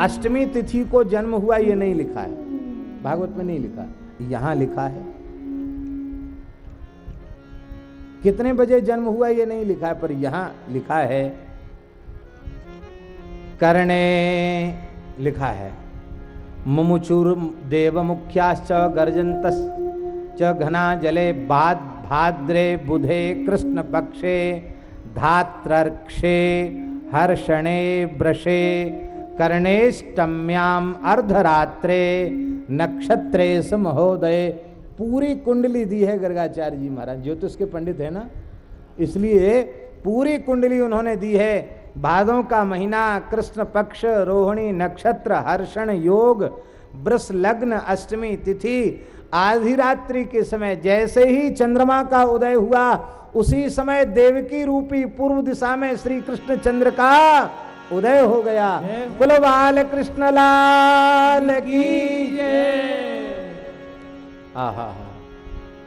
अष्टमी तिथि को जन्म हुआ, ये नहीं लिखा है। भागवत में नहीं लिखा यहाँ लिखा है। कितने बजे जन्म हुआ, ये नहीं लिखा है, पर यहाँ लिखा है करणे लिखा है। मुमुचुर देव मुख्याश्च गर्जंत घना जले बाद भाद्रे बुधे कृष्ण पक्षे, धात्रर्क्षे हर्षणे वृषे कर्णेष्टम्याम अर्धरात्रे नक्षत्रेश महोदय। पूरी कुंडली दी है गर्गाचार्य जी महाराज, ज्योतिष के पंडित है ना? इसलिए पूरी कुंडली उन्होंने दी है। भादों का महीना, कृष्ण पक्ष, रोहिणी नक्षत्र, हर्षण योग वृष लग्न, अष्टमी तिथि, आधी रात्रि के समय जैसे ही चंद्रमा का उदय हुआ, उसी समय देवकी रूपी पूर्व दिशा में श्री कृष्ण चंद्र का उदय हो गया। बोलो बाल कृष्ण लाल आहा।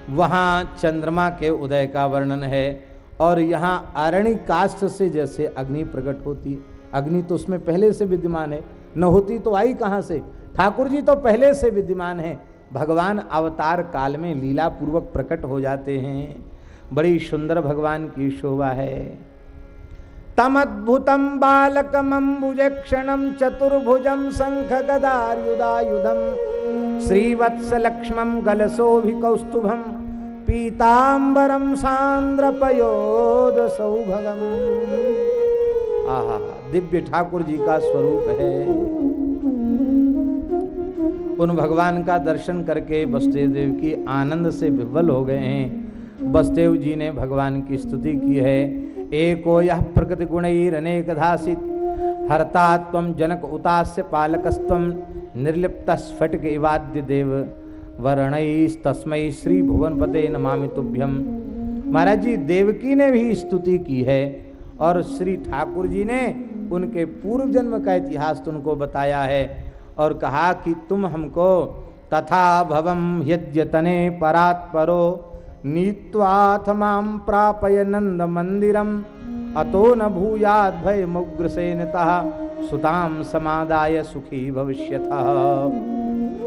वहाँ चंद्रमा के उदय का वर्णन है। और यहाँ अरणि काष्ठ से जैसे अग्नि प्रकट होती, अग्नि तो उसमें पहले से विद्यमान है, न होती तो आई कहाँ से? ठाकुर जी तो पहले से विद्यमान है। भगवान अवतार काल में लीला पूर्वक प्रकट हो जाते हैं। बड़ी सुंदर भगवान की शोभा है। तमद्भुतम बालकमंबुजक्षणम चतुर्भुजम शंख गदायुधायुधम श्रीवत्स लक्ष्मम गलशोभिकौस्तुभम पीतांबरम सांद्रपयोद सौभगम आहा, दिव्य ठाकुर जी का स्वरूप है। उन भगवान का दर्शन करके बसदेव देव की आनंद से विवल हो गए हैं। बसदेव जी ने भगवान की स्तुति की है। एको यह प्रकृति गुणैरनेक धासित हरता जनक उतास्य पालकस्व निर्लिप्त स्फटिक इवाद्य देव। वर्ण तस्मय श्री भुवन पते नमामि तुभ्यम। महाराज जी, देवकी ने भी स्तुति की है और श्री ठाकुर जी ने उनके पूर्व जन्म का इतिहास तुमको बताया है और कहा कि तुम हमको तथा भवम यद्यतने परात्परो नीत्वाथ माम प्रापय नंद मंदिरम अतो न भूयाद भय मुग्रसेनता सुताम समादाय सुखी भविष्य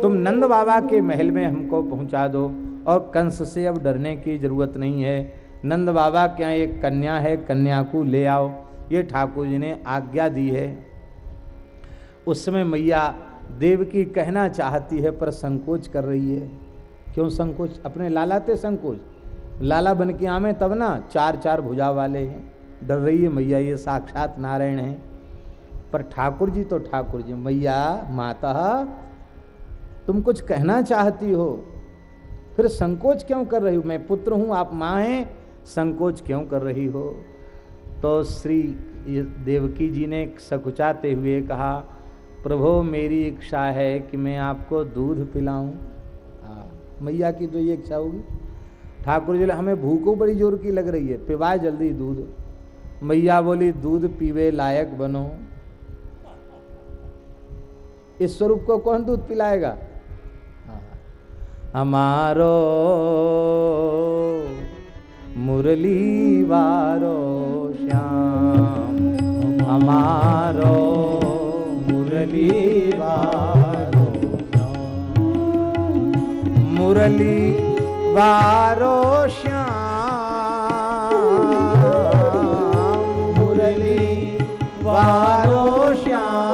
तुम नंद बाबा के महल में हमको पहुँचा दो, और कंस से अब डरने की ज़रूरत नहीं है। नंद बाबा क्या एक कन्या है कन्या को ले आओ। ये ठाकुर जी ने आज्ञा दी है। उस समय मैया देव की कहना चाहती है, पर संकोच कर रही है। क्यों संकोच? अपने लाला थे संकोच। लाला बन के आमे तब ना चार चार भुजा वाले हैं। डर रही है मैया, ये साक्षात नारायण है। पर ठाकुर जी तो ठाकुर जी, मैया माता तुम कुछ कहना चाहती हो? फिर संकोच क्यों कर रही हो? मैं पुत्र हूँ, आप माँ हैं, संकोच क्यों कर रही हो? तो श्री देवकी जी ने सकुचाते हुए कहा, प्रभो, मेरी इच्छा है कि मैं आपको दूध पिलाऊं। हाँ मैया की तो ये इच्छा होगी। ठाकुर जी, हमें भूखो बड़ी ज़ोर की लग रही है पिवाए जल्दी दूध। मैया बोली, दूध पीवे लायक बनो। इस स्वरूप को कौन दूध पिलाएगा। हमारो मुरली वारो श्याम। हमारो मुरली वारो मुरली वारो श्याम। मुरली वारो श्याम।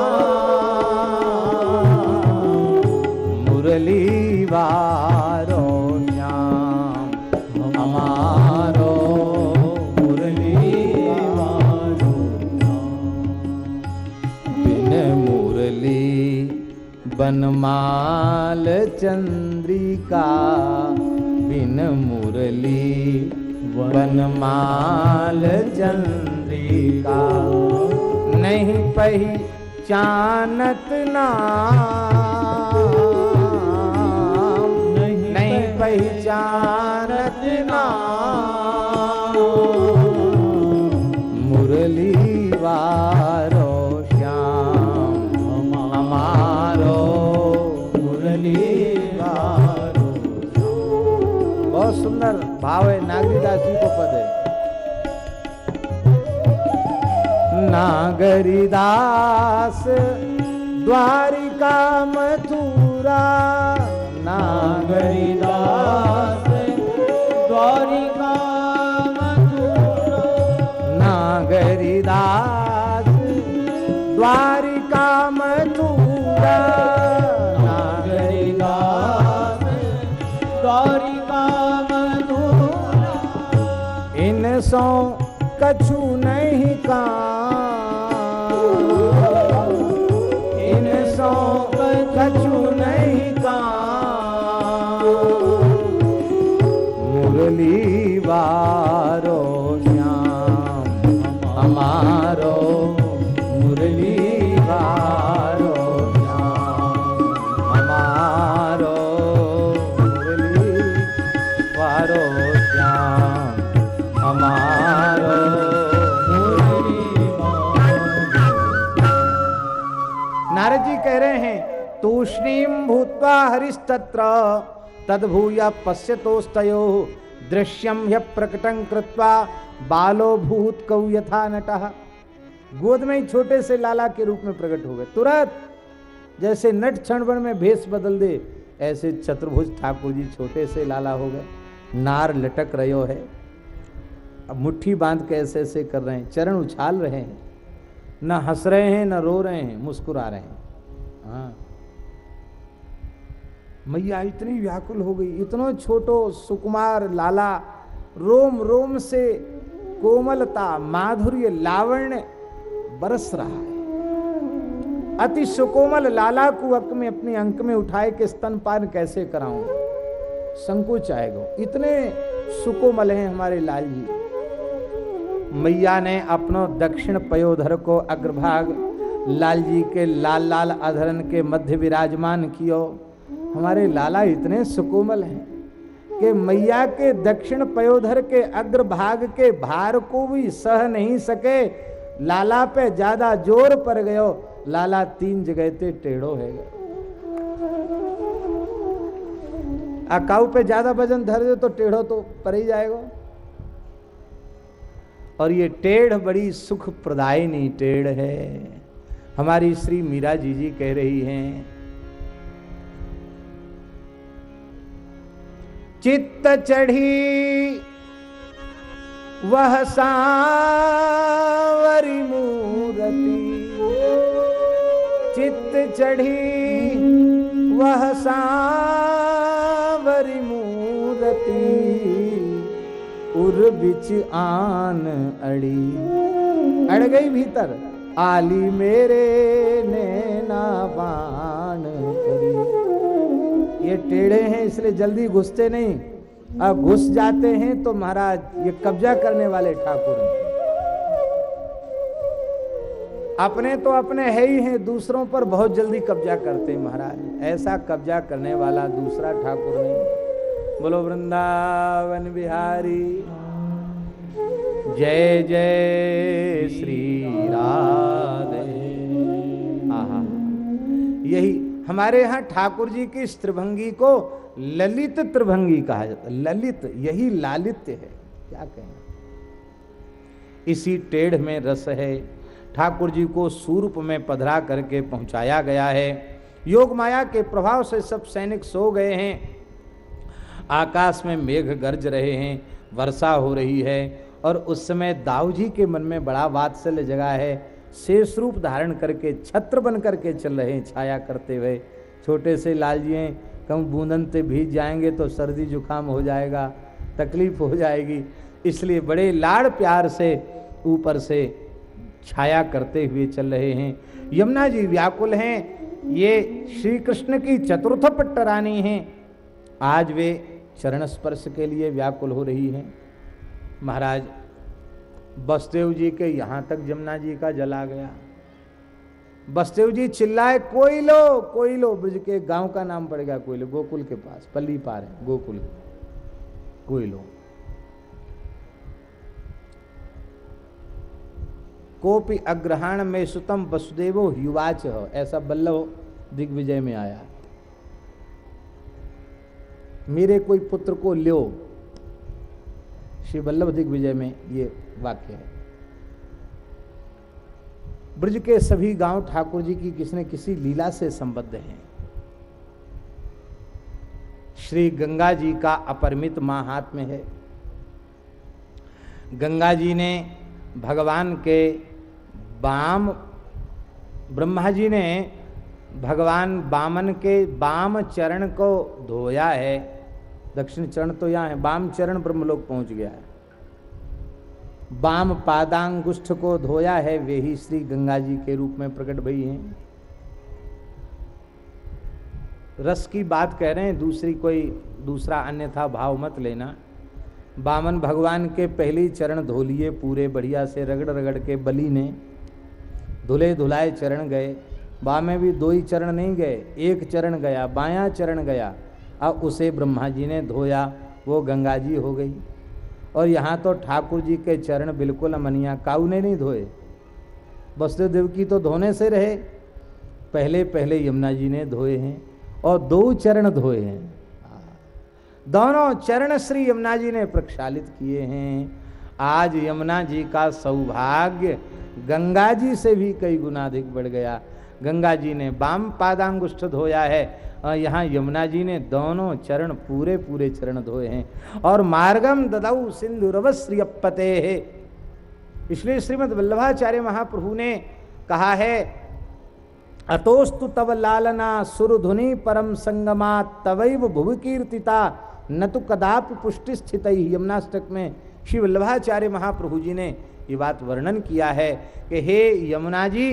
मुरली वारो बनमाल चंद्रिका बिन मुरली बनमाल चंद्रिका। नहीं पहचानत नाम नहीं पहचानत नाम। भाव है नागरीदास जी को पद। है नागरीदास, द्वारिका मथुरा। नागरीदास, द्वारिका मथुरा। नागरीदास, द्वारिका मथुरा। सो कछु नहीं का। इन सौ कछु नहीं का। मुरली बा तूष्णीम भूत्वा हरिस्तत्र। तदभूय पश्यतोस्तयो। दृश्यम ह्य प्रकटं कृत्वा बालो भूत कौ यथा नटः। गोद में ही छोटे से लाला के रूप में प्रकट हो गए। तुरंत जैसे नट क्षणभर में भेष बदल दे, ऐसे चतुर्भुज ठाकुर जी छोटे से लाला हो गए। नार लटक रहे है। अब मुट्ठी बाँध के ऐसे ऐसे कर रहे हैं। चरण उछाल रहे हैं। न हंस रहे हैं, न रो रहे हैं, मुस्कुरा रहे हैं। हाँ। मैया इतनी व्याकुल हो गई, इतनो छोटो सुकुमार लाला, रोम रोम से कोमलता, माधुर्य, लावण्य बरस रहा है। अति सुकोमल लाला को अक में अपने अंक में उठाए के स्तनपान कैसे कराऊं? संकोच आएगा इतने सुकोमल हैं हमारे लाल जी। मैया ने अपनो दक्षिण पयोधर को अग्रभाग लाल जी के लाल लाल अधरन के मध्य विराजमान कियो। हमारे लाला इतने सुकोमल हैं कि मैया के दक्षिण पयोधर के अग्रभाग के भार को भी सह नहीं सके। लाला पे ज़्यादा ज़ोर पड़ गयो। लाला तीन जगह ते टेढ़ो है। अकाऊ पे ज़्यादा वज़न धर दे तो टेढ़ो तो पर ही जाएगा। और ये टेढ़ बड़ी सुख प्रदायनी टेढ़ है। हमारी श्री मीरा जी जी कह रही हैं, चित्त चढ़ी, वह सांवरी मूरति। चित्त चढ़ी, वह सांवरी मूरति। उर आन अड़ी। अड़ गई भीतर। आली मेरे नैना बाण करी। ये टेढ़े हैं, इसलिए जल्दी घुसते नहीं। अब घुस जाते हैं तो महाराज, ये कब्जा करने वाले ठाकुर हैं। अपने तो अपने है ही हैं, दूसरों पर बहुत जल्दी कब्जा करते हैं महाराज। ऐसा कब्जा करने वाला दूसरा ठाकुर नहीं। बोलो, वृंदावन बिहारी। जय जय श्री राधे। आहा। यही हमारे यहाँ ठाकुर जी की त्रिभंगी को ललित त्रिभंगी कहा जाता है। ललित, यही लालित्य है। क्या कहें? इसी टेढ़ में रस है। ठाकुर जी को सूरूप में पधरा करके पहुँचाया गया है। योग माया के प्रभाव से सब सैनिक सो गए हैं। आकाश में मेघ गर्ज रहे हैं। वर्षा हो रही है। और उस समय दाऊ जी के मन में बड़ा वात्सल्य जगा है। शेष रूप धारण करके, छत्र बन करके चल रहे हैं छाया करते हुए। छोटे से लाल जी हैं कम बूंदन से भीज जाएँगे तो सर्दी जुकाम हो जाएगा, तकलीफ़ हो जाएगी। इसलिए बड़े लाड़ प्यार से ऊपर से छाया करते हुए चल रहे हैं। यमुना जी व्याकुल हैं। ये श्री कृष्ण की चतुर्थ पट्टरानी हैं। आज वे चरण स्पर्श के लिए व्याकुल हो रही हैं। महाराज बसदेव जी के यहाँ तक जमुना जी का जल आ गया। बसदेव जी चिल्लाए कोई लो कोई लो ब्रज के गाँव का नाम पड़ गया कोई लो गोकुल के पास, पल्ली पार है, गोकुल कोई लो कोपि अग्रहण में सुतम वसुदेवो युवाच हो, ऐसा बल्लभ दिग्विजय में आया। मेरे कोई पुत्र को ल्यो श्री वल्लभ दिग्विजय में ये वाक्य है। ब्रज के सभी गाँव ठाकुर जी की किसी न किसी लीला से संबद्ध हैं। श्री गंगा जी का अपरिमित महात्म्य है। गंगा जी ने भगवान के बाम, ब्रह्मा जी ने भगवान बामन के बाम चरण को धोया है। दक्षिण चरण तो यहाँ है, बाम चरण ब्रह्मलोक पहुँच गया है। बाम पादांगुष्ठ को धोया है, वे ही श्री गंगा जी के रूप में प्रकट भई हैं। रस की बात कह रहे हैं, दूसरी कोई दूसरा अन्यथा भाव मत लेना। बामन भगवान के पहले चरण धो लिए, पूरे बढ़िया से रगड़ रगड़ के बली ने। धुले धुलाए चरण गए बा में भी दो ही चरण नहीं गए, एक चरण गया, बायां चरण गया। अब उसे ब्रह्मा जी ने धोया, वो गंगा जी हो गई। और यहाँ तो ठाकुर जी के चरण बिल्कुल अमनिया, काऊ ने नहीं धोए? वसुदेव की तो धोने से रहे। पहले पहले यमुना जी ने धोए हैं और दो चरण धोए हैं। दोनों चरण श्री यमुना जी ने प्रक्षालित किए हैं। आज यमुना जी का सौभाग्य गंगा जी से भी कई गुना अधिक बढ़ गया। गंगा जी ने बाम पादांगुष्ठ धोया है। और यहाँ यमुना जी ने दोनों चरण पूरे पूरे चरण धोए हैं। और मार्गम ददऊ सिंधु रवश्रियपते है। इसलिए श्रीमद वल्लभाचार्य महाप्रभु ने कहा है, अतोस्तु तव लालना सुरधुनि परम संगमा तवैव भुव कीर्तिता न तो कदाप पुष्टि स्थित यमुनाष्टक में श्री वल्लभाचार्य महाप्रभु जी ने ये बात वर्णन किया है कि हे यमुना जी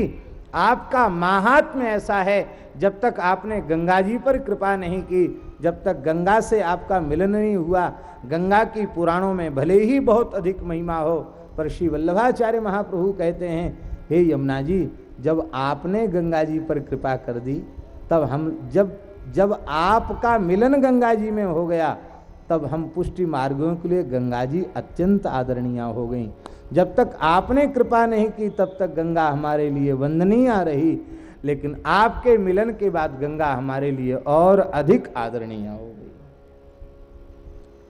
आपका महात्म्य ऐसा है, जब तक आपने गंगा जी पर कृपा नहीं की, जब तक गंगा से आपका मिलन नहीं हुआ, गंगा की पुराणों में भले ही बहुत अधिक महिमा हो, पर श्री वल्लभाचार्य महाप्रभु कहते हैं, हे यमुना जी, जब आपने गंगा जी पर कृपा कर दी, तब हम जब जब आपका मिलन गंगा जी में हो गया, तब हम पुष्टि मार्गों के लिए गंगा जी अत्यंत आदरणीय हो गई। जब तक आपने कृपा नहीं की, तब तक गंगा हमारे लिए वंदनीय रही। लेकिन आपके मिलन के बाद गंगा हमारे लिए और अधिक आदरणीय हो गई।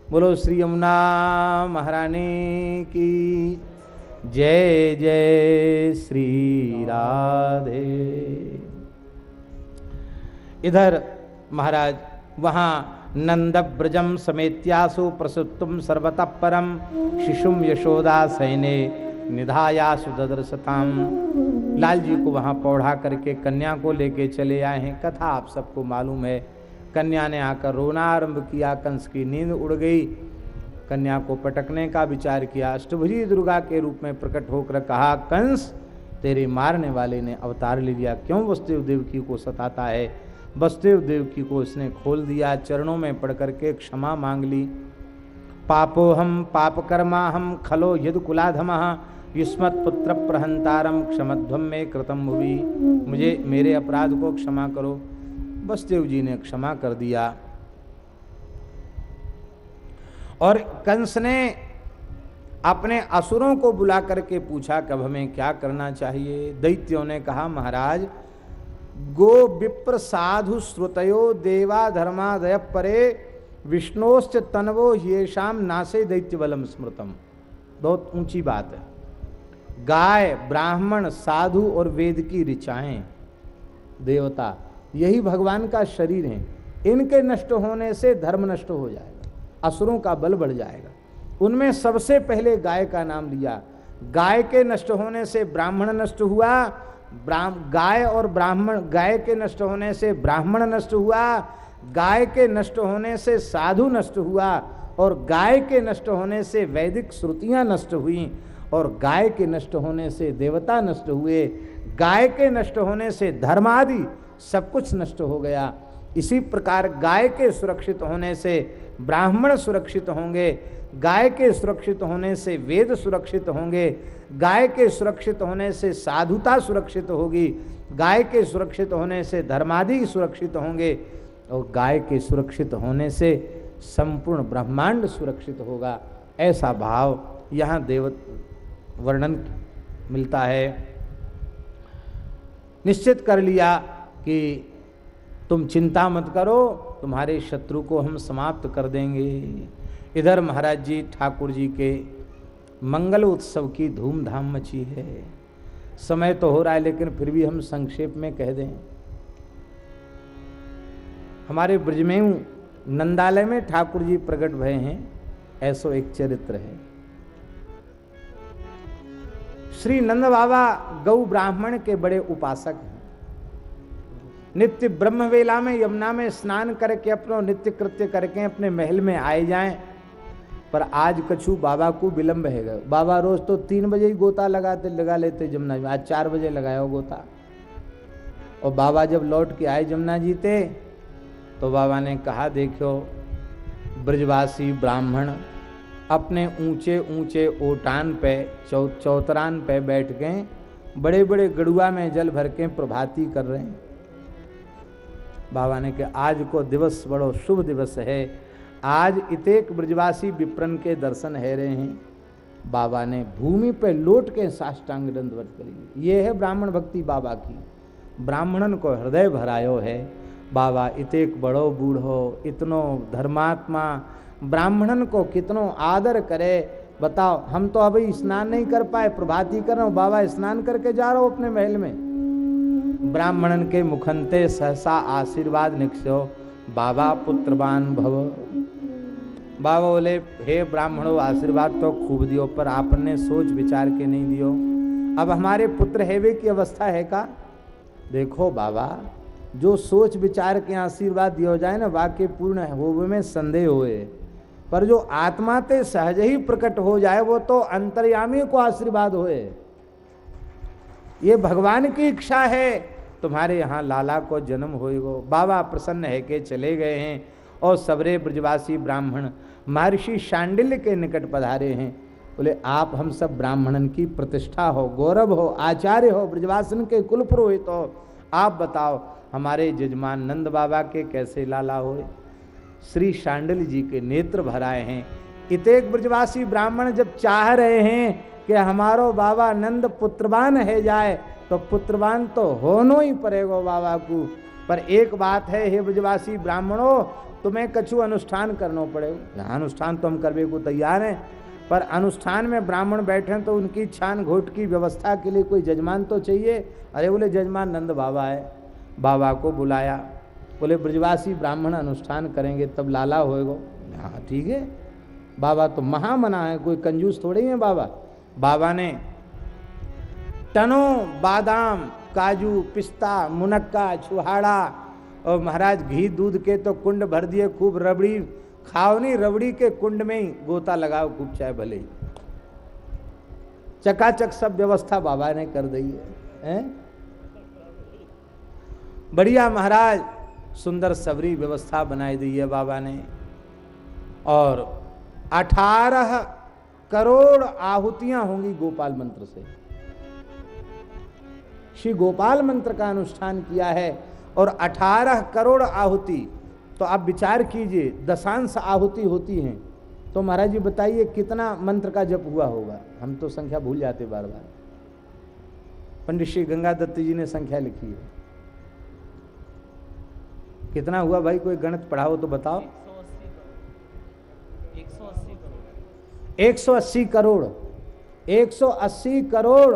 बोलो, श्री यमुना महारानी की जय जय श्री राधे। इधर महाराज, वहाँ नंद ब्रजम समेत्यासु प्रसुप्तुम सर्वतः परम शिशुम यशोदा सैने निधायासु ददर्शताम। लाल जी को वहाँ पौढ़ा करके कन्या को लेके चले आए हैं। कथा आप सबको मालूम है। कन्या ने आकर रोना आरंभ किया। कंस की नींद उड़ गई। कन्या को पटकने का विचार किया। अष्टभुजी दुर्गा के रूप में प्रकट होकर कहा, कंस, तेरे मारने वाले ने अवतार ले लिया। क्यों वसुदेव देवकी को सताता है? वसुदेव देवकी को उसने खोल दिया, चरणों में पढ़ करके क्षमा मांग ली। पापो हम पाप कर्मा हम खलो यद कुलाधम, युष्मत पुत्र प्रहंतारम क्षमध्वम में कृतम हुई मुझे, मेरे अपराध को क्षमा करो। वसुदेव जी ने क्षमा कर दिया। और कंस ने अपने असुरों को बुला करके पूछा, कब हमें क्या करना चाहिए? दैत्यों ने कहा, महाराज गो विप्र साधु श्रुतयो देवा धर्मादय परे, विष्णोश्च तनवो ये शाम नासे दैत्य बलम स्मृतम। बहुत ऊँची बात है। गाय, ब्राह्मण, साधु और वेद की ऋचाएँ, देवता, यही भगवान का शरीर है। इनके नष्ट होने से धर्म नष्ट हो जाएगा, असुरों का बल बढ़ जाएगा। उनमें सबसे पहले गाय का नाम लिया। गाय के नष्ट होने से ब्राह्मण नष्ट हुआ गाय और ब्राह्मण, गाय के नष्ट होने से ब्राह्मण नष्ट हुआ, गाय के नष्ट होने से साधु नष्ट हुआ, और गाय के नष्ट होने से वैदिक श्रुतियाँ नष्ट हुई, और गाय के नष्ट होने से देवता नष्ट हुए, गाय के नष्ट होने से धर्मादि सब कुछ नष्ट हो गया। इसी प्रकार गाय के सुरक्षित होने से ब्राह्मण सुरक्षित होंगे, गाय के सुरक्षित होने से वेद सुरक्षित होंगे गाय के सुरक्षित होने से साधुता सुरक्षित होगी, गाय के सुरक्षित होने से धर्मादि सुरक्षित होंगे, और गाय के सुरक्षित होने से संपूर्ण ब्रह्मांड सुरक्षित होगा। ऐसा भाव यहाँ देव वर्णन मिलता है। निश्चित कर लिया कि तुम चिंता मत करो, तुम्हारे शत्रु को हम समाप्त कर देंगे। इधर महाराज जी ठाकुर जी के मंगल उत्सव की धूमधाम मची है। समय तो हो रहा है, लेकिन फिर भी हम संक्षेप में कह दें। हमारे ब्रजमेऊ नंदालय में ठाकुर जी प्रकट भय हैं, ऐसो एक चरित्र है। श्री नंद बाबा गौ ब्राह्मण के बड़े उपासक हैं। नित्य ब्रह्म वेला में, यमुना में स्नान करके, अपनो नित्य कृत्य करके, अपने महल में आए जाएँ पर आज कछु बाबा को विलंब है बाबा रोज तो तीन बजे ही गोता लगाते, लगा लेते जमुना जी। आज चार बजे लगाया गोता। और बाबा जब लौट के आए जमुना जी थे तो बाबा ने कहा, देखो, ब्रजवासी ब्राह्मण अपने ऊँचे ऊँचे ओटान पे, चौ, चौतरान पे बैठ गए बड़े बड़े गड़ुआ में जल भर के प्रभाती कर रहे हैं। बाबा ने कहा, आज को दिवस बड़ो शुभ दिवस है। आज इतेक ब्रजवासी विप्रन के दर्शन है रहे हैं। बाबा ने भूमि पर लोट के साष्टांग दंडवत करी। ये है ब्राह्मण भक्ति बाबा की। ब्राह्मणन को हृदय भरायो है। बाबा इतेक बड़ो बूढ़ो, इतनो धर्मात्मा, ब्राह्मणन को कितनो आदर करे। बताओ, हम तो अभी स्नान नहीं कर पाए, प्रभाती कर रहा बाबा स्नान करके जा रहा अपने महल में। ब्राह्मणन के मुखंते सहसा आशीर्वाद निक्षो बाबा पुत्रवान भव। बाबा बोले, हे ब्राह्मणो, आशीर्वाद तो खूब दियो, पर आपने सोच विचार के नहीं दियो। अब हमारे पुत्र हेवे की अवस्था है का? देखो बाबा, जो सोच विचार के आशीर्वाद दियो जाए ना, वाक्य पूर्ण हो में संदेह होए। पर जो आत्मा ते सहज ही प्रकट हो जाए, वो तो अंतर्यामी को आशीर्वाद होए। ये भगवान की इच्छा है, तुम्हारे यहाँ लाला को जन्म होएगो बाबा प्रसन्न है के चले गए हैं। और सबरे ब्रजवासी ब्राह्मण महर्षि शांडिल्य के निकट पधारे हैं। बोले, आप हम सब ब्राह्मणन की प्रतिष्ठा हो, गौरव हो, आचार्य हो, ब्रजवासन के कुल पुरोहित हो। आप बताओ, हमारे जजमान नंद बाबा के कैसे लाला हुए? श्री शांडिल जी के नेत्र भराए हैं। इतेक ब्रजवासी ब्राह्मण जब चाह रहे हैं कि हमारो बाबा नंद पुत्रवान है जाए तो पुत्रवान तो होनो ही पड़ेगा बाबा को। पर एक बात है, हे ब्रजवासी ब्राह्मणों तुम्हें कछु अनुष्ठान करना पड़ेगा अनुष्ठान तो हम करने को तैयार हैं, पर अनुष्ठान में ब्राह्मण बैठे तो उनकी छान घोट की व्यवस्था के लिए कोई जजमान तो चाहिए? अरे बोले जजमान नंद बाबा है। बाबा को बुलाया। बोले, ब्रजवासी ब्राह्मण अनुष्ठान करेंगे, तब लाला होएगो। हाँ ठीक है। बाबा तो महामना है, कोई कंजूस थोड़े ही है बाबा। बाबा ने टनों, बादाम, काजू, पिस्ता, मुनक्का, छुहाड़ा और महाराज घी दूध के तो कुंड भर दिए खूब रबड़ी। खाओ नहीं रबड़ी के कुंड में ही गोता लगाओ खूब चाहे भले चकाचक सब व्यवस्था बाबा ने कर दी है, है? बढ़िया महाराज सुंदर सबरी व्यवस्था बनाई दी है बाबा ने। और अठारह करोड़ आहुतियाँ होंगी गोपाल मंत्र से। श्री गोपाल मंत्र का अनुष्ठान किया है और अठारह करोड़ आहुति। तो आप विचार कीजिए, दशांश आहुति होती हैं। तो महाराज जी बताइए, कितना मंत्र का जप हुआ होगा? हम तो संख्या भूल जाते बार बार पंडित श्री गंगा दत्त जी ने संख्या लिखी है। कितना हुआ भाई? कोई गणित पढ़ाओ तो बताओ। 180 करोड़। 180 करोड़।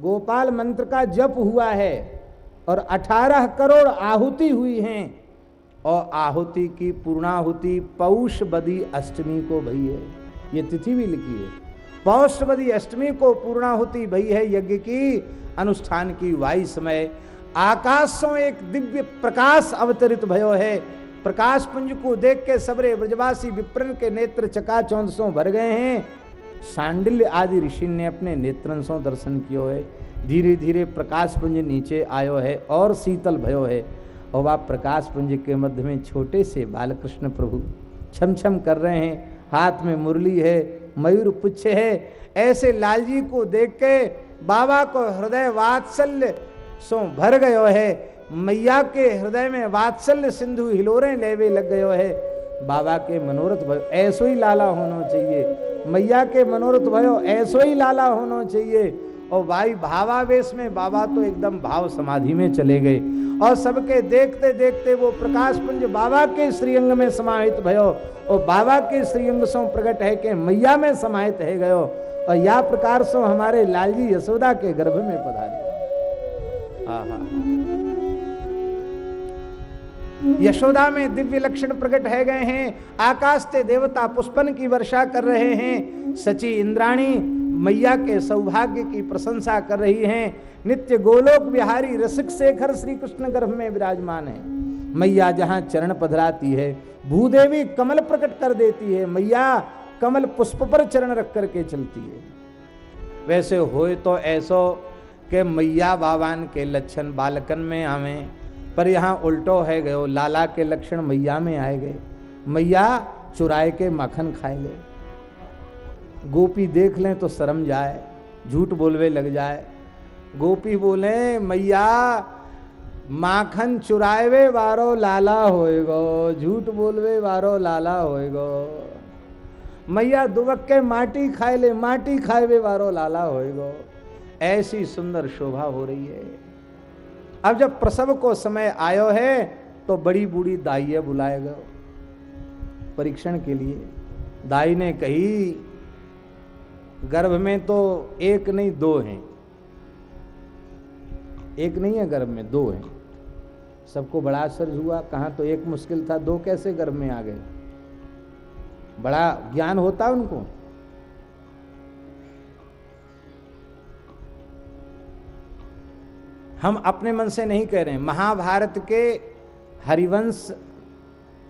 गोपाल मंत्र का जप हुआ है। और 18 करोड़ आहुति हुई हैं। और आहुति की पूर्णाहुति पौष बदी अष्टमी को भई है। ये तिथि भी लिखी है। पौष बदी अष्टमी को पूर्णाहुति भई है यज्ञ की अनुष्ठान की वायु समय आकाशों एक दिव्य प्रकाश अवतरित भयो है। प्रकाश पुंज को देख के सबरे ब्रजवासी विप्रन के नेत्र चकाचौंदसों भर गए हैं। सांडिल्य आदि ऋषि ने अपने नेत्रंशों दर्शन कियो है धीरे धीरे प्रकाश पुंज नीचे आयो है और शीतल भयो है। और वह प्रकाश पुंज के मध्य में छोटे से बालकृष्ण प्रभु छम छम कर रहे हैं। हाथ में मुरली है, मयूर पुच्छ है, ऐसे लालजी को देख के बाबा को हृदय वात्सल्य सो भर गयो है। मैया के हृदय में वात्सल्य सिंधु हिलोरे लेवे लग गयो है। बाबा के मनोरथ भयो, ऐसो ही लाला होना चाहिए। मैया के मनोरथ भयो, ऐसो ही लाला होना चाहिए। और भाई भावावेश में बाबा तो एकदम भाव समाधि में चले गए। और सबके देखते देखते वो प्रकाश पुंज बाबा के श्रीअंग में समाहित भयो और बाबा के श्रीअंग सो प्रकट है के मैया में समाहित है गयो। और या प्रकार सो हमारे लालजी यशोदा के गर्भ में पधारे। यशोदा में दिव्य लक्षण प्रकट है गए हैं। आकाश से देवता पुष्पन की वर्षा कर रहे हैं। सची इंद्राणी मैया के सौभाग्य की प्रशंसा कर रही हैं। नित्य गोलोक बिहारी रसिक शेखर श्री कृष्ण गर्भ में विराजमान है। मैया जहाँ चरण पधराती है, भूदेवी कमल प्रकट कर देती है। मैया कमल पुष्प पर चरण रख करके चलती है। वैसे होए तो ऐसो के मैया बाबान के लक्षण बालकन में आवे, पर यहाँ उल्टो है गयो, लाला के लक्षण मैया में आए गए। मैया चुराए के मक्खन खाए ले गोपी देख लें तो शर्म जाए, झूठ बोलवे लग जाए। गोपी बोले, मैया, माखन चुराएवे वारो लाला होएगो, झूठ बोलवे वारो लाला होएगो। मैया, दुबक के माटी खाए ले, माटी खाएवे वारो लाला होएगो। ऐसी सुंदर शोभा हो रही है। अब जब प्रसव को समय आयो है तो बड़ी बूढ़ी दाइया बुलाएगा परीक्षण के लिए। दाई ने कही गर्भ में तो एक नहीं, दो हैं। एक नहीं है गर्भ में, दो हैं। सबको बड़ा आश्चर्य हुआ, कहाँ तो एक मुश्किल था, दो कैसे गर्भ में आ गए? बड़ा ज्ञान होता उनको। हम अपने मन से नहीं कह रहे हैं महाभारत के हरिवंश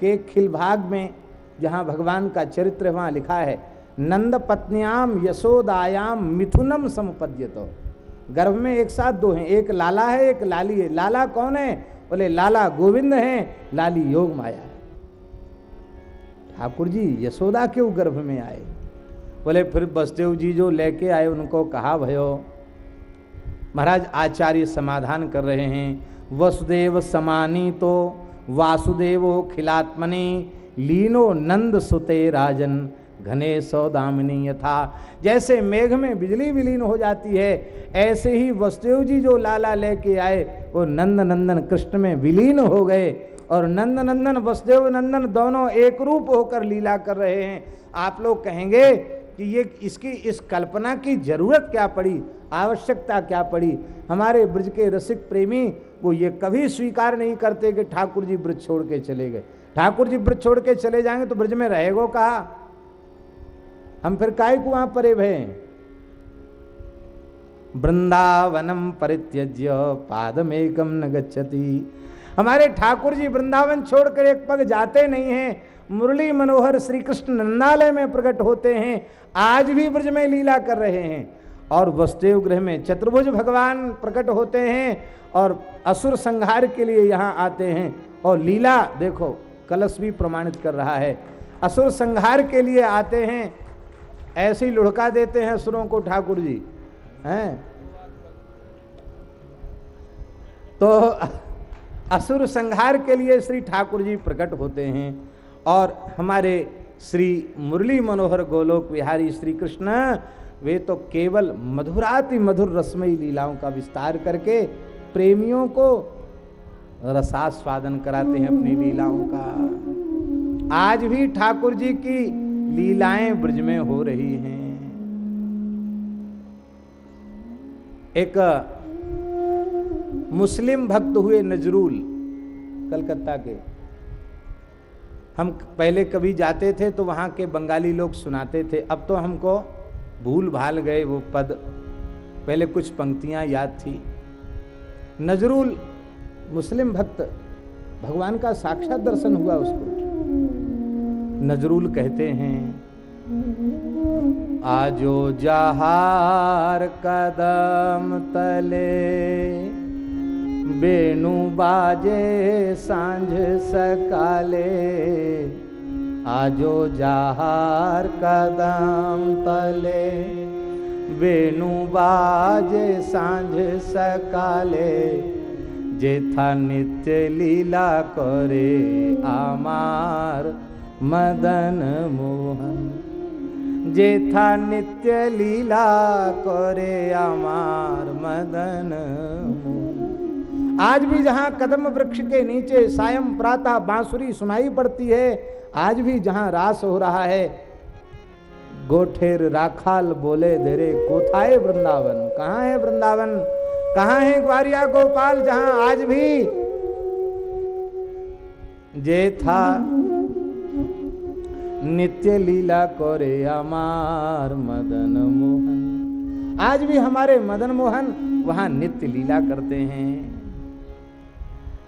के खिलभाग में, जहाँ भगवान का चरित्र वहाँ लिखा है नंद पत्नियाम यशोदायाम मिथुनम समुपद्यतो। गर्भ में एक साथ दो हैं, एक लाला है, एक लाली है। लाला कौन है? बोले, लाला गोविंद हैं, लाली योग माया। है ठाकुर जी, यशोदा क्यों गर्भ में आए? बोले, फिर बसदेव जी जो लेके आए, उनको कहा, भयो, महाराज आचार्य समाधान कर रहे हैं। वसुदेव समानी तो वासुदेव खिलात्मनि, लीनो नंद सुते राजन। घने सौदामिनी यथा। जैसे मेघ में बिजली विलीन हो जाती है, ऐसे ही वसुदेव जी जो लाला लेके आए, वो नंद नंदन कृष्ण में विलीन हो गए और नंद नंदन वसुदेव नंदन दोनों एक रूप होकर लीला कर रहे हैं। आप लोग कहेंगे कि ये इसकी, इस कल्पना की ज़रूरत क्या पड़ी? आवश्यकता क्या पड़ी? हमारे ब्रज के रसिक प्रेमी, वो ये कभी स्वीकार नहीं करते कि ठाकुर जी ब्रज छोड़ के चले गए। ठाकुर जी ब्रज छोड़ के चले जाएँगे तो ब्रज में रहेगा कहा? हम फिर काय को वहाँ परे भय? वृंदावनम परित्यज्य पादमेकम न हमारे ठाकुर जी वृंदावन छोड़कर एक पग जाते नहीं हैं। मुरली मनोहर श्री कृष्ण नंदालय में प्रकट होते हैं। आज भी ब्रज में लीला कर रहे हैं। और वसुदेव ग्रह में चतुर्भुज भगवान प्रकट होते हैं और असुर संहार के लिए यहाँ आते हैं। और लीला, देखो, कलश भी प्रमाणित कर रहा है। असुर संहार के लिए आते हैं। ऐसे ही लुढ़का देते हैं असुरों को, ठाकुर जी। हैं? तो असुर संहार के लिए श्री ठाकुर जी प्रकट होते हैं और हमारे श्री मुरली मनोहर गोलोक विहारी श्री कृष्ण, वे तो केवल मधुराति मधुर रसमयी लीलाओं का विस्तार करके प्रेमियों को रसास्वादन कराते हैं अपनी लीलाओं का। आज भी ठाकुर जी की लीलाएँ ब्रज में हो रही हैं। एक मुस्लिम भक्त हुए नजरूल कलकत्ता के। हम पहले कभी जाते थे तो वहाँ के बंगाली लोग सुनाते थे। अब तो हमको भूल भाल गए वो पद। पहले कुछ पंक्तियाँ याद थी। नजरुल मुस्लिम भक्त, भगवान का साक्षात दर्शन हुआ उसको। नजरुल कहते हैं, आजो जहार कदम तले, बेणु बाजे साँझ सकाले, आजो जहार कदम तले, बेणु बाजे साँझ सकाले, जेथा नित्य लीला करे आमार मदन मोहन, जेथा नित्य लीला करे अमार मदन आज भी जहाँ कदम वृक्ष के नीचे सायं प्रातः बांसुरी सुनाई पड़ती है, आज भी जहाँ रास हो रहा है, गोठेर राखाल बोले धीरे कोथाए वृंदावन, कहाँ है वृंदावन? कहाँ है ग्वारिया गोपाल जहाँ आज भी? जे था नित्य लीला करे अमार मदन मोहन। आज भी हमारे मदन मोहन वहाँ नित्य लीला करते हैं।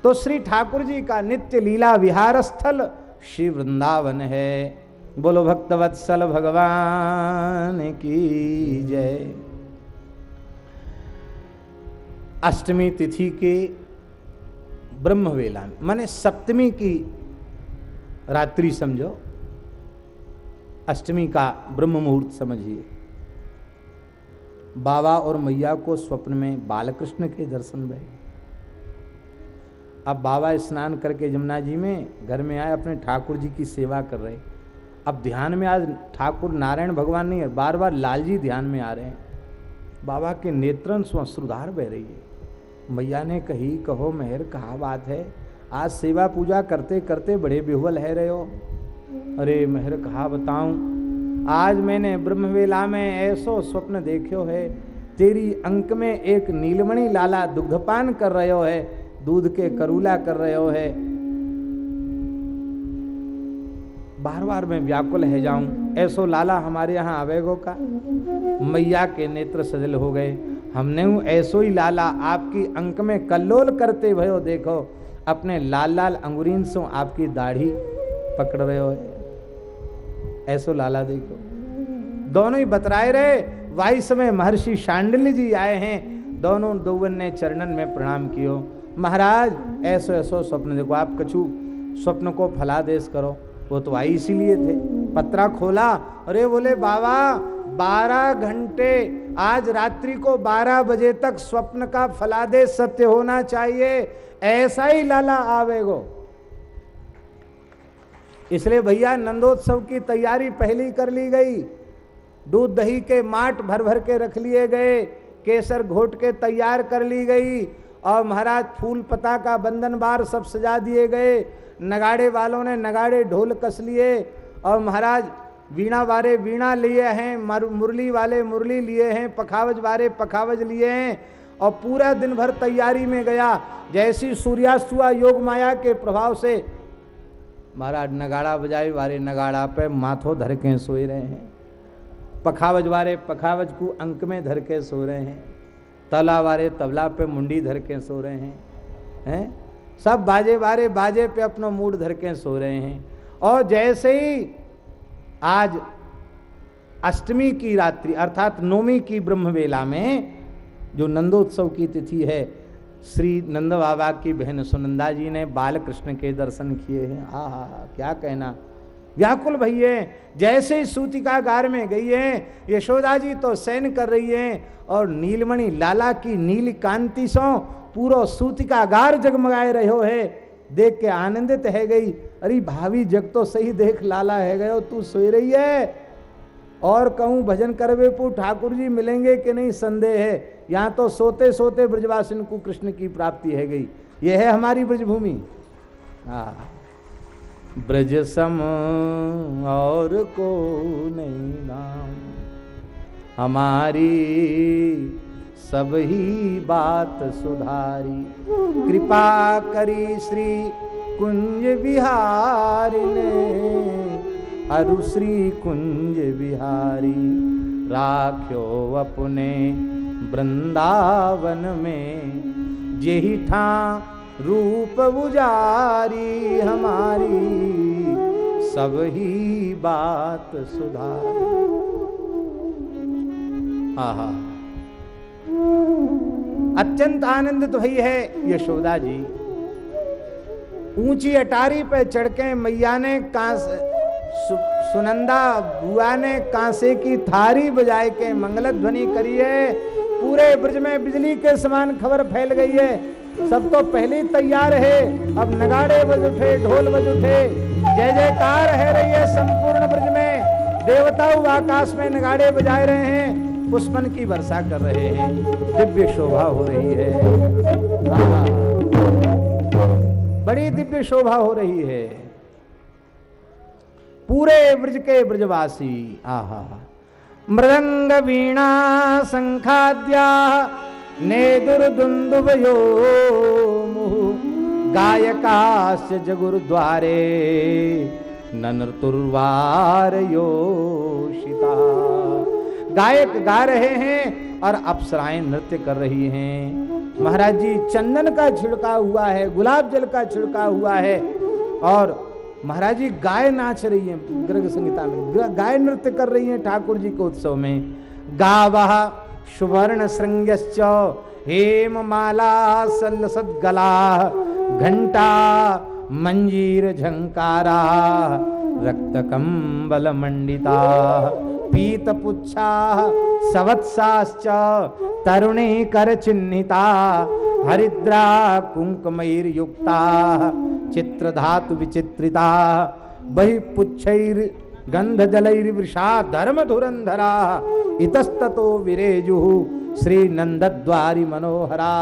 तो श्री ठाकुर जी का नित्य लीला विहार स्थल श्री वृंदावन है। बोलो भक्तवत्सल भगवान की जय। अष्टमी तिथि के ब्रह्म वेला माने सप्तमी की रात्रि समझो। अष्टमी का ब्रह्म मुहूर्त समझिए। बाबा और मैया को स्वप्न में बालकृष्ण के दर्शन भय अब बाबा स्नान करके जमुना जी में घर में आए, अपने ठाकुर जी की सेवा कर रहे। अब ध्यान में आज ठाकुर नारायण भगवान नहीं है बार बार लाल जी ध्यान में आ रहे हैं। बाबा के नेत्रन सुधार बह रही है। मैया ने कही, कहो, मेहर, कहा बात है? आज सेवा पूजा करते करते बड़े बिहुल है रहे हो। अरे मेहर कहा बताऊँ? आज मैंने ब्रह्मवेला में ऐसो स्वप्न देखो है। तेरी अंक में एक नीलमणि लाला दुग्धपान कर रहे हो दूध के करूला कर रहे हो है। बार बार मैं व्याकुल है जाऊँ। ऐसो लाला हमारे यहाँ आवेगो का। मैया के नेत्र सजल हो गए। हमने ऐसो ही लाला। आपकी अंक में कल्लोल करते भयो देखो। अपने लाल लाल अंगुरीन सो आपकी दाढ़ी पकड़ रहे हो? ऐसो लाला देखो। दोनों ही बतराए रहे। वाई समय महर्षि शांडिल्य जी आए हैं। दोनों दोवन ने चरणन में प्रणाम कियो। महाराज, ऐसो ऐसो स्वप्न देखो। आप कछु स्वप्न को फलादेश करो। वो तो आई इसीलिए थे। पत्रा खोला। अरे बोले, बाबा, बारह घंटे, आज रात्रि को बारह बजे तक स्वप्न का फलादेश सत्य होना चाहिए। ऐसा ही लाला आवेगो। इसलिए भैया नंदोत्सव की तैयारी पहले कर ली गई। दूध दही के माट भर भर के रख लिए गए, केसर घोट के तैयार कर ली गई और महाराज फूल पता का बंधन बार सब सजा दिए गए। नगाड़े वालों ने नगाड़े ढोल कस लिए और महाराज वीणा वाले वीणा लिए हैं मुरली वाले मुरली लिए हैं, पखावज वाले पखावज लिए हैं और पूरा दिन भर तैयारी में गया। जैसी सूर्यास्त हुआ, योग माया के प्रभाव से महाराज, नगाड़ा बजाई वारे नगाड़ा पे माथो धर के सोए रहे हैं। पखावज वारे पखावज को अंक में धर के सो रहे हैं। तला वाले तबला पे मुंडी धर के सो रहे हैं। हैं? सब बाजे वारे बाजे पे अपना मूड धर के सो रहे हैं। और जैसे ही आज अष्टमी की रात्रि, अर्थात नौमी की ब्रह्मवेला में जो नंदोत्सव की तिथि है श्री नंद बाबा की बहन सुनंदा जी ने बाल कृष्ण के दर्शन किए हैं। आ हा क्या कहना? व्याकुल भैये जैसे सूतिका गार में गई है, यशोदा जी तो सैन कर रही है और नीलमणि लाला की नील कांति सो पूरा सूतिका गार जगमगाए रहो है देख के आनंदित है गई। अरे भावी जग तो सही देख लाला है गयो, तू सोई रही है? और कहूँ, भजन करवे पू ठाकुर जी मिलेंगे कि नहीं? संदेह है। यहाँ तो सोते सोते ब्रजवासिन को कृष्ण की प्राप्ति है गई। ये है हमारी ब्रजभूमि। हाँ। ब्रज सम और को नहीं नाम। हमारी सब ही बात सुधारी। कृपा करी श्री कुंज बिहारी ने। अरु श्री कुंज बिहारी। राख्यो अपने वृंदावन में जेहि ठा रूप उजारी हमारी सब ही बात सुधार। आहा। अत्यंत आनंदित हुई है यशोदा जी। ऊँची अटारी पे चढ़ के मैया ने कांस सु, सुनंदा बुआ ने कांसे की थारी बजाए के मंगल ध्वनि करी है। पूरे ब्रज में बिजली के समान खबर फैल गई है। सब तो पहले तैयार है। अब नगाड़े बज उठे, ढोल बज उठे। जय जयकार है रही है संपूर्ण ब्रज में। देवता आकाश में नगाड़े बजाए रहे हैं। पुष्पन की वर्षा कर रहे हैं। दिव्य शोभा हो रही है। बड़ी दिव्य शोभा हो रही है। पूरे ब्रज के ब्रजवासी, आहा। मृदंग वीणा संखाद्या ने दुर्दुंदुवयो गायकास्य जगुरुद्वारे ननतुर्वार योषिता गायक गा रहे हैं और अप्सराएँ नृत्य कर रही हैं। महाराज जी चंदन का छिड़का हुआ है, गुलाब जल का छिड़का हुआ है और महाराज जी, गाय नाच रही है ग्रह संगीता में। गाय नृत्य कर रही है ठाकुर जी के उत्सव में। गावा सुवर्ण श्रृंगश्च, हेम माला सदगला, घंटा मंजीर झंकारा, रक्त कम्बल मंडिता। पीत पुच्छा सवत्साश्च, तरुणी कर चिन्हिता हरिद्रा कुंकमैर युक्ता चित्र धातु विचित्रिता बहि पुच्छैर गंध जलैर्वृषा धर्म धुरंधरा इतस्ततो विरेजु श्री नंदद्वारी मनोहरा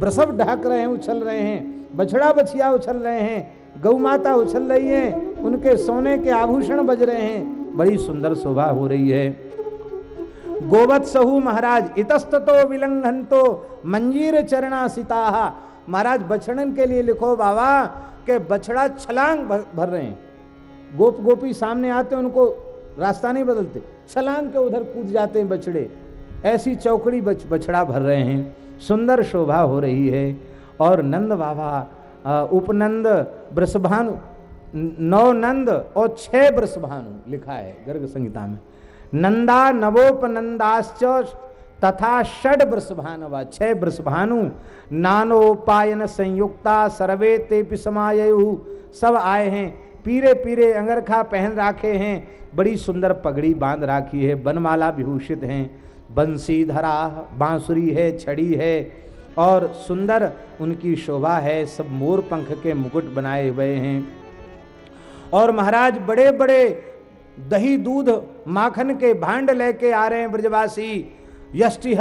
वृषभ ढाक रहे हैं, उछल रहे हैं, बछड़ा बछिया उछल रहे हैं, गौ माता उछल रही है, उनके सोने के आभूषण बज रहे हैं बड़ी सुंदर शोभा हो रही है। गोवत सहु महाराज इतस्तो विलंघन तो मंजीर चरणा सीता महाराज बछड़न के लिए लिखो बाबा के बछड़ा छलांग भर रहे हैं। गोप गोपी सामने आते उनको रास्ता नहीं बदलते। छलांग के उधर कूद जाते हैं बछड़े। ऐसी चौकड़ी बच, बछड़ा भर रहे हैं। सुंदर शोभा हो रही है। और नंद बाबा उपनंद ब्रसभानु नौ नंद और छह ब्रसभानु लिखा है गर्ग संहिता में। नंदा नवोपनंदाश्च तथा षड वृषभानवा छह वृषभानु नानोपायन संयुक्ता, सर्वे ते समायु सब आए हैं पीरे पीरे अंगरखा पहन राखे हैं, बड़ी सुंदर पगड़ी बाँध राखी है, बनमाला विभूषित हैं। बंसी धरा बांसुरी है, छड़ी है, और सुंदर उनकी शोभा है, सब मोर पंख के मुकुट बनाए हुए हैं। और महाराज बड़े बड़े दही दूध माखन के भांड लेके आ रहे हैं ब्रजवासी। यष्टि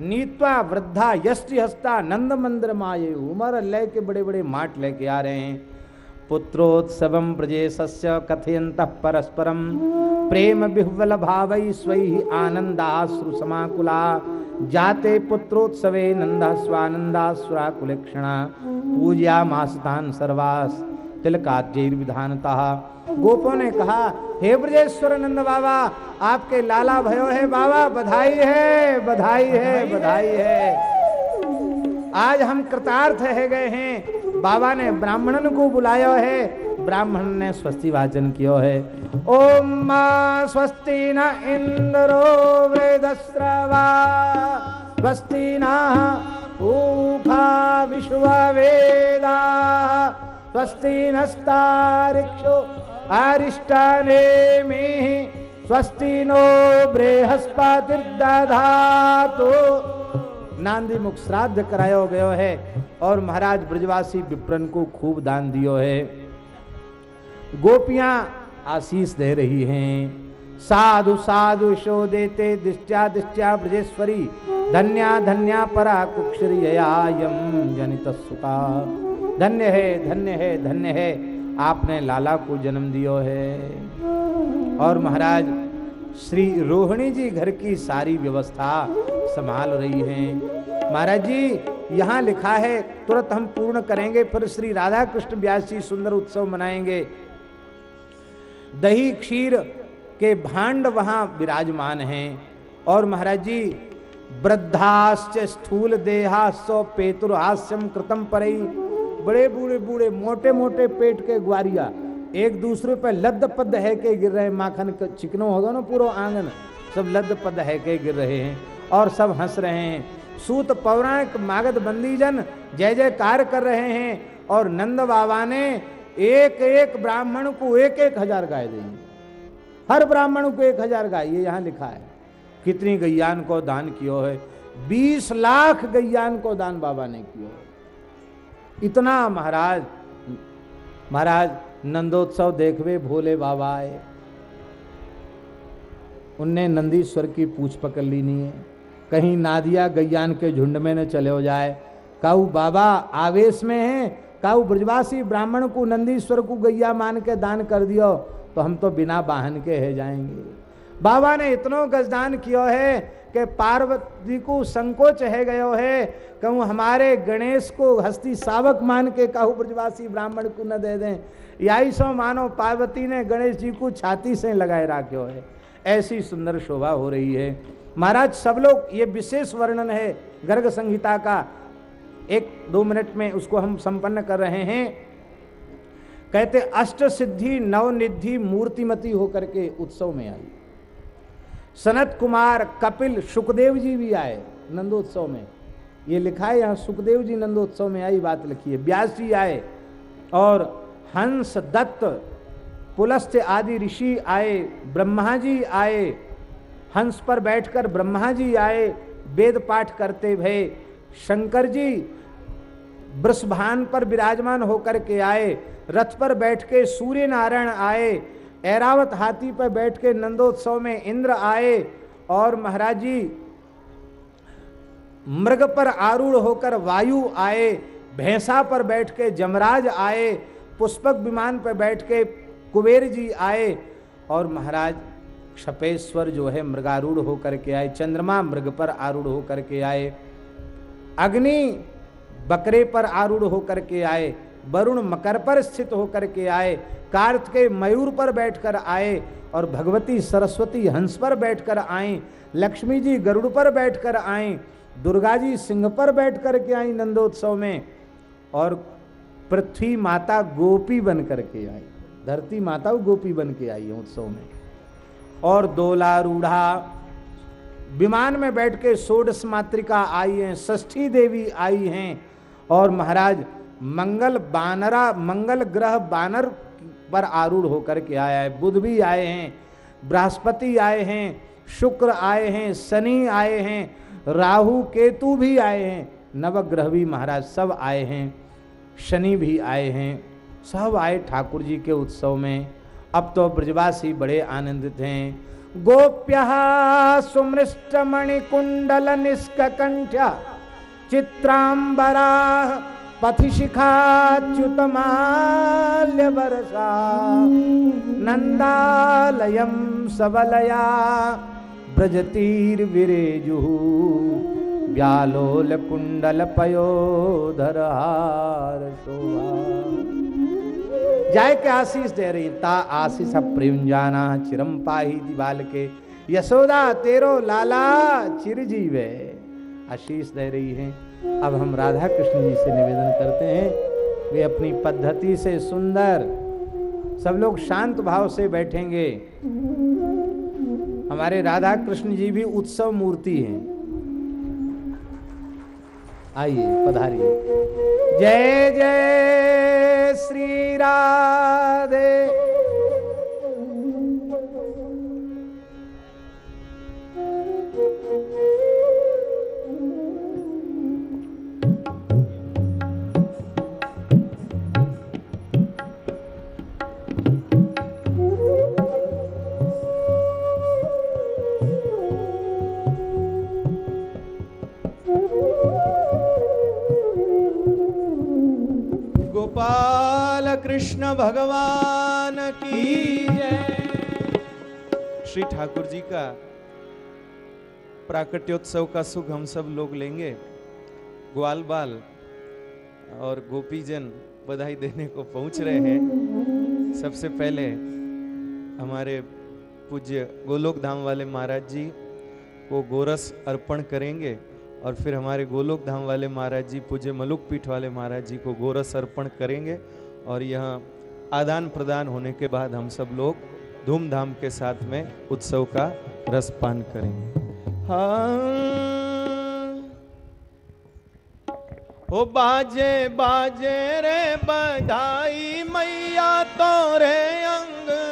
नीतवा वृद्धा, यष्टि हस्ता, नंद मंदिर माये, उमर लेके बड़े बड़े माट लेके आ रहे हैं। पुत्रोत्सव प्रजेशस्य कथयंत परस्परम प्रेम विह्वल भाव स्वै आनंदाश्रु समाकुला। जाते पुत्रोत्सवे नंदा स्वानंदा स्वाकुलक्षणा पूज्या मासतान सर्वास तिलकाज्ञर्विधानता गोपों ने कहा हे ब्रजेश्वर नंद बाबा आपके लाला भयो है बाबा बधाई है बधाई है बधाई है। आज हम कृतार्थ है गए हैं। बाबा ने ब्राह्मणन को बुलाया है। ब्राह्मण ने स्वस्ति वाचन किया है। ओम मा स्वस्ति न इंद्रो वेदस्रवा। स्वस्ति न ऊफा विश्व वेदा स्वस्ति नस्तारिक्षो अरिष्टाने में स्वस्ति नो बृहस्पतिर्दधातु। नांदी मुख श्राद्ध करायो गयो है और महाराज ब्रजवासी विप्रन को खूब दान दियो है। गोपियाँ आशीष दे रही हैं। साधु साधु शो देते दिष्ट्या दिष्ट्या ब्रजेश्वरी, धन्या धन्या परा कुक्षरी जनित सुता धन्य है धन्य है धन्य है। आपने लाला को जन्म दियो है। और महाराज, श्री रोहिणी जी घर की सारी व्यवस्था संभाल रही हैं। महाराज जी, यहाँ लिखा है, तुरंत हम पूर्ण करेंगे, फिर श्री राधा कृष्ण व्यास जी सुंदर उत्सव मनाएँगे। दही क्षीर के भांड वहाँ विराजमान हैं। और महाराज जी, वृद्धाश्च स्थूल देहास्व पेतुरहास्यम कृतम परई बड़े बूढ़े बूढ़े मोटे मोटे पेट के ग्वारिया एक दूसरे पे लद्द पद है के गिर रहे माखन चिकनो होगा ना पूरा आँगन। सब लद्द पद है के गिर रहे हैं और सब हंस रहे हैं। सूत पौराणिक मागध बंदीजन जय जयकार कर रहे हैं और नंद बाबा ने एक एक ब्राह्मण को एक एक हज़ार गाय दी। हर ब्राह्मण को एक हज़ार गाय, ये यहाँ लिखा है। कितनी गैयान को दान किया है? बीस लाख गैयान को दान बाबा ने किया है। इतना महाराज महाराज, नंदोत्सव देखवे भोले बाबा आए उनने नंदीश्वर की पूछ पकड़ ली नहीं है। कहीं नादिया गैयान के झुंड में न चले हो जाए। काऊ बाबा आवेश में है, काऊ ब्रजवासी ब्राह्मण को नंदीश्वर को गैया मान के दान कर दियो तो हम तो बिना वाहन के है जाएँगे। बाबा ने इतनो गजदान किया है कि पार्वती को संकोच है गयो है, कहूँ, हमारे गणेश को हस्ती सावक मान के कहूँ ब्रजवासी ब्राह्मण को न दे दें। यही सो मानो पार्वती ने गणेश जी को छाती से लगाए रखो है। ऐसी सुंदर शोभा हो रही है। महाराज, सब लोग, ये विशेष वर्णन है गर्ग संहिता का। एक, दो मिनट में उसको हम संपन्न कर रहे हैं। कहते अष्ट सिद्धि नवनिधि मूर्तिमती होकर के उत्सव में आई। सनत कुमार कपिल सुखदेव जी भी आए नंदोत्सव में। ये लिखा है यहाँ सुखदेव जी नंदोत्सव में आई बात लिखी है। व्यास जी आए और हंस दत्त, पुलस्त आदि ऋषि आए, ब्रह्मा जी आए, हंस पर बैठकर ब्रह्मा जी आए, वेद पाठ करते भय, शंकर जी वृषभान पर विराजमान होकर के आए, रथ पर बैठ के सूर्य नारायण आए ऐरावत हाथी पर बैठ के नंदोत्सव में इंद्र आए और महाराज जी मृग पर आरूढ़ होकर वायु आए, भैंसा पर बैठ के जमराज आए, पुष्पक विमान पर बैठ के कुबेर जी आए और महाराज क्षपेश्वर जो है मृगारूढ़ होकर के आए, चंद्रमा मृग पर आरूढ़ होकर के आए, अग्नि बकरे पर आरूढ़ होकर के आए वरुण मकर पर स्थित होकर के आए कार्तिकेय मयूर पर बैठकर आए और भगवती सरस्वती हंस पर बैठकर आए लक्ष्मी जी गरुड़ पर बैठकर आए दुर्गा जी सिंह पर बैठ कर के आई नंदोत्सव में और पृथ्वी माता गोपी बन करके आई। धरती माता गोपी बन के आई उत्सव में। और दोलारूढ़ा विमान में बैठ के सोडस मातृका आई हैं, षष्ठी देवी आई हैं और महाराज मंगल बानरा, मंगल ग्रह बानर पर आरूढ़ होकर के आया है। बुध भी आए हैं, बृहस्पति आए हैं, शुक्र आए हैं, शनि आए हैं, राहु, केतु भी आए हैं, नवग्रह भी महाराज सब आए हैं, शनि भी आए हैं, सब आए ठाकुर जी के उत्सव में। अब तो ब्रजवासी बड़े आनंदित हैं। गोप्य सुमृष्ट मणिकुंडल निष्कंठ्य चित्रांबरा पथिशिखाच्युतमाल्य वर्षा नंदालयम सबलया, ब्रजतीर्विरेजु व्यालोल कुंडल पयोधर हार शोभा जाय के आशीष दे रही, ता आशीष प्रेम जाना, चिरम पाही दिवाल के। यशोदा, तेरो लाला चिर जीवे आशीष दे रही हैं। अब हम राधा कृष्ण जी से निवेदन करते हैं, वे अपनी पद्धति से सुंदर, सब लोग शांत भाव से बैठेंगे। हमारे राधा कृष्ण जी भी उत्सव मूर्ति हैं। आइए, पधारिए। जय जय श्री राधे। कृष्ण भगवान की श्री ठाकुर जी का प्राकट्योत्सव का सुख हम सब लोग लेंगे। ग्वाल बाल और गोपीजन बधाई देने को पहुँच रहे हैं। सबसे पहले हमारे पूज्य गोलोक धाम वाले महाराज जी को गोरस अर्पण करेंगे और फिर हमारे गोलोक धाम वाले महाराज जी, पूज्य मलुक पीठ वाले महाराज जी को गोरस अर्पण करेंगे। और यह आदान प्रदान होने के बाद हम सब लोग धूमधाम के साथ में उत्सव का रस पान करेंगे। हाँ। ओ बाजे बाजे रे बधाई, मैया तोरे अंगना बाजे